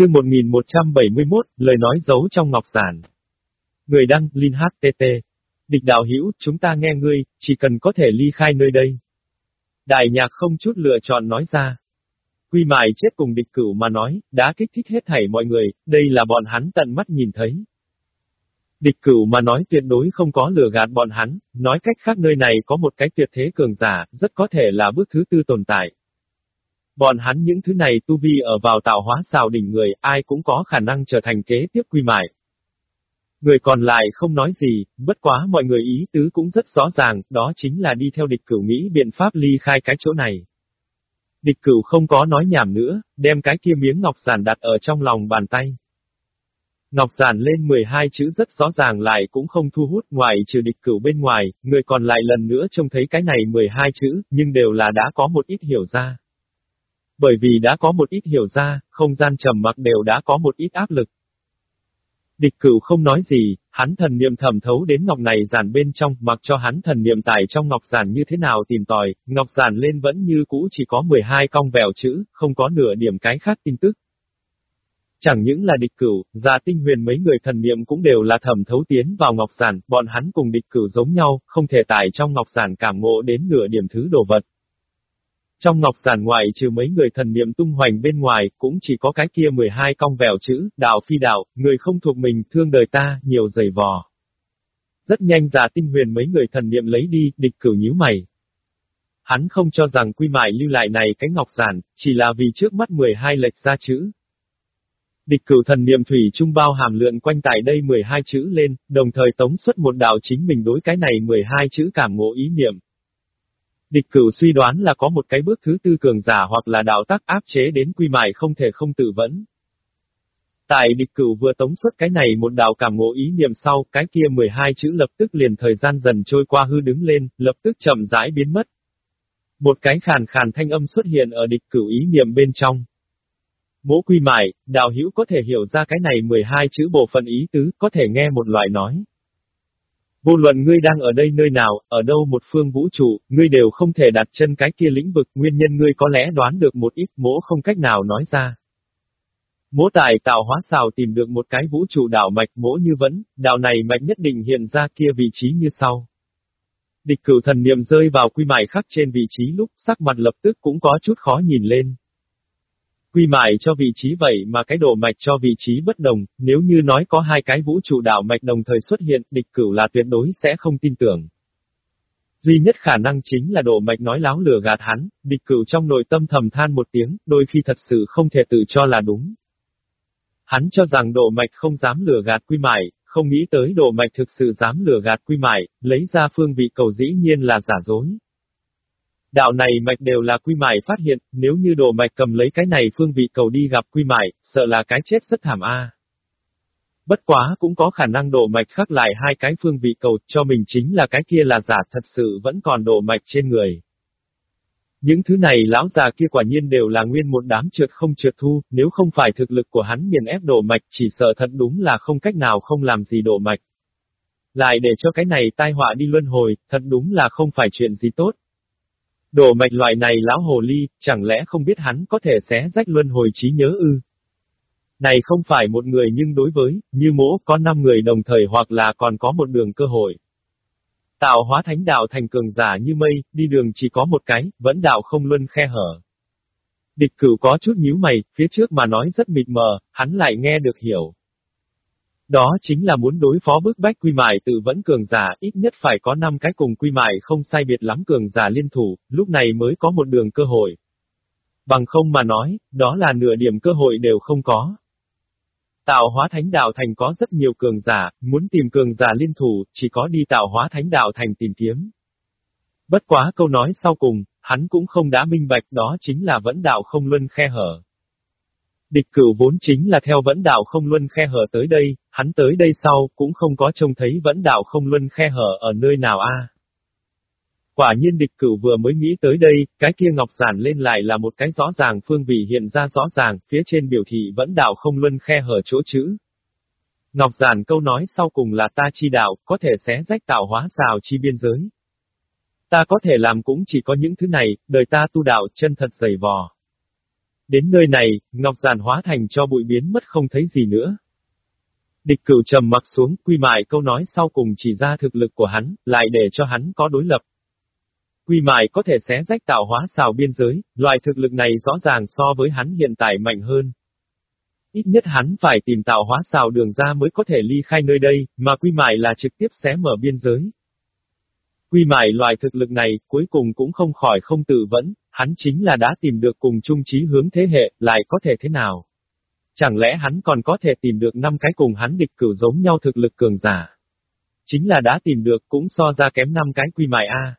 Chương 1171, lời nói giấu trong ngọc giản. Người đăng, Linh HTT. Địch đạo hữu, chúng ta nghe ngươi, chỉ cần có thể ly khai nơi đây. Đại nhạc không chút lựa chọn nói ra. Quy mại chết cùng địch cửu mà nói, đã kích thích hết thảy mọi người, đây là bọn hắn tận mắt nhìn thấy. Địch cửu mà nói tuyệt đối không có lừa gạt bọn hắn, nói cách khác nơi này có một cái tuyệt thế cường giả, rất có thể là bước thứ tư tồn tại. Bọn hắn những thứ này tu vi ở vào tạo hóa xào đỉnh người, ai cũng có khả năng trở thành kế tiếp quy mại. Người còn lại không nói gì, bất quá mọi người ý tứ cũng rất rõ ràng, đó chính là đi theo địch cửu nghĩ biện pháp ly khai cái chỗ này. Địch cửu không có nói nhảm nữa, đem cái kia miếng ngọc giản đặt ở trong lòng bàn tay. Ngọc giản lên 12 chữ rất rõ ràng lại cũng không thu hút ngoài trừ địch cửu bên ngoài, người còn lại lần nữa trông thấy cái này 12 chữ, nhưng đều là đã có một ít hiểu ra. Bởi vì đã có một ít hiểu ra, không gian trầm mặc đều đã có một ít áp lực. Địch cửu không nói gì, hắn thần niệm thẩm thấu đến ngọc này giản bên trong, mặc cho hắn thần niệm tải trong ngọc giản như thế nào tìm tòi, ngọc giản lên vẫn như cũ chỉ có 12 cong vèo chữ, không có nửa điểm cái khác tin tức. Chẳng những là địch cửu, già tinh huyền mấy người thần niệm cũng đều là thẩm thấu tiến vào ngọc giản, bọn hắn cùng địch cửu giống nhau, không thể tải trong ngọc giản cảm ngộ đến nửa điểm thứ đồ vật. Trong ngọc giản ngoài trừ mấy người thần niệm tung hoành bên ngoài, cũng chỉ có cái kia 12 cong vèo chữ, đạo phi đạo, người không thuộc mình, thương đời ta, nhiều dày vò. Rất nhanh giả tinh huyền mấy người thần niệm lấy đi, địch cửu nhíu mày. Hắn không cho rằng quy mại lưu lại này cái ngọc giản, chỉ là vì trước mắt 12 lệch ra chữ. Địch cửu thần niệm thủy trung bao hàm lượn quanh tại đây 12 chữ lên, đồng thời tống xuất một đạo chính mình đối cái này 12 chữ cảm ngộ ý niệm, Địch cửu suy đoán là có một cái bước thứ tư cường giả hoặc là đạo tác áp chế đến quy mại không thể không tự vẫn. Tại địch cửu vừa tống xuất cái này một đạo cảm ngộ ý niệm sau, cái kia 12 chữ lập tức liền thời gian dần trôi qua hư đứng lên, lập tức chậm rãi biến mất. Một cái khàn khàn thanh âm xuất hiện ở địch cửu ý niệm bên trong. Mỗ quy mại, đạo hữu có thể hiểu ra cái này 12 chữ bộ phận ý tứ, có thể nghe một loại nói. Vô luận ngươi đang ở đây nơi nào, ở đâu một phương vũ trụ, ngươi đều không thể đặt chân cái kia lĩnh vực, nguyên nhân ngươi có lẽ đoán được một ít mỗ không cách nào nói ra. Mỗ tài tạo hóa xào tìm được một cái vũ trụ đảo mạch mỗ như vẫn, đảo này mạch nhất định hiện ra kia vị trí như sau. Địch cửu thần niệm rơi vào quy mại khắc trên vị trí lúc sắc mặt lập tức cũng có chút khó nhìn lên. Quy mại cho vị trí vậy mà cái độ mạch cho vị trí bất đồng, nếu như nói có hai cái vũ trụ đạo mạch đồng thời xuất hiện, địch cửu là tuyệt đối sẽ không tin tưởng. Duy nhất khả năng chính là độ mạch nói láo lừa gạt hắn, địch cửu trong nội tâm thầm than một tiếng, đôi khi thật sự không thể tự cho là đúng. Hắn cho rằng độ mạch không dám lừa gạt quy mại, không nghĩ tới độ mạch thực sự dám lừa gạt quy mại, lấy ra phương vị cầu dĩ nhiên là giả dối. Đạo này mạch đều là quy mại phát hiện, nếu như đồ mạch cầm lấy cái này phương vị cầu đi gặp quy mại, sợ là cái chết rất thảm a. Bất quá cũng có khả năng độ mạch khắc lại hai cái phương vị cầu cho mình chính là cái kia là giả thật sự vẫn còn độ mạch trên người. Những thứ này lão già kia quả nhiên đều là nguyên một đám trượt không trượt thu, nếu không phải thực lực của hắn nghiền ép độ mạch chỉ sợ thật đúng là không cách nào không làm gì độ mạch. Lại để cho cái này tai họa đi luân hồi, thật đúng là không phải chuyện gì tốt. Đồ mạch loại này lão hồ ly, chẳng lẽ không biết hắn có thể xé rách luân hồi trí nhớ ư? Này không phải một người nhưng đối với, như mỗ có năm người đồng thời hoặc là còn có một đường cơ hội. Tạo hóa thánh đạo thành cường giả như mây, đi đường chỉ có một cái, vẫn đạo không luân khe hở. Địch cửu có chút nhíu mày, phía trước mà nói rất mịt mờ, hắn lại nghe được hiểu. Đó chính là muốn đối phó bức bách quy mại tự vẫn cường giả, ít nhất phải có 5 cái cùng quy mại không sai biệt lắm cường giả liên thủ, lúc này mới có một đường cơ hội. Bằng không mà nói, đó là nửa điểm cơ hội đều không có. Tạo hóa thánh đạo thành có rất nhiều cường giả, muốn tìm cường giả liên thủ, chỉ có đi tạo hóa thánh đạo thành tìm kiếm. Bất quá câu nói sau cùng, hắn cũng không đã minh bạch đó chính là vẫn đạo không luân khe hở. Địch cửu vốn chính là theo vẫn đạo không luân khe hở tới đây, hắn tới đây sau, cũng không có trông thấy vẫn đạo không luân khe hở ở nơi nào a. Quả nhiên địch cửu vừa mới nghĩ tới đây, cái kia ngọc giản lên lại là một cái rõ ràng phương vị hiện ra rõ ràng, phía trên biểu thị vẫn đạo không luân khe hở chỗ chữ. Ngọc giản câu nói sau cùng là ta chi đạo, có thể xé rách tạo hóa xào chi biên giới. Ta có thể làm cũng chỉ có những thứ này, đời ta tu đạo chân thật dày vò. Đến nơi này, Ngọc Giản hóa thành cho bụi biến mất không thấy gì nữa. Địch cửu trầm mặc xuống, quy mại câu nói sau cùng chỉ ra thực lực của hắn, lại để cho hắn có đối lập. Quy mại có thể xé rách tạo hóa xào biên giới, loại thực lực này rõ ràng so với hắn hiện tại mạnh hơn. Ít nhất hắn phải tìm tạo hóa xào đường ra mới có thể ly khai nơi đây, mà quy mại là trực tiếp xé mở biên giới. Quy mại loại thực lực này, cuối cùng cũng không khỏi không tự vẫn, hắn chính là đã tìm được cùng chung chí hướng thế hệ, lại có thể thế nào? Chẳng lẽ hắn còn có thể tìm được năm cái cùng hắn địch cửu giống nhau thực lực cường giả? Chính là đã tìm được cũng so ra kém năm cái quy mại A.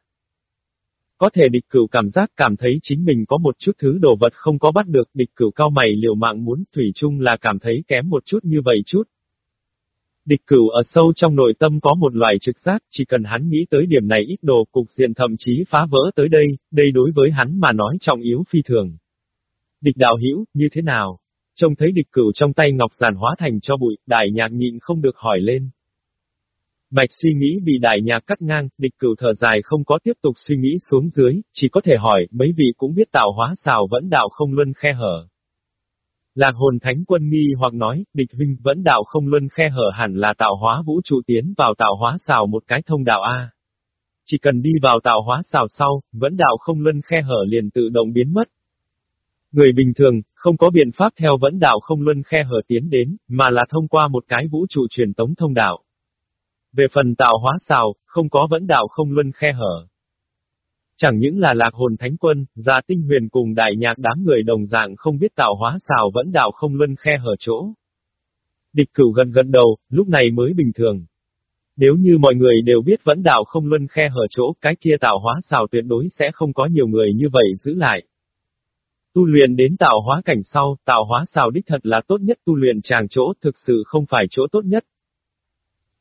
Có thể địch cửu cảm giác cảm thấy chính mình có một chút thứ đồ vật không có bắt được địch cửu cao mày liều mạng muốn thủy chung là cảm thấy kém một chút như vậy chút. Địch cửu ở sâu trong nội tâm có một loại trực giác, chỉ cần hắn nghĩ tới điểm này ít đồ cục diện thậm chí phá vỡ tới đây, đây đối với hắn mà nói trọng yếu phi thường. Địch đạo hữu như thế nào? Trông thấy địch cửu trong tay ngọc giàn hóa thành cho bụi, đại nhạc nhịn không được hỏi lên. Bạch suy nghĩ bị đại nhạc cắt ngang, địch cửu thở dài không có tiếp tục suy nghĩ xuống dưới, chỉ có thể hỏi, mấy vị cũng biết tạo hóa xào vẫn đạo không luân khe hở. Lạc hồn thánh quân nghi hoặc nói, địch huynh vẫn đạo không luân khe hở hẳn là tạo hóa vũ trụ tiến vào tạo hóa xào một cái thông đạo A. Chỉ cần đi vào tạo hóa xào sau, vẫn đạo không luân khe hở liền tự động biến mất. Người bình thường, không có biện pháp theo vẫn đạo không luân khe hở tiến đến, mà là thông qua một cái vũ trụ truyền tống thông đạo. Về phần tạo hóa xào, không có vẫn đạo không luân khe hở. Chẳng những là lạc hồn thánh quân, gia tinh huyền cùng đại nhạc đám người đồng dạng không biết tạo hóa xào vẫn đạo không luân khe hở chỗ. Địch cửu gần gần đầu, lúc này mới bình thường. Nếu như mọi người đều biết vẫn đạo không luân khe hở chỗ, cái kia tạo hóa xào tuyệt đối sẽ không có nhiều người như vậy giữ lại. Tu luyện đến tạo hóa cảnh sau, tạo hóa xào đích thật là tốt nhất tu luyện tràng chỗ, thực sự không phải chỗ tốt nhất,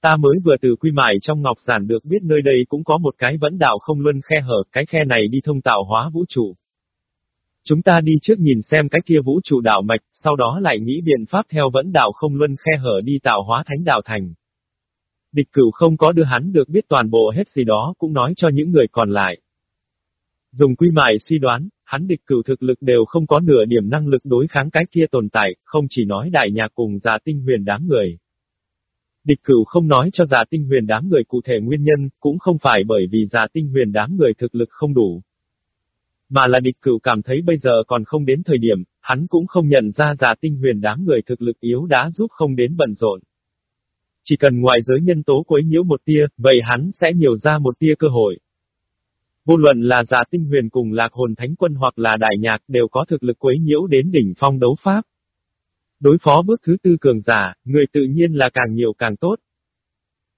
Ta mới vừa từ quy mại trong ngọc giản được biết nơi đây cũng có một cái vẫn đạo không luân khe hở, cái khe này đi thông tạo hóa vũ trụ. Chúng ta đi trước nhìn xem cái kia vũ trụ đạo mạch, sau đó lại nghĩ biện pháp theo vẫn đạo không luân khe hở đi tạo hóa thánh đạo thành. Địch cửu không có đưa hắn được biết toàn bộ hết gì đó cũng nói cho những người còn lại. Dùng quy mại suy đoán, hắn địch cửu thực lực đều không có nửa điểm năng lực đối kháng cái kia tồn tại, không chỉ nói đại nhà cùng già tinh huyền đám người. Địch cửu không nói cho giả tinh huyền đám người cụ thể nguyên nhân, cũng không phải bởi vì giả tinh huyền đám người thực lực không đủ. Mà là địch cửu cảm thấy bây giờ còn không đến thời điểm, hắn cũng không nhận ra giả tinh huyền đám người thực lực yếu đã giúp không đến bận rộn. Chỉ cần ngoài giới nhân tố quấy nhiễu một tia, vậy hắn sẽ nhiều ra một tia cơ hội. Vô luận là giả tinh huyền cùng lạc hồn thánh quân hoặc là đại nhạc đều có thực lực quấy nhiễu đến đỉnh phong đấu pháp. Đối phó bước thứ tư cường giả, người tự nhiên là càng nhiều càng tốt.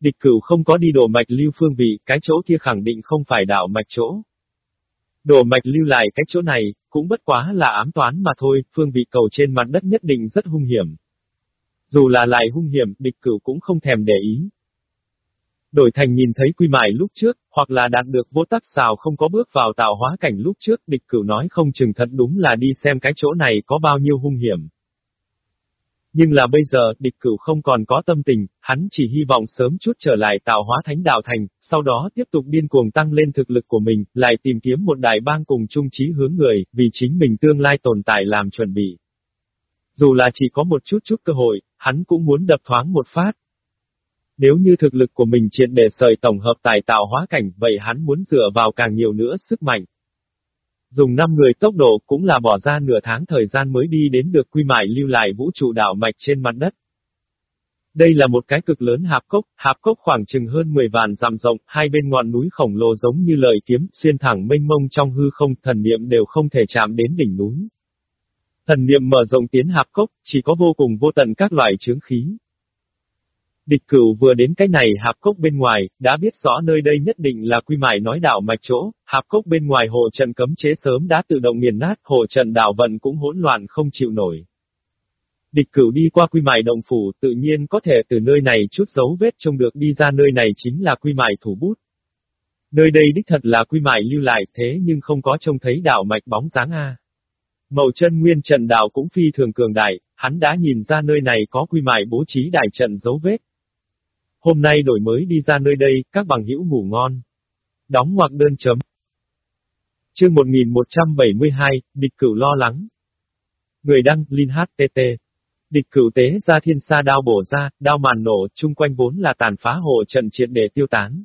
Địch cửu không có đi đổ mạch lưu phương vị, cái chỗ kia khẳng định không phải đạo mạch chỗ. Đổ mạch lưu lại cái chỗ này, cũng bất quá là ám toán mà thôi, phương vị cầu trên mặt đất nhất định rất hung hiểm. Dù là lại hung hiểm, địch cửu cũng không thèm để ý. Đổi thành nhìn thấy quy mại lúc trước, hoặc là đạt được vô tắc xào không có bước vào tạo hóa cảnh lúc trước, địch cửu nói không chừng thật đúng là đi xem cái chỗ này có bao nhiêu hung hiểm. Nhưng là bây giờ, địch cửu không còn có tâm tình, hắn chỉ hy vọng sớm chút trở lại tạo hóa thánh đạo thành, sau đó tiếp tục điên cuồng tăng lên thực lực của mình, lại tìm kiếm một đại bang cùng chung chí hướng người, vì chính mình tương lai tồn tại làm chuẩn bị. Dù là chỉ có một chút chút cơ hội, hắn cũng muốn đập thoáng một phát. Nếu như thực lực của mình triệt để sợi tổng hợp tài tạo hóa cảnh, vậy hắn muốn dựa vào càng nhiều nữa sức mạnh, Dùng 5 người tốc độ cũng là bỏ ra nửa tháng thời gian mới đi đến được quy mại lưu lại vũ trụ đảo mạch trên mặt đất. Đây là một cái cực lớn hạp cốc, hạp cốc khoảng chừng hơn 10 vạn dặm rộng, hai bên ngọn núi khổng lồ giống như lợi kiếm, xuyên thẳng mênh mông trong hư không, thần niệm đều không thể chạm đến đỉnh núi. Thần niệm mở rộng tiến hạp cốc, chỉ có vô cùng vô tận các loại chướng khí, Địch cửu vừa đến cái này hạp cốc bên ngoài, đã biết rõ nơi đây nhất định là quy mải nói đạo mạch chỗ, hạp cốc bên ngoài hộ trận cấm chế sớm đã tự động nghiền nát, hộ trận đạo vận cũng hỗn loạn không chịu nổi. Địch cửu đi qua quy mải đồng phủ, tự nhiên có thể từ nơi này chút dấu vết trông được đi ra nơi này chính là quy mải thủ bút. Nơi đây đích thật là quy mải lưu lại thế nhưng không có trông thấy đạo mạch bóng dáng A. Màu chân nguyên trận đạo cũng phi thường cường đại, hắn đã nhìn ra nơi này có quy mải bố trí đại trận dấu vết. Hôm nay đổi mới đi ra nơi đây, các bằng hữu ngủ ngon. Đóng ngoặc đơn chấm. Chương 1172, địch cửu lo lắng. Người đăng, Linh HTT. Địch cửu tế ra thiên sa đao bổ ra, đao màn nổ, chung quanh vốn là tàn phá hộ trận triệt để tiêu tán.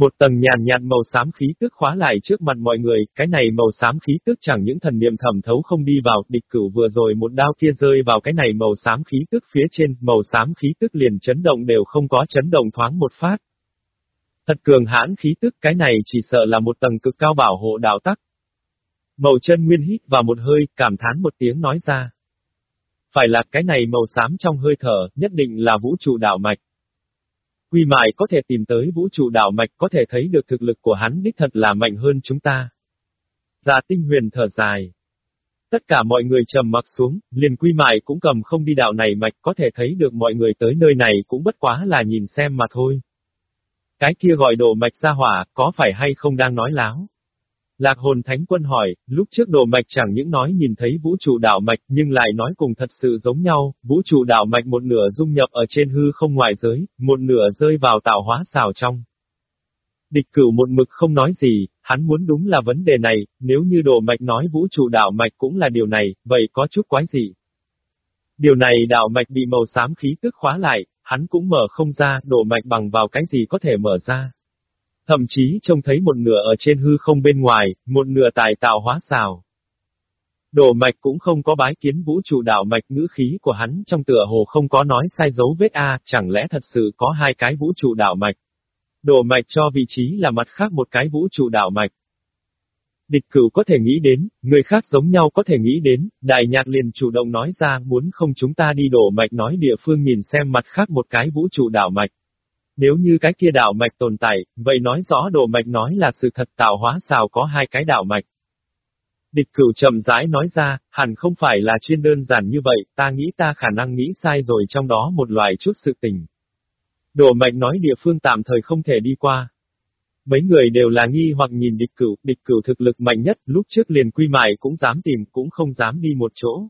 Một tầng nhàn nhạt màu xám khí tức khóa lại trước mặt mọi người, cái này màu xám khí tức chẳng những thần niệm thẩm thấu không đi vào, địch cửu vừa rồi một đao kia rơi vào cái này màu xám khí tức phía trên, màu xám khí tức liền chấn động đều không có chấn động thoáng một phát. Thật cường hãn khí tức cái này chỉ sợ là một tầng cực cao bảo hộ đạo tắc. Màu chân nguyên hít vào một hơi, cảm thán một tiếng nói ra. Phải là cái này màu xám trong hơi thở, nhất định là vũ trụ đạo mạch. Quy mại có thể tìm tới vũ trụ đạo mạch có thể thấy được thực lực của hắn đích thật là mạnh hơn chúng ta. Già tinh huyền thở dài. Tất cả mọi người trầm mặc xuống, liền quy mại cũng cầm không đi đạo này mạch có thể thấy được mọi người tới nơi này cũng bất quá là nhìn xem mà thôi. Cái kia gọi đồ mạch ra hỏa, có phải hay không đang nói láo? Lạc hồn thánh quân hỏi, lúc trước đồ mạch chẳng những nói nhìn thấy vũ trụ đạo mạch nhưng lại nói cùng thật sự giống nhau, vũ trụ đạo mạch một nửa dung nhập ở trên hư không ngoài giới, một nửa rơi vào tạo hóa xào trong. Địch cửu một mực không nói gì, hắn muốn đúng là vấn đề này, nếu như đồ mạch nói vũ trụ đạo mạch cũng là điều này, vậy có chút quái gì? Điều này đạo mạch bị màu xám khí tức khóa lại, hắn cũng mở không ra, đồ mạch bằng vào cái gì có thể mở ra. Thậm chí trông thấy một nửa ở trên hư không bên ngoài, một nửa tại tạo hóa xào. Đổ mạch cũng không có bái kiến vũ trụ đạo mạch ngữ khí của hắn trong tựa hồ không có nói sai dấu vết A, chẳng lẽ thật sự có hai cái vũ trụ đạo mạch. Đổ mạch cho vị trí là mặt khác một cái vũ trụ đạo mạch. Địch cửu có thể nghĩ đến, người khác giống nhau có thể nghĩ đến, đại nhạc liền chủ động nói ra muốn không chúng ta đi đổ mạch nói địa phương nhìn xem mặt khác một cái vũ trụ đạo mạch. Nếu như cái kia đạo mạch tồn tại, vậy nói rõ đồ mạch nói là sự thật tạo hóa sao có hai cái đạo mạch. Địch cửu chậm rãi nói ra, hẳn không phải là chuyên đơn giản như vậy, ta nghĩ ta khả năng nghĩ sai rồi trong đó một loài chút sự tình. Đồ mạch nói địa phương tạm thời không thể đi qua. Mấy người đều là nghi hoặc nhìn địch cửu, địch cửu thực lực mạnh nhất, lúc trước liền quy mại cũng dám tìm, cũng không dám đi một chỗ.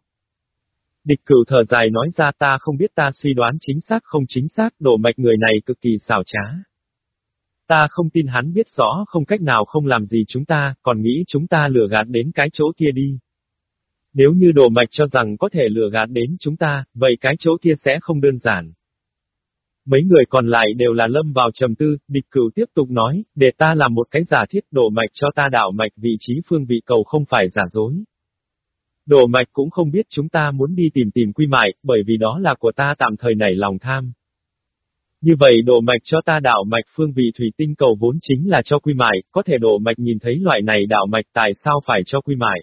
Địch cửu thở dài nói ra ta không biết ta suy đoán chính xác không chính xác, đổ mạch người này cực kỳ xảo trá. Ta không tin hắn biết rõ không cách nào không làm gì chúng ta, còn nghĩ chúng ta lừa gạt đến cái chỗ kia đi. Nếu như đồ mạch cho rằng có thể lừa gạt đến chúng ta, vậy cái chỗ kia sẽ không đơn giản. Mấy người còn lại đều là lâm vào trầm tư, địch cửu tiếp tục nói, để ta làm một cái giả thiết đồ mạch cho ta đảo mạch vị trí phương vị cầu không phải giả dối. Đồ mạch cũng không biết chúng ta muốn đi tìm tìm quy mại, bởi vì đó là của ta tạm thời nảy lòng tham. Như vậy đồ mạch cho ta đạo mạch phương vị thủy tinh cầu vốn chính là cho quy mại, có thể đồ mạch nhìn thấy loại này đạo mạch tại sao phải cho quy mại.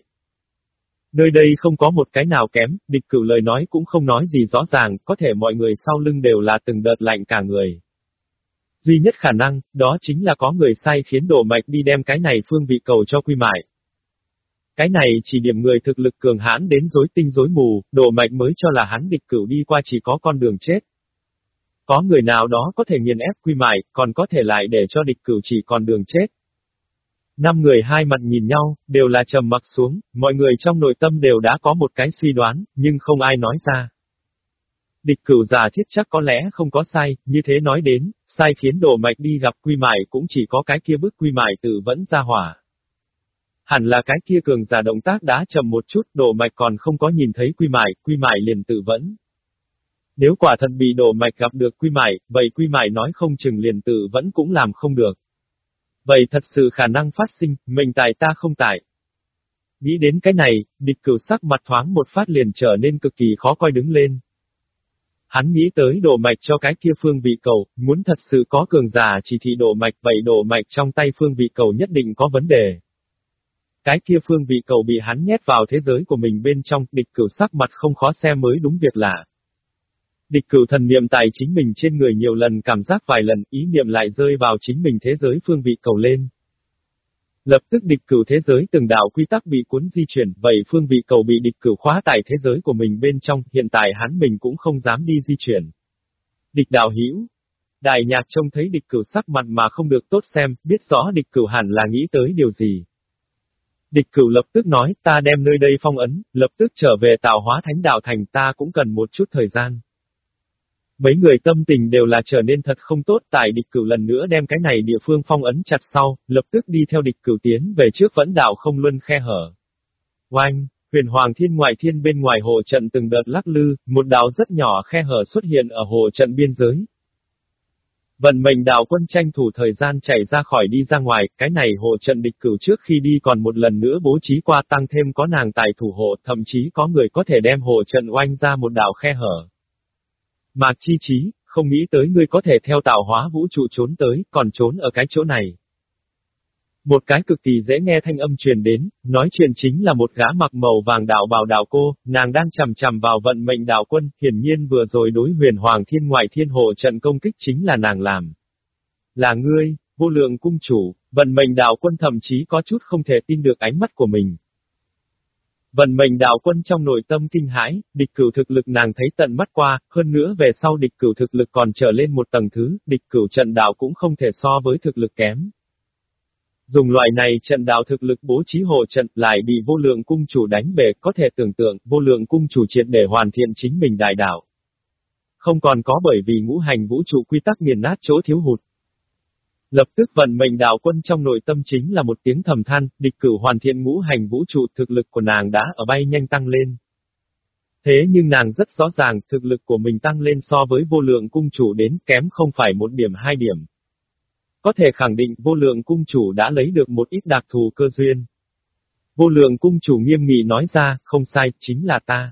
Nơi đây không có một cái nào kém, địch cử lời nói cũng không nói gì rõ ràng, có thể mọi người sau lưng đều là từng đợt lạnh cả người. Duy nhất khả năng, đó chính là có người sai khiến đồ mạch đi đem cái này phương vị cầu cho quy mại. Cái này chỉ điểm người thực lực cường hãn đến rối tinh rối mù, đồ mạch mới cho là hắn địch cửu đi qua chỉ có con đường chết. Có người nào đó có thể nghiền ép quy mại, còn có thể lại để cho địch cửu chỉ còn đường chết. Năm người hai mặt nhìn nhau, đều là trầm mặc xuống, mọi người trong nội tâm đều đã có một cái suy đoán, nhưng không ai nói ra. Địch cửu giả thiết chắc có lẽ không có sai, như thế nói đến, sai khiến đồ mạch đi gặp quy mại cũng chỉ có cái kia bức quy mại tự vẫn ra hỏa. Hẳn là cái kia cường giả động tác đã chậm một chút, đổ mạch còn không có nhìn thấy quy mại, quy mại liền tự vẫn. Nếu quả thật bị đổ mạch gặp được quy mại, vậy quy mại nói không chừng liền tự vẫn cũng làm không được. Vậy thật sự khả năng phát sinh, mình tại ta không tại. Nghĩ đến cái này, địch cửu sắc mặt thoáng một phát liền trở nên cực kỳ khó coi đứng lên. Hắn nghĩ tới đổ mạch cho cái kia phương vị cầu, muốn thật sự có cường giả chỉ thị đổ mạch vậy đổ mạch trong tay phương vị cầu nhất định có vấn đề. Cái kia phương vị cầu bị hắn nhét vào thế giới của mình bên trong, địch cửu sắc mặt không khó xem mới đúng việc lạ. Địch cửu thần niệm tài chính mình trên người nhiều lần cảm giác vài lần, ý niệm lại rơi vào chính mình thế giới phương vị cầu lên. Lập tức địch cửu thế giới từng đạo quy tắc bị cuốn di chuyển, vậy phương vị cầu bị địch cửu khóa tại thế giới của mình bên trong, hiện tại hắn mình cũng không dám đi di chuyển. Địch đạo hữu Đại nhạc trông thấy địch cửu sắc mặt mà không được tốt xem, biết rõ địch cửu hẳn là nghĩ tới điều gì. Địch cửu lập tức nói, ta đem nơi đây phong ấn, lập tức trở về tạo hóa thánh đạo thành ta cũng cần một chút thời gian. Mấy người tâm tình đều là trở nên thật không tốt tại địch cửu lần nữa đem cái này địa phương phong ấn chặt sau, lập tức đi theo địch cửu tiến về trước vẫn đạo không luân khe hở. Oanh! Huyền Hoàng Thiên ngoại thiên bên ngoài hồ trận từng đợt lắc lư, một đạo rất nhỏ khe hở xuất hiện ở hồ trận biên giới. Vận mệnh đạo quân tranh thủ thời gian chạy ra khỏi đi ra ngoài, cái này hồ trận địch cửu trước khi đi còn một lần nữa bố trí qua tăng thêm có nàng tài thủ hộ, thậm chí có người có thể đem hồ trận oanh ra một đạo khe hở. Mạc chi trí, không nghĩ tới ngươi có thể theo tạo hóa vũ trụ trốn tới, còn trốn ở cái chỗ này. Một cái cực kỳ dễ nghe thanh âm truyền đến, nói chuyện chính là một gã mặc màu vàng đạo bào đạo cô, nàng đang chầm chầm vào vận mệnh đạo quân, hiển nhiên vừa rồi đối huyền hoàng thiên ngoại thiên hộ trận công kích chính là nàng làm. Là ngươi, vô lượng cung chủ, vận mệnh đạo quân thậm chí có chút không thể tin được ánh mắt của mình. Vận mệnh đạo quân trong nội tâm kinh hãi, địch cửu thực lực nàng thấy tận mắt qua, hơn nữa về sau địch cửu thực lực còn trở lên một tầng thứ, địch cửu trận đạo cũng không thể so với thực lực kém. Dùng loại này trận đạo thực lực bố trí hộ trận lại bị vô lượng cung chủ đánh bể, có thể tưởng tượng, vô lượng cung chủ triệt để hoàn thiện chính mình đại đạo. Không còn có bởi vì ngũ hành vũ trụ quy tắc nghiền nát chỗ thiếu hụt. Lập tức vận mệnh đạo quân trong nội tâm chính là một tiếng thầm than, địch cử hoàn thiện ngũ hành vũ trụ thực lực của nàng đã ở bay nhanh tăng lên. Thế nhưng nàng rất rõ ràng, thực lực của mình tăng lên so với vô lượng cung chủ đến kém không phải một điểm hai điểm. Có thể khẳng định vô lượng cung chủ đã lấy được một ít đặc thù cơ duyên. Vô lượng cung chủ nghiêm nghị nói ra, không sai, chính là ta.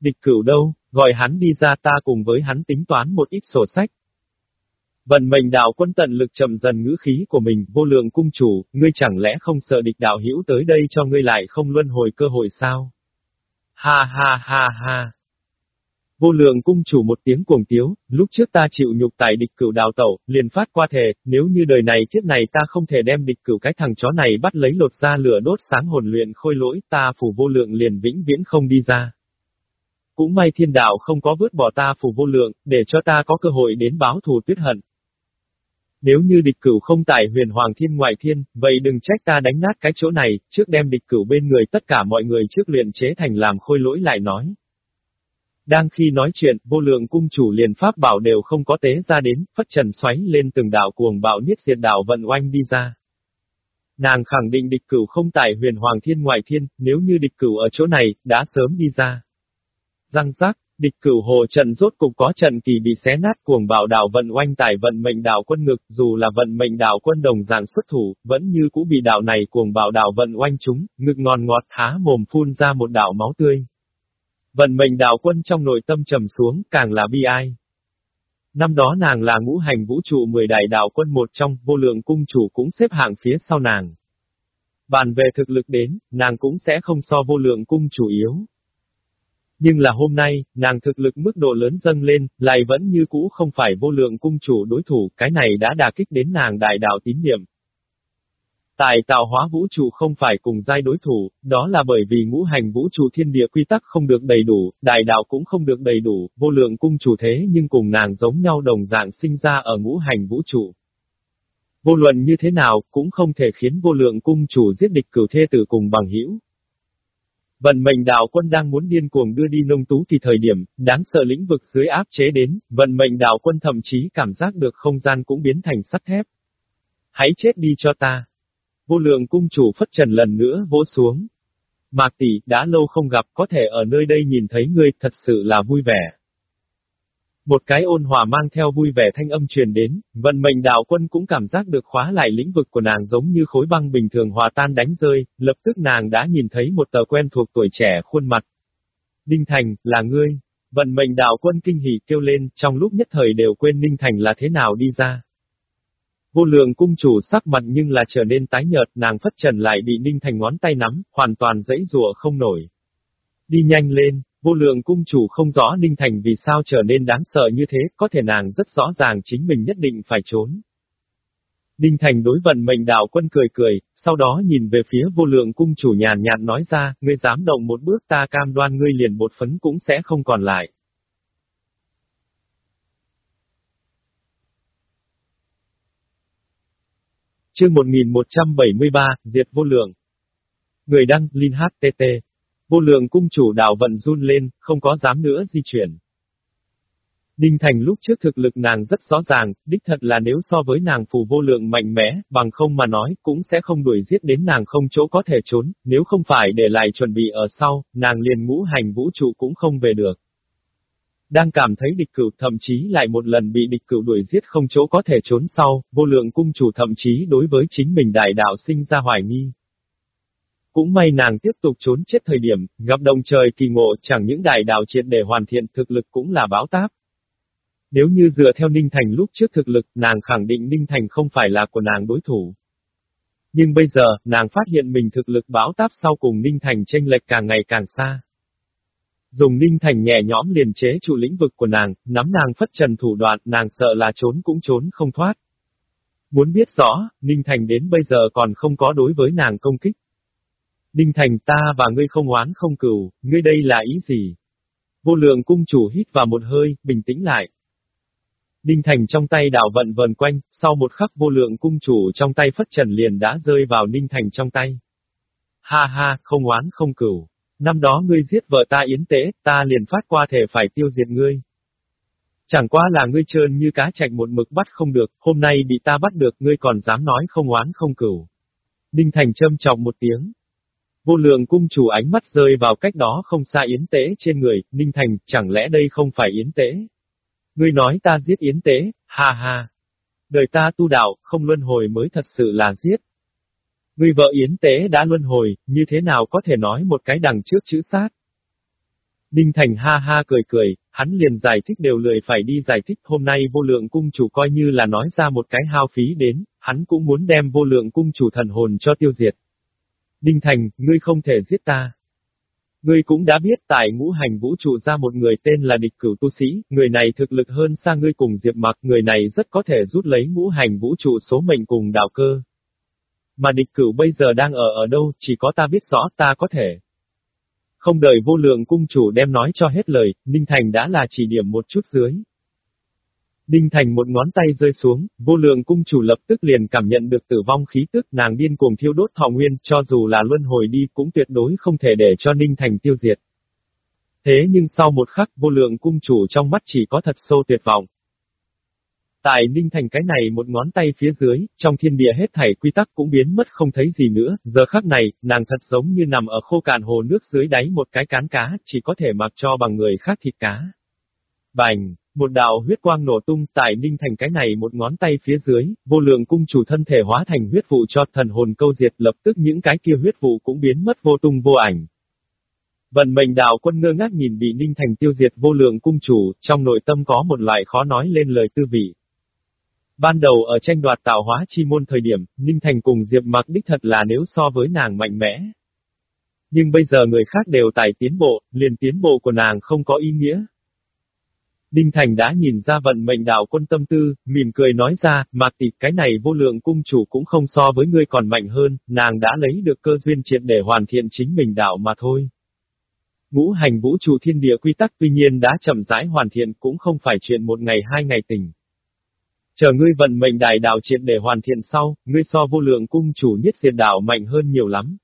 Địch cửu đâu, gọi hắn đi ra ta cùng với hắn tính toán một ít sổ sách. Vận mệnh đạo quân tận lực chậm dần ngữ khí của mình, vô lượng cung chủ, ngươi chẳng lẽ không sợ địch đạo hữu tới đây cho ngươi lại không luân hồi cơ hội sao? Ha ha ha ha. Vô lượng cung chủ một tiếng cuồng tiếu, lúc trước ta chịu nhục tại địch cửu đào tẩu, liền phát qua thề, nếu như đời này kiếp này ta không thể đem địch cửu cái thằng chó này bắt lấy lột ra lửa đốt sáng hồn luyện khôi lỗi, ta phủ vô lượng liền vĩnh viễn không đi ra. Cũng may thiên đạo không có vứt bỏ ta phủ vô lượng, để cho ta có cơ hội đến báo thù tuyết hận. Nếu như địch cửu không tải huyền hoàng thiên ngoại thiên, vậy đừng trách ta đánh nát cái chỗ này, trước đem địch cửu bên người tất cả mọi người trước luyện chế thành làm khôi lỗi lại nói. Đang khi nói chuyện, vô lượng cung chủ liền pháp bảo đều không có tế ra đến, phất trần xoáy lên từng đạo cuồng bạo niết diệt đạo vận oanh đi ra. Nàng khẳng định địch cửu không tải huyền hoàng thiên ngoại thiên, nếu như địch cửu ở chỗ này, đã sớm đi ra. Răng rác, địch cửu hồ trận rốt cục có trận kỳ bị xé nát cuồng bạo đạo vận oanh tải vận mệnh đạo quân ngực, dù là vận mệnh đạo quân đồng dạng xuất thủ, vẫn như cũ bị đạo này cuồng bạo đạo vận oanh chúng, ngực ngon ngọt há mồm phun ra một đạo máu tươi. Vận mệnh đạo quân trong nội tâm trầm xuống, càng là bi ai. Năm đó nàng là ngũ hành vũ trụ mười đại đạo quân một trong, vô lượng cung chủ cũng xếp hạng phía sau nàng. Bàn về thực lực đến, nàng cũng sẽ không so vô lượng cung chủ yếu. Nhưng là hôm nay, nàng thực lực mức độ lớn dâng lên, lại vẫn như cũ không phải vô lượng cung chủ đối thủ, cái này đã đả kích đến nàng đại đạo tín niệm, Tại tạo hóa vũ trụ không phải cùng giai đối thủ, đó là bởi vì ngũ hành vũ trụ thiên địa quy tắc không được đầy đủ, đại đạo cũng không được đầy đủ, vô lượng cung chủ thế nhưng cùng nàng giống nhau đồng dạng sinh ra ở ngũ hành vũ trụ. Vô luận như thế nào, cũng không thể khiến vô lượng cung chủ giết địch cửu thê tử cùng bằng hữu. Vận mệnh đạo quân đang muốn điên cuồng đưa đi nông tú thì thời điểm, đáng sợ lĩnh vực dưới áp chế đến, vận mệnh đạo quân thậm chí cảm giác được không gian cũng biến thành sắt thép. Hãy chết đi cho ta. Vô lượng cung chủ phất trần lần nữa vỗ xuống. Mạc tỷ, đã lâu không gặp, có thể ở nơi đây nhìn thấy ngươi, thật sự là vui vẻ. Một cái ôn hòa mang theo vui vẻ thanh âm truyền đến, vận mệnh đạo quân cũng cảm giác được khóa lại lĩnh vực của nàng giống như khối băng bình thường hòa tan đánh rơi, lập tức nàng đã nhìn thấy một tờ quen thuộc tuổi trẻ khuôn mặt. Ninh Thành, là ngươi. Vận mệnh đạo quân kinh hỉ kêu lên, trong lúc nhất thời đều quên Ninh Thành là thế nào đi ra. Vô lượng cung chủ sắc mặt nhưng là trở nên tái nhợt, nàng phất trần lại bị ninh thành ngón tay nắm, hoàn toàn dãy rùa không nổi. Đi nhanh lên, vô lượng cung chủ không rõ ninh thành vì sao trở nên đáng sợ như thế, có thể nàng rất rõ ràng chính mình nhất định phải trốn. Ninh thành đối vận mệnh đạo quân cười cười, sau đó nhìn về phía vô lượng cung chủ nhàn nhạt nói ra, ngươi dám động một bước ta cam đoan ngươi liền một phấn cũng sẽ không còn lại. Chương 1173, Diệt vô lượng. Người đăng, Linh HTT. Vô lượng cung chủ đạo vận run lên, không có dám nữa di chuyển. Đinh Thành lúc trước thực lực nàng rất rõ ràng, đích thật là nếu so với nàng phù vô lượng mạnh mẽ, bằng không mà nói, cũng sẽ không đuổi giết đến nàng không chỗ có thể trốn, nếu không phải để lại chuẩn bị ở sau, nàng liền ngũ hành vũ trụ cũng không về được. Đang cảm thấy địch cửu thậm chí lại một lần bị địch cửu đuổi giết không chỗ có thể trốn sau, vô lượng cung chủ thậm chí đối với chính mình đại đạo sinh ra hoài nghi. Cũng may nàng tiếp tục trốn chết thời điểm, gặp đồng trời kỳ ngộ chẳng những đại đạo triệt để hoàn thiện thực lực cũng là báo táp. Nếu như dựa theo Ninh Thành lúc trước thực lực, nàng khẳng định Ninh Thành không phải là của nàng đối thủ. Nhưng bây giờ, nàng phát hiện mình thực lực báo táp sau cùng Ninh Thành chênh lệch càng ngày càng xa. Dùng Ninh Thành nhẹ nhõm liền chế trụ lĩnh vực của nàng, nắm nàng phất trần thủ đoạn, nàng sợ là trốn cũng trốn không thoát. Muốn biết rõ, Ninh Thành đến bây giờ còn không có đối với nàng công kích. Ninh Thành ta và ngươi không oán không cừu, ngươi đây là ý gì? Vô lượng cung chủ hít vào một hơi, bình tĩnh lại. Ninh Thành trong tay đảo vận vần quanh, sau một khắc vô lượng cung chủ trong tay phất trần liền đã rơi vào Ninh Thành trong tay. Ha ha, không oán không cừu Năm đó ngươi giết vợ ta yến tế, ta liền phát qua thể phải tiêu diệt ngươi. Chẳng qua là ngươi trơn như cá chạch một mực bắt không được, hôm nay bị ta bắt được ngươi còn dám nói không oán không cửu. Ninh Thành châm trọng một tiếng. Vô lượng cung chủ ánh mắt rơi vào cách đó không xa yến tế trên người, Ninh Thành, chẳng lẽ đây không phải yến tế? Ngươi nói ta giết yến tế, ha ha. Đời ta tu đạo, không luân hồi mới thật sự là giết. Ngươi vợ yến tế đã luân hồi, như thế nào có thể nói một cái đằng trước chữ sát? Đinh Thành ha ha cười cười, hắn liền giải thích đều lười phải đi giải thích hôm nay vô lượng cung chủ coi như là nói ra một cái hao phí đến, hắn cũng muốn đem vô lượng cung chủ thần hồn cho tiêu diệt. Đinh Thành, ngươi không thể giết ta. Ngươi cũng đã biết tại ngũ hành vũ trụ ra một người tên là địch cửu tu sĩ, người này thực lực hơn xa ngươi cùng Diệp Mặc, người này rất có thể rút lấy ngũ hành vũ trụ số mệnh cùng đạo cơ. Mà địch cửu bây giờ đang ở ở đâu, chỉ có ta biết rõ ta có thể. Không đợi vô lượng cung chủ đem nói cho hết lời, Ninh Thành đã là chỉ điểm một chút dưới. ninh Thành một ngón tay rơi xuống, vô lượng cung chủ lập tức liền cảm nhận được tử vong khí tức nàng điên cuồng thiêu đốt thọ nguyên, cho dù là luân hồi đi cũng tuyệt đối không thể để cho ninh Thành tiêu diệt. Thế nhưng sau một khắc vô lượng cung chủ trong mắt chỉ có thật sâu tuyệt vọng. Tại Ninh Thành cái này một ngón tay phía dưới, trong thiên địa hết thảy quy tắc cũng biến mất không thấy gì nữa, giờ khắc này, nàng thật giống như nằm ở khô cạn hồ nước dưới đáy một cái cán cá, chỉ có thể mặc cho bằng người khác thịt cá. Bành, một đạo huyết quang nổ tung tại ninh thành cái này một ngón tay phía dưới, vô lượng cung chủ thân thể hóa thành huyết vụ cho thần hồn câu diệt lập tức những cái kia huyết vụ cũng biến mất vô tung vô ảnh. Vận mệnh đạo quân ngơ ngác nhìn bị ninh thành tiêu diệt vô lượng cung chủ, trong nội tâm có một loại khó nói lên lời tư vị. Ban đầu ở tranh đoạt tạo hóa chi môn thời điểm, Ninh Thành cùng Diệp Mặc đích thật là nếu so với nàng mạnh mẽ. Nhưng bây giờ người khác đều tài tiến bộ, liền tiến bộ của nàng không có ý nghĩa, Đinh Thành đã nhìn ra vận mệnh đạo quân tâm tư, mỉm cười nói ra, mạc tịch cái này vô lượng cung chủ cũng không so với ngươi còn mạnh hơn, nàng đã lấy được cơ duyên triệt để hoàn thiện chính mình đạo mà thôi. Ngũ hành vũ trụ thiên địa quy tắc tuy nhiên đã chậm rãi hoàn thiện cũng không phải chuyện một ngày hai ngày tỉnh. Chờ ngươi vận mệnh đại đạo triệt để hoàn thiện sau, ngươi so vô lượng cung chủ nhất diệt đạo mạnh hơn nhiều lắm.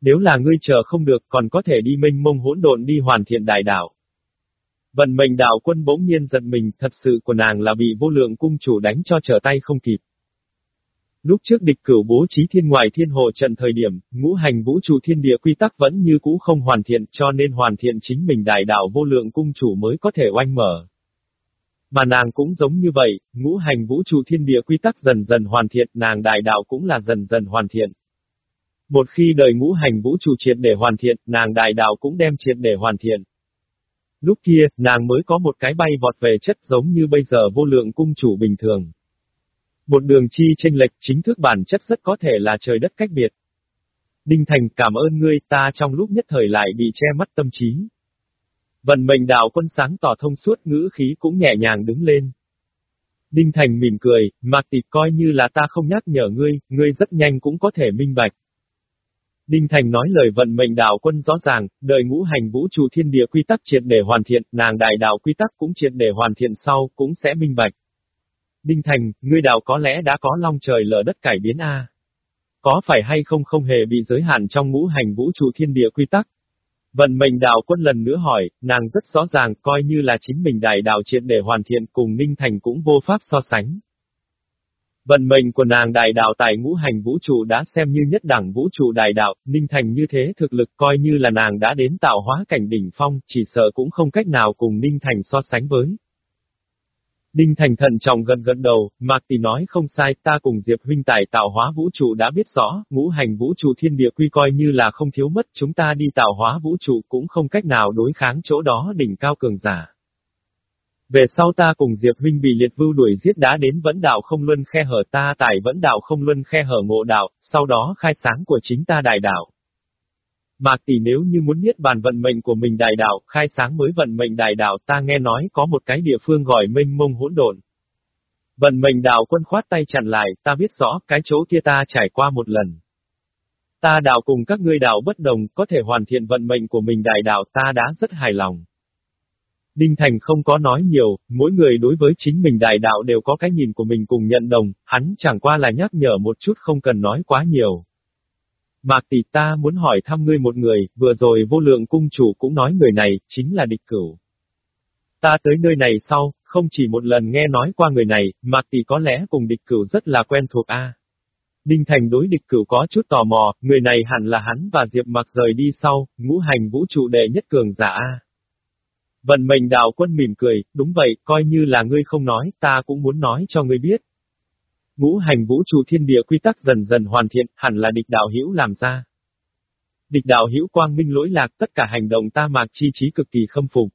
Nếu là ngươi chờ không được còn có thể đi minh mông hỗn độn đi hoàn thiện đại đạo. Vận mệnh đạo quân bỗng nhiên giật mình, thật sự của nàng là bị vô lượng cung chủ đánh cho trở tay không kịp. Lúc trước địch cửu bố trí thiên ngoại thiên hồ trận thời điểm, ngũ hành vũ trụ thiên địa quy tắc vẫn như cũ không hoàn thiện cho nên hoàn thiện chính mình đại đạo vô lượng cung chủ mới có thể oanh mở. Mà nàng cũng giống như vậy, ngũ hành vũ trụ thiên địa quy tắc dần dần hoàn thiện, nàng đại đạo cũng là dần dần hoàn thiện. Một khi đời ngũ hành vũ trụ triệt để hoàn thiện, nàng đại đạo cũng đem triệt để hoàn thiện. Lúc kia, nàng mới có một cái bay vọt về chất giống như bây giờ vô lượng cung chủ bình thường. Một đường chi chênh lệch chính thức bản chất rất có thể là trời đất cách biệt. Đinh Thành cảm ơn ngươi ta trong lúc nhất thời lại bị che mắt tâm trí. Vận mệnh đạo quân sáng tỏ thông suốt ngữ khí cũng nhẹ nhàng đứng lên. Đinh Thành mỉm cười, mạc tịch coi như là ta không nhắc nhở ngươi, ngươi rất nhanh cũng có thể minh bạch. Đinh Thành nói lời vận mệnh đạo quân rõ ràng, đời ngũ hành vũ trụ thiên địa quy tắc triệt để hoàn thiện, nàng đại đạo quy tắc cũng triệt để hoàn thiện sau, cũng sẽ minh bạch. Đinh Thành, ngươi đạo có lẽ đã có long trời lở đất cải biến A. Có phải hay không không hề bị giới hạn trong ngũ hành vũ trụ thiên địa quy tắc? Vận mệnh đạo quân lần nữa hỏi, nàng rất rõ ràng coi như là chính mình đại đạo triệt để hoàn thiện cùng Ninh Thành cũng vô pháp so sánh. Vận mệnh của nàng đại đạo tại ngũ hành vũ trụ đã xem như nhất đẳng vũ trụ đại đạo, Ninh Thành như thế thực lực coi như là nàng đã đến tạo hóa cảnh đỉnh phong, chỉ sợ cũng không cách nào cùng Ninh Thành so sánh với. Đinh Thành thận trọng gần gần đầu, Mạc Tỷ nói không sai, ta cùng Diệp huynh tài tạo hóa vũ trụ đã biết rõ, ngũ hành vũ trụ thiên địa quy coi như là không thiếu mất, chúng ta đi tạo hóa vũ trụ cũng không cách nào đối kháng chỗ đó đỉnh cao cường giả. Về sau ta cùng Diệp huynh bị liệt vưu đuổi giết đã đến vẫn đạo không luân khe hở ta tại vẫn đạo không luân khe hở ngộ đạo, sau đó khai sáng của chính ta đại đạo. Mạc tỷ nếu như muốn biết bàn vận mệnh của mình đại đạo, khai sáng mới vận mệnh đại đạo ta nghe nói có một cái địa phương gọi mênh mông hỗn độn. Vận mệnh đạo quân khoát tay chặn lại, ta biết rõ cái chỗ kia ta trải qua một lần. Ta đạo cùng các ngươi đạo bất đồng, có thể hoàn thiện vận mệnh của mình đại đạo ta đã rất hài lòng. Đinh Thành không có nói nhiều, mỗi người đối với chính mình đại đạo đều có cái nhìn của mình cùng nhận đồng, hắn chẳng qua là nhắc nhở một chút không cần nói quá nhiều. Mạc tỷ ta muốn hỏi thăm ngươi một người, vừa rồi vô lượng cung chủ cũng nói người này, chính là địch cửu. Ta tới nơi này sau, không chỉ một lần nghe nói qua người này, Mạc tỷ có lẽ cùng địch cửu rất là quen thuộc a. Đinh Thành đối địch cửu có chút tò mò, người này hẳn là hắn và Diệp Mặc rời đi sau, ngũ hành vũ trụ đệ nhất cường giả a. Vận mệnh đạo quân mỉm cười, đúng vậy, coi như là ngươi không nói, ta cũng muốn nói cho ngươi biết, Ngũ hành vũ trụ thiên địa quy tắc dần dần hoàn thiện, hẳn là địch đạo hữu làm ra. Địch đạo hữu quang minh lỗi lạc tất cả hành động ta mạc chi trí cực kỳ khâm phục.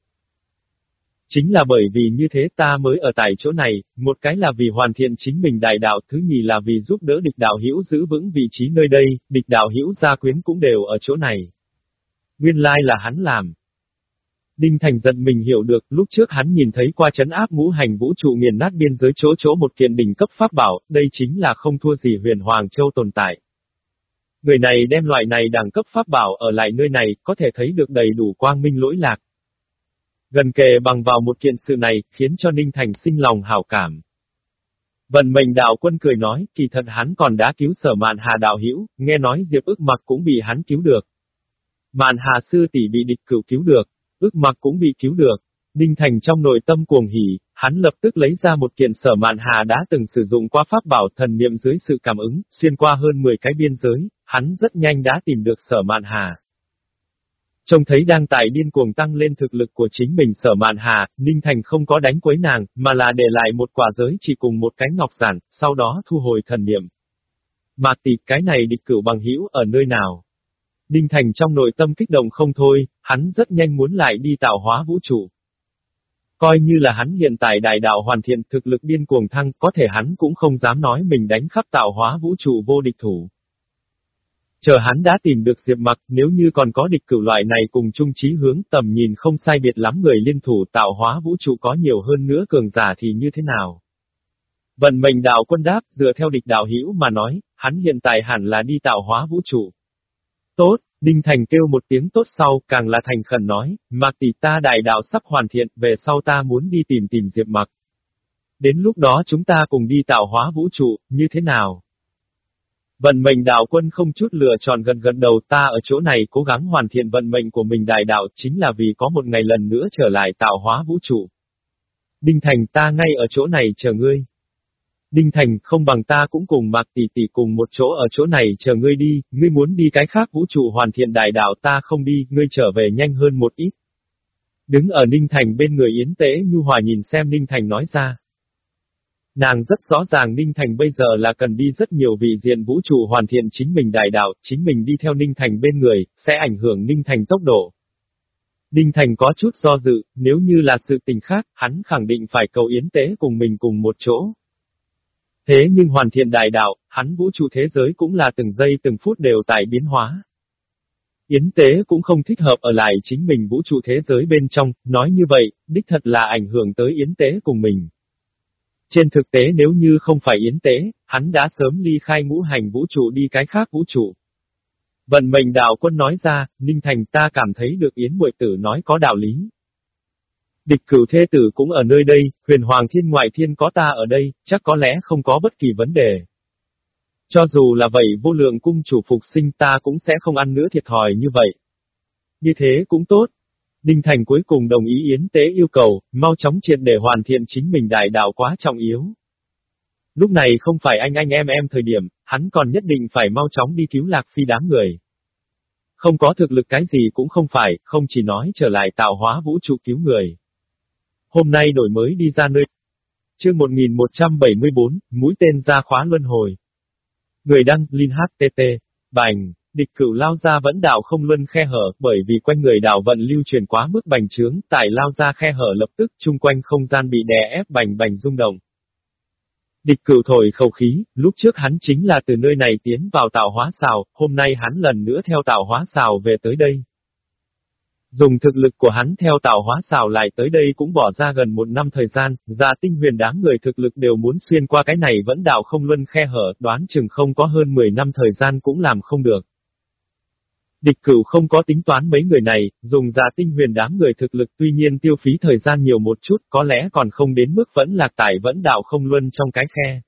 Chính là bởi vì như thế ta mới ở tại chỗ này, một cái là vì hoàn thiện chính mình đại đạo, thứ nhì là vì giúp đỡ địch đạo hữu giữ vững vị trí nơi đây, địch đạo hữu gia quyến cũng đều ở chỗ này. Nguyên lai là hắn làm. Đinh Thành giận mình hiểu được, lúc trước hắn nhìn thấy qua chấn áp ngũ hành vũ trụ nghiền nát biên giới chỗ chỗ một kiện đỉnh cấp pháp bảo, đây chính là không thua gì huyền Hoàng Châu tồn tại. Người này đem loại này đẳng cấp pháp bảo ở lại nơi này, có thể thấy được đầy đủ quang minh lỗi lạc. Gần kề bằng vào một kiện sự này, khiến cho Ninh Thành sinh lòng hảo cảm. Vận mệnh đạo quân cười nói, kỳ thật hắn còn đã cứu sở mạn hà đạo hữu nghe nói Diệp ức mặc cũng bị hắn cứu được. Mạn hà sư tỷ bị địch cửu cứu được, ước mặc cũng bị cứu được. Đinh Thành trong nội tâm cuồng hỉ, hắn lập tức lấy ra một kiện sở mạn hà đã từng sử dụng qua pháp bảo thần niệm dưới sự cảm ứng, xuyên qua hơn 10 cái biên giới, hắn rất nhanh đã tìm được sở mạn hà. Trông thấy đang tại điên cuồng tăng lên thực lực của chính mình sở mạn hà, Ninh Thành không có đánh quấy nàng, mà là để lại một quả giới chỉ cùng một cái ngọc giản, sau đó thu hồi thần niệm. Mà tỷ cái này địch cửu bằng hữu ở nơi nào? Đinh Thành trong nội tâm kích động không thôi, hắn rất nhanh muốn lại đi tạo hóa vũ trụ. Coi như là hắn hiện tại đại đạo hoàn thiện thực lực điên cuồng thăng, có thể hắn cũng không dám nói mình đánh khắp tạo hóa vũ trụ vô địch thủ. Chờ hắn đã tìm được Diệp Mặc, nếu như còn có địch cửu loại này cùng chung chí hướng tầm nhìn không sai biệt lắm người liên thủ tạo hóa vũ trụ có nhiều hơn nữa cường giả thì như thế nào? Vận mệnh đạo quân đáp, dựa theo địch đạo hữu mà nói, hắn hiện tại hẳn là đi tạo hóa vũ trụ. Tốt, Đinh Thành kêu một tiếng tốt sau, càng là thành khẩn nói, Mạc tỷ ta đại đạo sắp hoàn thiện, về sau ta muốn đi tìm tìm Diệp Mặc. Đến lúc đó chúng ta cùng đi tạo hóa vũ trụ, như thế nào? Vận mệnh đạo quân không chút lựa chọn gần gần đầu ta ở chỗ này cố gắng hoàn thiện vận mệnh của mình đại đạo chính là vì có một ngày lần nữa trở lại tạo hóa vũ trụ. Đinh Thành ta ngay ở chỗ này chờ ngươi. Đinh Thành, không bằng ta cũng cùng Mạc Tỷ Tỷ cùng một chỗ ở chỗ này chờ ngươi đi, ngươi muốn đi cái khác vũ trụ hoàn thiện đại đạo ta không đi, ngươi trở về nhanh hơn một ít. Đứng ở Ninh Thành bên người Yến Tế Nhu Hòa nhìn xem Ninh Thành nói ra. Nàng rất rõ ràng Ninh Thành bây giờ là cần đi rất nhiều vị diện vũ trụ hoàn thiện chính mình đại đạo, chính mình đi theo Ninh Thành bên người, sẽ ảnh hưởng Ninh Thành tốc độ. Ninh Thành có chút do dự, nếu như là sự tình khác, hắn khẳng định phải cầu Yến Tế cùng mình cùng một chỗ. Thế nhưng hoàn thiện đại đạo, hắn vũ trụ thế giới cũng là từng giây từng phút đều tại biến hóa. Yến tế cũng không thích hợp ở lại chính mình vũ trụ thế giới bên trong, nói như vậy, đích thật là ảnh hưởng tới yến tế cùng mình. Trên thực tế nếu như không phải yến tế, hắn đã sớm ly khai ngũ hành vũ trụ đi cái khác vũ trụ. Vận mệnh đạo quân nói ra, Ninh Thành ta cảm thấy được Yến Muội Tử nói có đạo lý. Địch cửu thê tử cũng ở nơi đây, huyền hoàng thiên ngoại thiên có ta ở đây, chắc có lẽ không có bất kỳ vấn đề. Cho dù là vậy vô lượng cung chủ phục sinh ta cũng sẽ không ăn nữa thiệt thòi như vậy. Như thế cũng tốt. Đinh Thành cuối cùng đồng ý Yến Tế yêu cầu, mau chóng triệt để hoàn thiện chính mình đại đạo quá trọng yếu. Lúc này không phải anh anh em em thời điểm, hắn còn nhất định phải mau chóng đi cứu lạc phi đám người. Không có thực lực cái gì cũng không phải, không chỉ nói trở lại tạo hóa vũ trụ cứu người. Hôm nay đổi mới đi ra nơi. Chương 1174, mũi tên ra khóa luân hồi. Người đăng, Linh HTT, Bành, địch cửu lao ra vẫn đảo không luân khe hở, bởi vì quanh người đảo vận lưu truyền quá mức bành trướng, tại lao ra khe hở lập tức, chung quanh không gian bị đè ép bành bành rung động. Địch cửu thổi khẩu khí, lúc trước hắn chính là từ nơi này tiến vào tạo hóa xào, hôm nay hắn lần nữa theo tạo hóa xào về tới đây. Dùng thực lực của hắn theo tạo hóa xào lại tới đây cũng bỏ ra gần một năm thời gian, gia tinh huyền đám người thực lực đều muốn xuyên qua cái này vẫn đạo không luân khe hở, đoán chừng không có hơn 10 năm thời gian cũng làm không được. Địch cửu không có tính toán mấy người này, dùng giả tinh huyền đám người thực lực tuy nhiên tiêu phí thời gian nhiều một chút, có lẽ còn không đến mức vẫn lạc tải vẫn đạo không luân trong cái khe.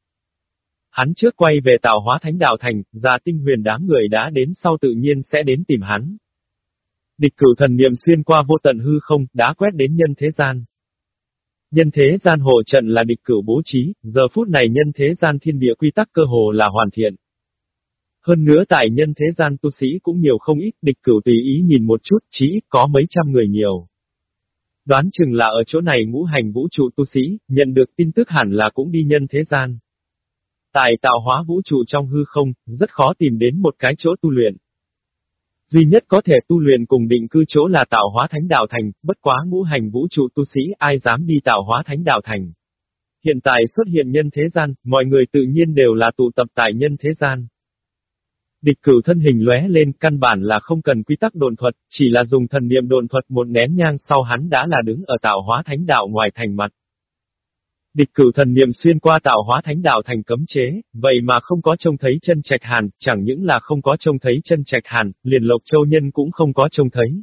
Hắn trước quay về tạo hóa thánh đạo thành, giả tinh huyền đám người đã đến sau tự nhiên sẽ đến tìm hắn. Địch cửu thần niệm xuyên qua vô tận hư không, đã quét đến nhân thế gian. Nhân thế gian hộ trận là địch cửu bố trí, giờ phút này nhân thế gian thiên địa quy tắc cơ hồ là hoàn thiện. Hơn nữa tại nhân thế gian tu sĩ cũng nhiều không ít, địch cửu tùy ý nhìn một chút, chỉ ít có mấy trăm người nhiều. Đoán chừng là ở chỗ này ngũ hành vũ trụ tu sĩ, nhận được tin tức hẳn là cũng đi nhân thế gian. Tại tạo hóa vũ trụ trong hư không, rất khó tìm đến một cái chỗ tu luyện. Duy nhất có thể tu luyện cùng định cư chỗ là tạo hóa thánh đạo thành, bất quá ngũ hành vũ trụ tu sĩ ai dám đi tạo hóa thánh đạo thành. Hiện tại xuất hiện nhân thế gian, mọi người tự nhiên đều là tụ tập tại nhân thế gian. Địch cửu thân hình lóe lên, căn bản là không cần quy tắc đồn thuật, chỉ là dùng thần niệm đồn thuật một nén nhang sau hắn đã là đứng ở tạo hóa thánh đạo ngoài thành mặt. Địch cửu thần niệm xuyên qua tạo hóa thánh đạo thành cấm chế, vậy mà không có trông thấy chân trạch hàn, chẳng những là không có trông thấy chân trạch hàn, liền lộc châu nhân cũng không có trông thấy.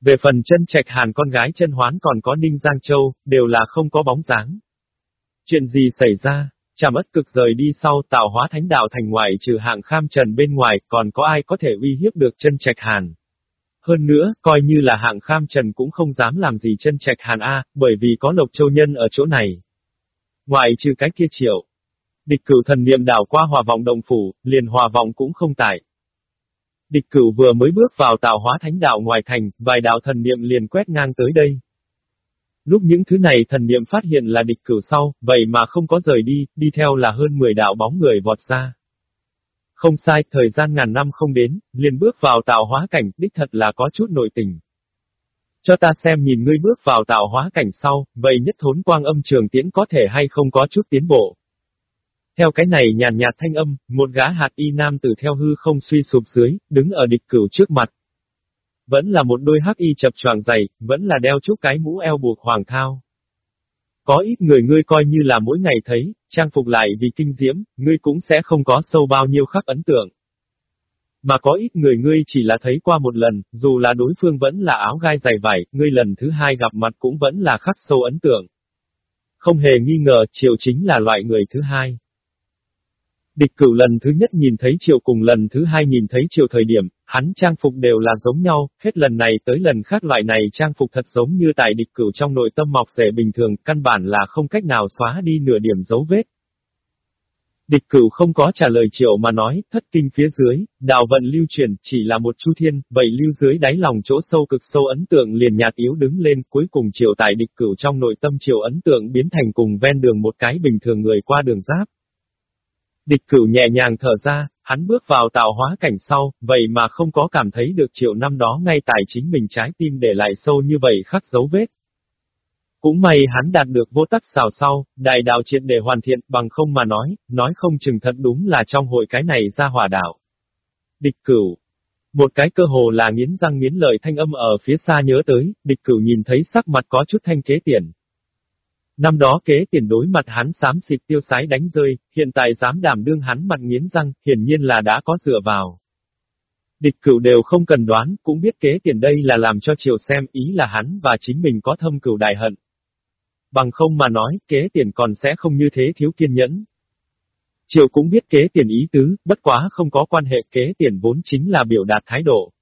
Về phần chân trạch hàn con gái chân hoán còn có ninh giang châu, đều là không có bóng dáng. Chuyện gì xảy ra? Chàm ất cực rời đi sau tạo hóa thánh đạo thành ngoài trừ hạng kham trần bên ngoài, còn có ai có thể uy hiếp được chân trạch hàn. Hơn nữa, coi như là hạng kham trần cũng không dám làm gì chân trạch hàn A, bởi vì có lộc châu nhân ở chỗ này. Ngoài trừ cái kia triệu. Địch cửu thần niệm đảo qua hòa vọng đồng phủ, liền hòa vọng cũng không tại. Địch cửu vừa mới bước vào tạo hóa thánh đạo ngoài thành, vài đạo thần niệm liền quét ngang tới đây. Lúc những thứ này thần niệm phát hiện là địch cửu sau, vậy mà không có rời đi, đi theo là hơn 10 đạo bóng người vọt ra. Không sai, thời gian ngàn năm không đến, liền bước vào tạo hóa cảnh, đích thật là có chút nội tình. Cho ta xem nhìn ngươi bước vào tạo hóa cảnh sau, vậy nhất thốn quang âm trường tiễn có thể hay không có chút tiến bộ. Theo cái này nhàn nhạt thanh âm, một gã hạt y nam từ theo hư không suy sụp dưới, đứng ở địch cửu trước mặt, vẫn là một đôi hắc y chập choàng dày, vẫn là đeo chút cái mũ eo buộc hoàng thao. Có ít người ngươi coi như là mỗi ngày thấy, trang phục lại vì kinh diễm, ngươi cũng sẽ không có sâu bao nhiêu khắc ấn tượng. Mà có ít người ngươi chỉ là thấy qua một lần, dù là đối phương vẫn là áo gai dày vải, ngươi lần thứ hai gặp mặt cũng vẫn là khắc sâu ấn tượng. Không hề nghi ngờ, Triệu chính là loại người thứ hai. Địch cửu lần thứ nhất nhìn thấy Triệu cùng lần thứ hai nhìn thấy Triệu thời điểm, Hắn trang phục đều là giống nhau, hết lần này tới lần khác loại này trang phục thật giống như tại địch cửu trong nội tâm mọc rể bình thường, căn bản là không cách nào xóa đi nửa điểm dấu vết. Địch cửu không có trả lời triệu mà nói, thất kinh phía dưới, đào vận lưu truyền, chỉ là một chu thiên, vậy lưu dưới đáy lòng chỗ sâu cực sâu ấn tượng liền nhạt yếu đứng lên, cuối cùng triệu tại địch cửu trong nội tâm triệu ấn tượng biến thành cùng ven đường một cái bình thường người qua đường giáp. Địch cửu nhẹ nhàng thở ra, hắn bước vào tạo hóa cảnh sau, vậy mà không có cảm thấy được triệu năm đó ngay tại chính mình trái tim để lại sâu như vậy khắc dấu vết. Cũng may hắn đạt được vô tắc xào sau, đại đạo triệt để hoàn thiện bằng không mà nói, nói không chừng thật đúng là trong hội cái này ra hỏa đạo. Địch cửu. Một cái cơ hồ là nghiến răng nghiến lợi thanh âm ở phía xa nhớ tới, địch cửu nhìn thấy sắc mặt có chút thanh kế tiền, Năm đó kế tiền đối mặt hắn xám xịt tiêu sái đánh rơi, hiện tại dám đảm đương hắn mặt nghiến răng, hiển nhiên là đã có dựa vào. Địch cửu đều không cần đoán, cũng biết kế tiền đây là làm cho triều xem ý là hắn và chính mình có thâm cửu đại hận. Bằng không mà nói, kế tiền còn sẽ không như thế thiếu kiên nhẫn. Triều cũng biết kế tiền ý tứ, bất quá không có quan hệ kế tiền vốn chính là biểu đạt thái độ.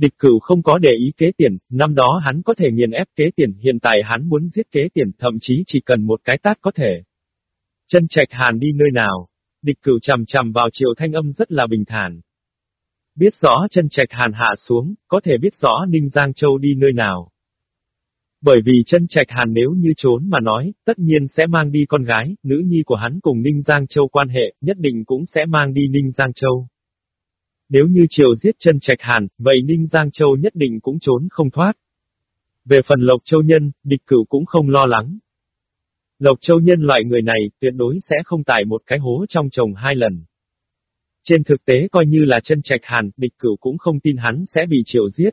Địch cửu không có để ý kế tiền, năm đó hắn có thể nghiền ép kế tiền, hiện tại hắn muốn giết kế tiền, thậm chí chỉ cần một cái tát có thể. Chân trạch hàn đi nơi nào? Địch cửu chầm chầm vào chiều thanh âm rất là bình thản. Biết rõ chân trạch hàn hạ xuống, có thể biết rõ Ninh Giang Châu đi nơi nào. Bởi vì chân trạch hàn nếu như trốn mà nói, tất nhiên sẽ mang đi con gái, nữ nhi của hắn cùng Ninh Giang Châu quan hệ, nhất định cũng sẽ mang đi Ninh Giang Châu. Nếu như triều giết chân trạch hàn, vậy Ninh Giang Châu nhất định cũng trốn không thoát. Về phần Lộc Châu Nhân, địch cửu cũng không lo lắng. Lộc Châu Nhân loại người này, tuyệt đối sẽ không tải một cái hố trong chồng hai lần. Trên thực tế coi như là chân trạch hàn, địch cửu cũng không tin hắn sẽ bị triều giết.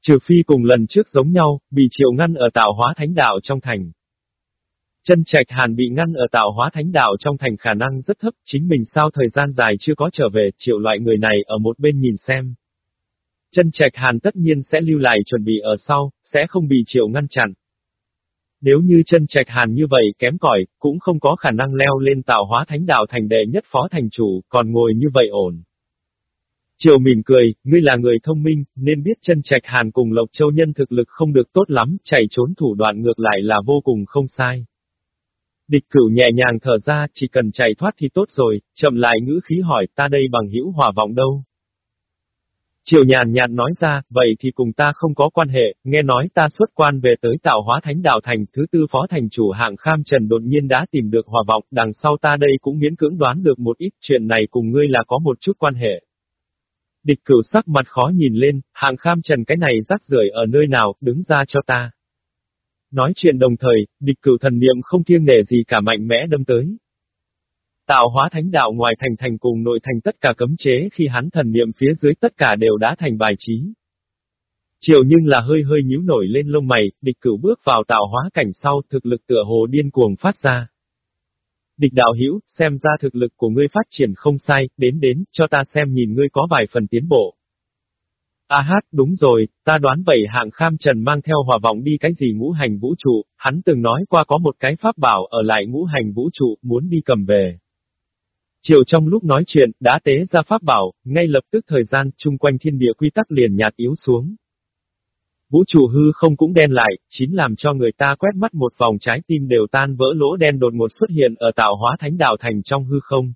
Trừ phi cùng lần trước giống nhau, bị triều ngăn ở tạo hóa thánh đạo trong thành. Chân trạch hàn bị ngăn ở tạo hóa thánh đạo trong thành khả năng rất thấp, chính mình sao thời gian dài chưa có trở về, triệu loại người này ở một bên nhìn xem. Chân trạch hàn tất nhiên sẽ lưu lại chuẩn bị ở sau, sẽ không bị triệu ngăn chặn. Nếu như chân trạch hàn như vậy kém cỏi, cũng không có khả năng leo lên tạo hóa thánh đạo thành đệ nhất phó thành chủ, còn ngồi như vậy ổn. Triều mỉm cười, ngươi là người thông minh, nên biết chân trạch hàn cùng Lộc Châu nhân thực lực không được tốt lắm, chạy trốn thủ đoạn ngược lại là vô cùng không sai. Địch cửu nhẹ nhàng thở ra, chỉ cần chạy thoát thì tốt rồi, chậm lại ngữ khí hỏi ta đây bằng hữu hòa vọng đâu. Triệu nhàn nhạt nói ra, vậy thì cùng ta không có quan hệ, nghe nói ta xuất quan về tới tạo hóa thánh đạo thành, thứ tư phó thành chủ hạng kham trần đột nhiên đã tìm được hòa vọng, đằng sau ta đây cũng miễn cưỡng đoán được một ít chuyện này cùng ngươi là có một chút quan hệ. Địch cửu sắc mặt khó nhìn lên, hạng kham trần cái này rắc rưởi ở nơi nào, đứng ra cho ta. Nói chuyện đồng thời, địch cửu thần niệm không kiêng nể gì cả mạnh mẽ đâm tới. Tạo hóa thánh đạo ngoài thành thành cùng nội thành tất cả cấm chế khi hắn thần niệm phía dưới tất cả đều đã thành bài trí. Chiều nhưng là hơi hơi nhíu nổi lên lông mày, địch cửu bước vào tạo hóa cảnh sau thực lực tựa hồ điên cuồng phát ra. Địch đạo hữu xem ra thực lực của ngươi phát triển không sai, đến đến, cho ta xem nhìn ngươi có vài phần tiến bộ. A hát, đúng rồi, ta đoán vậy hạng kham trần mang theo hòa vọng đi cái gì ngũ hành vũ trụ, hắn từng nói qua có một cái pháp bảo ở lại ngũ hành vũ trụ, muốn đi cầm về. Chiều trong lúc nói chuyện, đã tế ra pháp bảo, ngay lập tức thời gian, chung quanh thiên địa quy tắc liền nhạt yếu xuống. Vũ trụ hư không cũng đen lại, chính làm cho người ta quét mắt một vòng trái tim đều tan vỡ lỗ đen đột ngột xuất hiện ở tạo hóa thánh đạo thành trong hư không.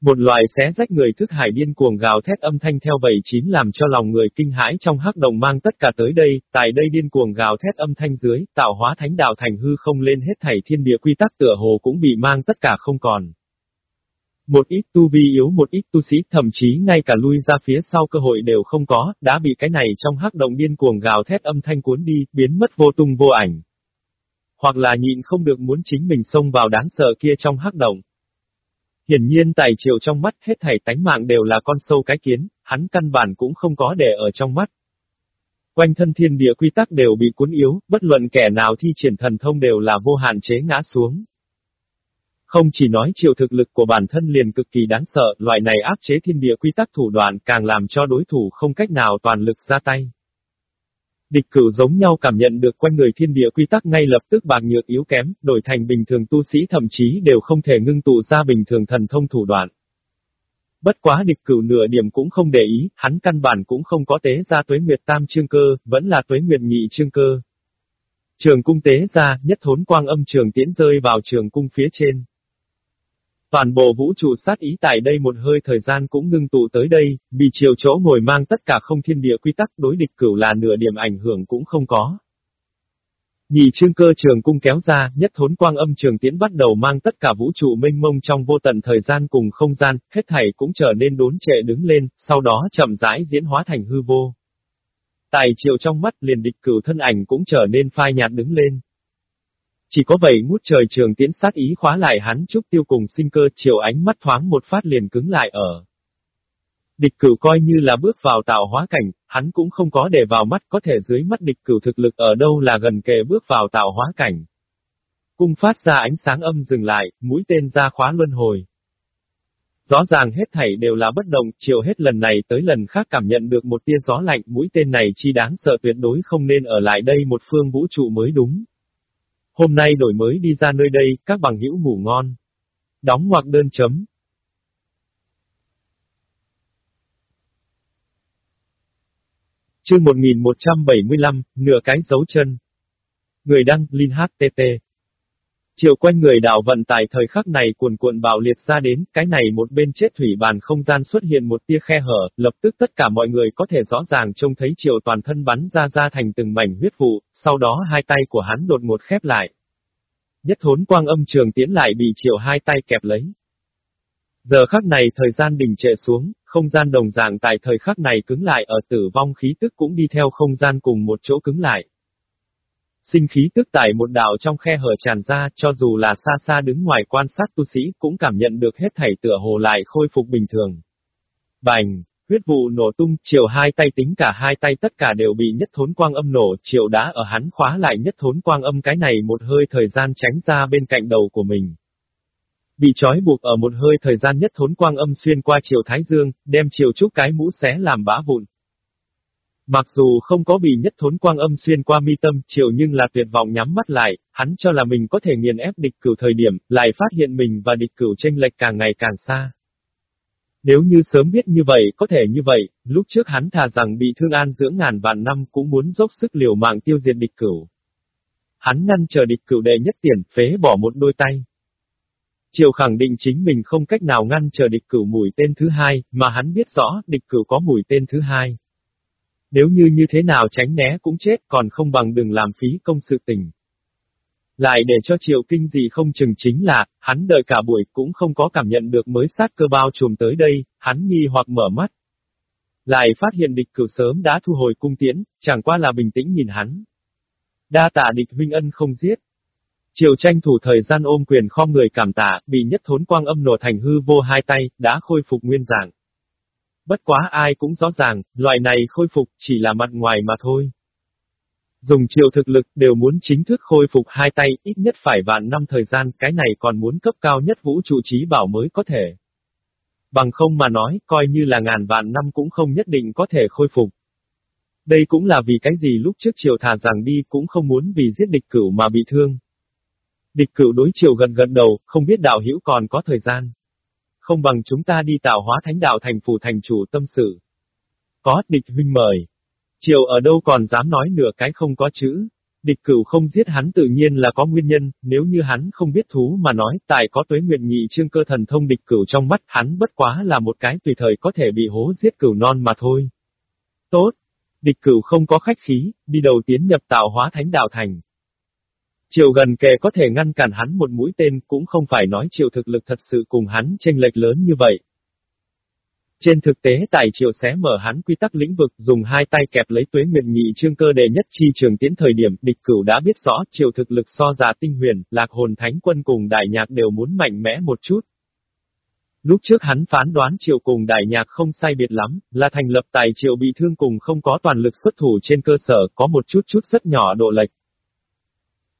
Một loài xé rách người thức hải điên cuồng gào thét âm thanh theo bảy chín làm cho lòng người kinh hãi trong hắc đồng mang tất cả tới đây, tại đây điên cuồng gào thét âm thanh dưới, tạo hóa thánh đạo thành hư không lên hết thảy thiên địa quy tắc tựa hồ cũng bị mang tất cả không còn. Một ít tu vi yếu một ít tu sĩ thậm chí ngay cả lui ra phía sau cơ hội đều không có, đã bị cái này trong hắc động điên cuồng gào thét âm thanh cuốn đi, biến mất vô tung vô ảnh. Hoặc là nhịn không được muốn chính mình xông vào đáng sợ kia trong hắc động. Hiển nhiên tài triệu trong mắt hết thảy tánh mạng đều là con sâu cái kiến, hắn căn bản cũng không có để ở trong mắt. Quanh thân thiên địa quy tắc đều bị cuốn yếu, bất luận kẻ nào thi triển thần thông đều là vô hạn chế ngã xuống. Không chỉ nói chiều thực lực của bản thân liền cực kỳ đáng sợ, loại này áp chế thiên địa quy tắc thủ đoạn càng làm cho đối thủ không cách nào toàn lực ra tay. Địch cửu giống nhau cảm nhận được quanh người thiên địa quy tắc ngay lập tức bạc nhược yếu kém, đổi thành bình thường tu sĩ thậm chí đều không thể ngưng tụ ra bình thường thần thông thủ đoạn. Bất quá địch cửu nửa điểm cũng không để ý, hắn căn bản cũng không có tế ra tuế nguyệt tam trương cơ, vẫn là tuế nguyệt nhị trương cơ. Trường cung tế ra, nhất thốn quang âm trường tiễn rơi vào trường cung phía trên. Toàn bộ vũ trụ sát ý tại đây một hơi thời gian cũng ngưng tụ tới đây, bị chiều chỗ ngồi mang tất cả không thiên địa quy tắc đối địch cửu là nửa điểm ảnh hưởng cũng không có. Nhị chương cơ trường cung kéo ra, nhất thốn quang âm trường tiễn bắt đầu mang tất cả vũ trụ mênh mông trong vô tận thời gian cùng không gian, hết thảy cũng trở nên đốn trệ đứng lên, sau đó chậm rãi diễn hóa thành hư vô. Tài chiều trong mắt liền địch cửu thân ảnh cũng trở nên phai nhạt đứng lên. Chỉ có vậy ngút trời trường tiễn sát ý khóa lại hắn trúc tiêu cùng sinh cơ chiều ánh mắt thoáng một phát liền cứng lại ở. Địch cửu coi như là bước vào tạo hóa cảnh, hắn cũng không có để vào mắt có thể dưới mắt địch cửu thực lực ở đâu là gần kề bước vào tạo hóa cảnh. Cung phát ra ánh sáng âm dừng lại, mũi tên ra khóa luân hồi. Rõ ràng hết thảy đều là bất động, chiều hết lần này tới lần khác cảm nhận được một tia gió lạnh, mũi tên này chi đáng sợ tuyệt đối không nên ở lại đây một phương vũ trụ mới đúng. Hôm nay đổi mới đi ra nơi đây, các bằng hữu ngủ ngon. Đóng hoặc đơn chấm. Chương 1175, nửa cái dấu chân. Người đăng, Linh HTT. Chiều quanh người đảo vận tải thời khắc này cuồn cuộn bạo liệt ra đến, cái này một bên chết thủy bàn không gian xuất hiện một tia khe hở, lập tức tất cả mọi người có thể rõ ràng trông thấy chiều toàn thân bắn ra ra thành từng mảnh huyết vụ, sau đó hai tay của hắn đột ngột khép lại. Nhất thốn quang âm trường tiến lại bị chiều hai tay kẹp lấy. Giờ khắc này thời gian đình trệ xuống, không gian đồng dạng tại thời khắc này cứng lại ở tử vong khí tức cũng đi theo không gian cùng một chỗ cứng lại. Sinh khí tức tại một đạo trong khe hở tràn ra, cho dù là xa xa đứng ngoài quan sát tu sĩ cũng cảm nhận được hết thảy tựa hồ lại khôi phục bình thường. Bành, huyết vụ nổ tung, chiều hai tay tính cả hai tay tất cả đều bị nhất thốn quang âm nổ, chiều đá ở hắn khóa lại nhất thốn quang âm cái này một hơi thời gian tránh ra bên cạnh đầu của mình. Bị trói buộc ở một hơi thời gian nhất thốn quang âm xuyên qua chiều thái dương, đem chiều trúc cái mũ xé làm bã vụn. Mặc dù không có bị nhất thốn quang âm xuyên qua mi tâm chiều nhưng là tuyệt vọng nhắm mắt lại, hắn cho là mình có thể nghiền ép địch cửu thời điểm, lại phát hiện mình và địch cửu tranh lệch càng ngày càng xa. Nếu như sớm biết như vậy có thể như vậy, lúc trước hắn thà rằng bị thương an dưỡng ngàn vạn năm cũng muốn dốc sức liều mạng tiêu diệt địch cửu. Hắn ngăn chờ địch cửu đệ nhất tiền phế bỏ một đôi tay. Triều khẳng định chính mình không cách nào ngăn chờ địch cửu mùi tên thứ hai, mà hắn biết rõ địch cửu có mùi tên thứ hai. Nếu như như thế nào tránh né cũng chết còn không bằng đừng làm phí công sự tình. Lại để cho triệu kinh gì không chừng chính là, hắn đợi cả buổi cũng không có cảm nhận được mới sát cơ bao trùm tới đây, hắn nghi hoặc mở mắt. Lại phát hiện địch cửu sớm đã thu hồi cung tiễn, chẳng qua là bình tĩnh nhìn hắn. Đa tạ địch huynh ân không giết. Triều tranh thủ thời gian ôm quyền kho người cảm tạ, bị nhất thốn quang âm nổ thành hư vô hai tay, đã khôi phục nguyên dạng. Bất quá ai cũng rõ ràng, loại này khôi phục chỉ là mặt ngoài mà thôi. Dùng chiều thực lực đều muốn chính thức khôi phục hai tay, ít nhất phải vạn năm thời gian, cái này còn muốn cấp cao nhất vũ trụ trí bảo mới có thể. Bằng không mà nói, coi như là ngàn vạn năm cũng không nhất định có thể khôi phục. Đây cũng là vì cái gì lúc trước triều thà rằng đi cũng không muốn vì giết địch cửu mà bị thương. Địch cửu đối triều gần gần đầu, không biết đạo hữu còn có thời gian. Không bằng chúng ta đi tạo hóa thánh đạo thành phủ thành chủ tâm sự. Có, địch huynh mời. Triều ở đâu còn dám nói nửa cái không có chữ. Địch cửu không giết hắn tự nhiên là có nguyên nhân, nếu như hắn không biết thú mà nói, tài có tuế nguyện nhị trương cơ thần thông địch cửu trong mắt hắn bất quá là một cái tùy thời có thể bị hố giết cửu non mà thôi. Tốt. Địch cửu không có khách khí, đi đầu tiến nhập tạo hóa thánh đạo thành. Chiều gần kề có thể ngăn cản hắn một mũi tên cũng không phải nói chiều thực lực thật sự cùng hắn tranh lệch lớn như vậy. Trên thực tế tài triệu xé mở hắn quy tắc lĩnh vực dùng hai tay kẹp lấy tuế nguyện nhị trương cơ đề nhất chi trường tiến thời điểm địch cửu đã biết rõ triệu thực lực so giả tinh huyền, lạc hồn thánh quân cùng đại nhạc đều muốn mạnh mẽ một chút. Lúc trước hắn phán đoán triệu cùng đại nhạc không sai biệt lắm, là thành lập tài triệu bị thương cùng không có toàn lực xuất thủ trên cơ sở có một chút chút rất nhỏ độ lệch.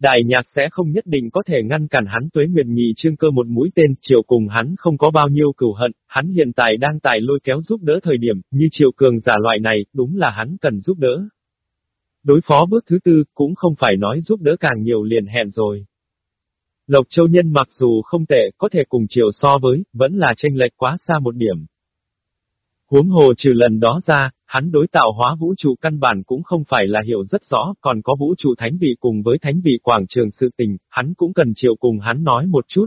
Đại nhạc sẽ không nhất định có thể ngăn cản hắn tuế nguyệt nhị trương cơ một mũi tên, chiều cùng hắn không có bao nhiêu cửu hận, hắn hiện tại đang tại lôi kéo giúp đỡ thời điểm, như chiều cường giả loại này, đúng là hắn cần giúp đỡ. Đối phó bước thứ tư, cũng không phải nói giúp đỡ càng nhiều liền hẹn rồi. Lộc Châu Nhân mặc dù không tệ, có thể cùng chiều so với, vẫn là tranh lệch quá xa một điểm. Huống hồ trừ lần đó ra, hắn đối tạo hóa vũ trụ căn bản cũng không phải là hiểu rất rõ, còn có vũ trụ thánh vị cùng với thánh vị quảng trường sự tình, hắn cũng cần chịu cùng hắn nói một chút.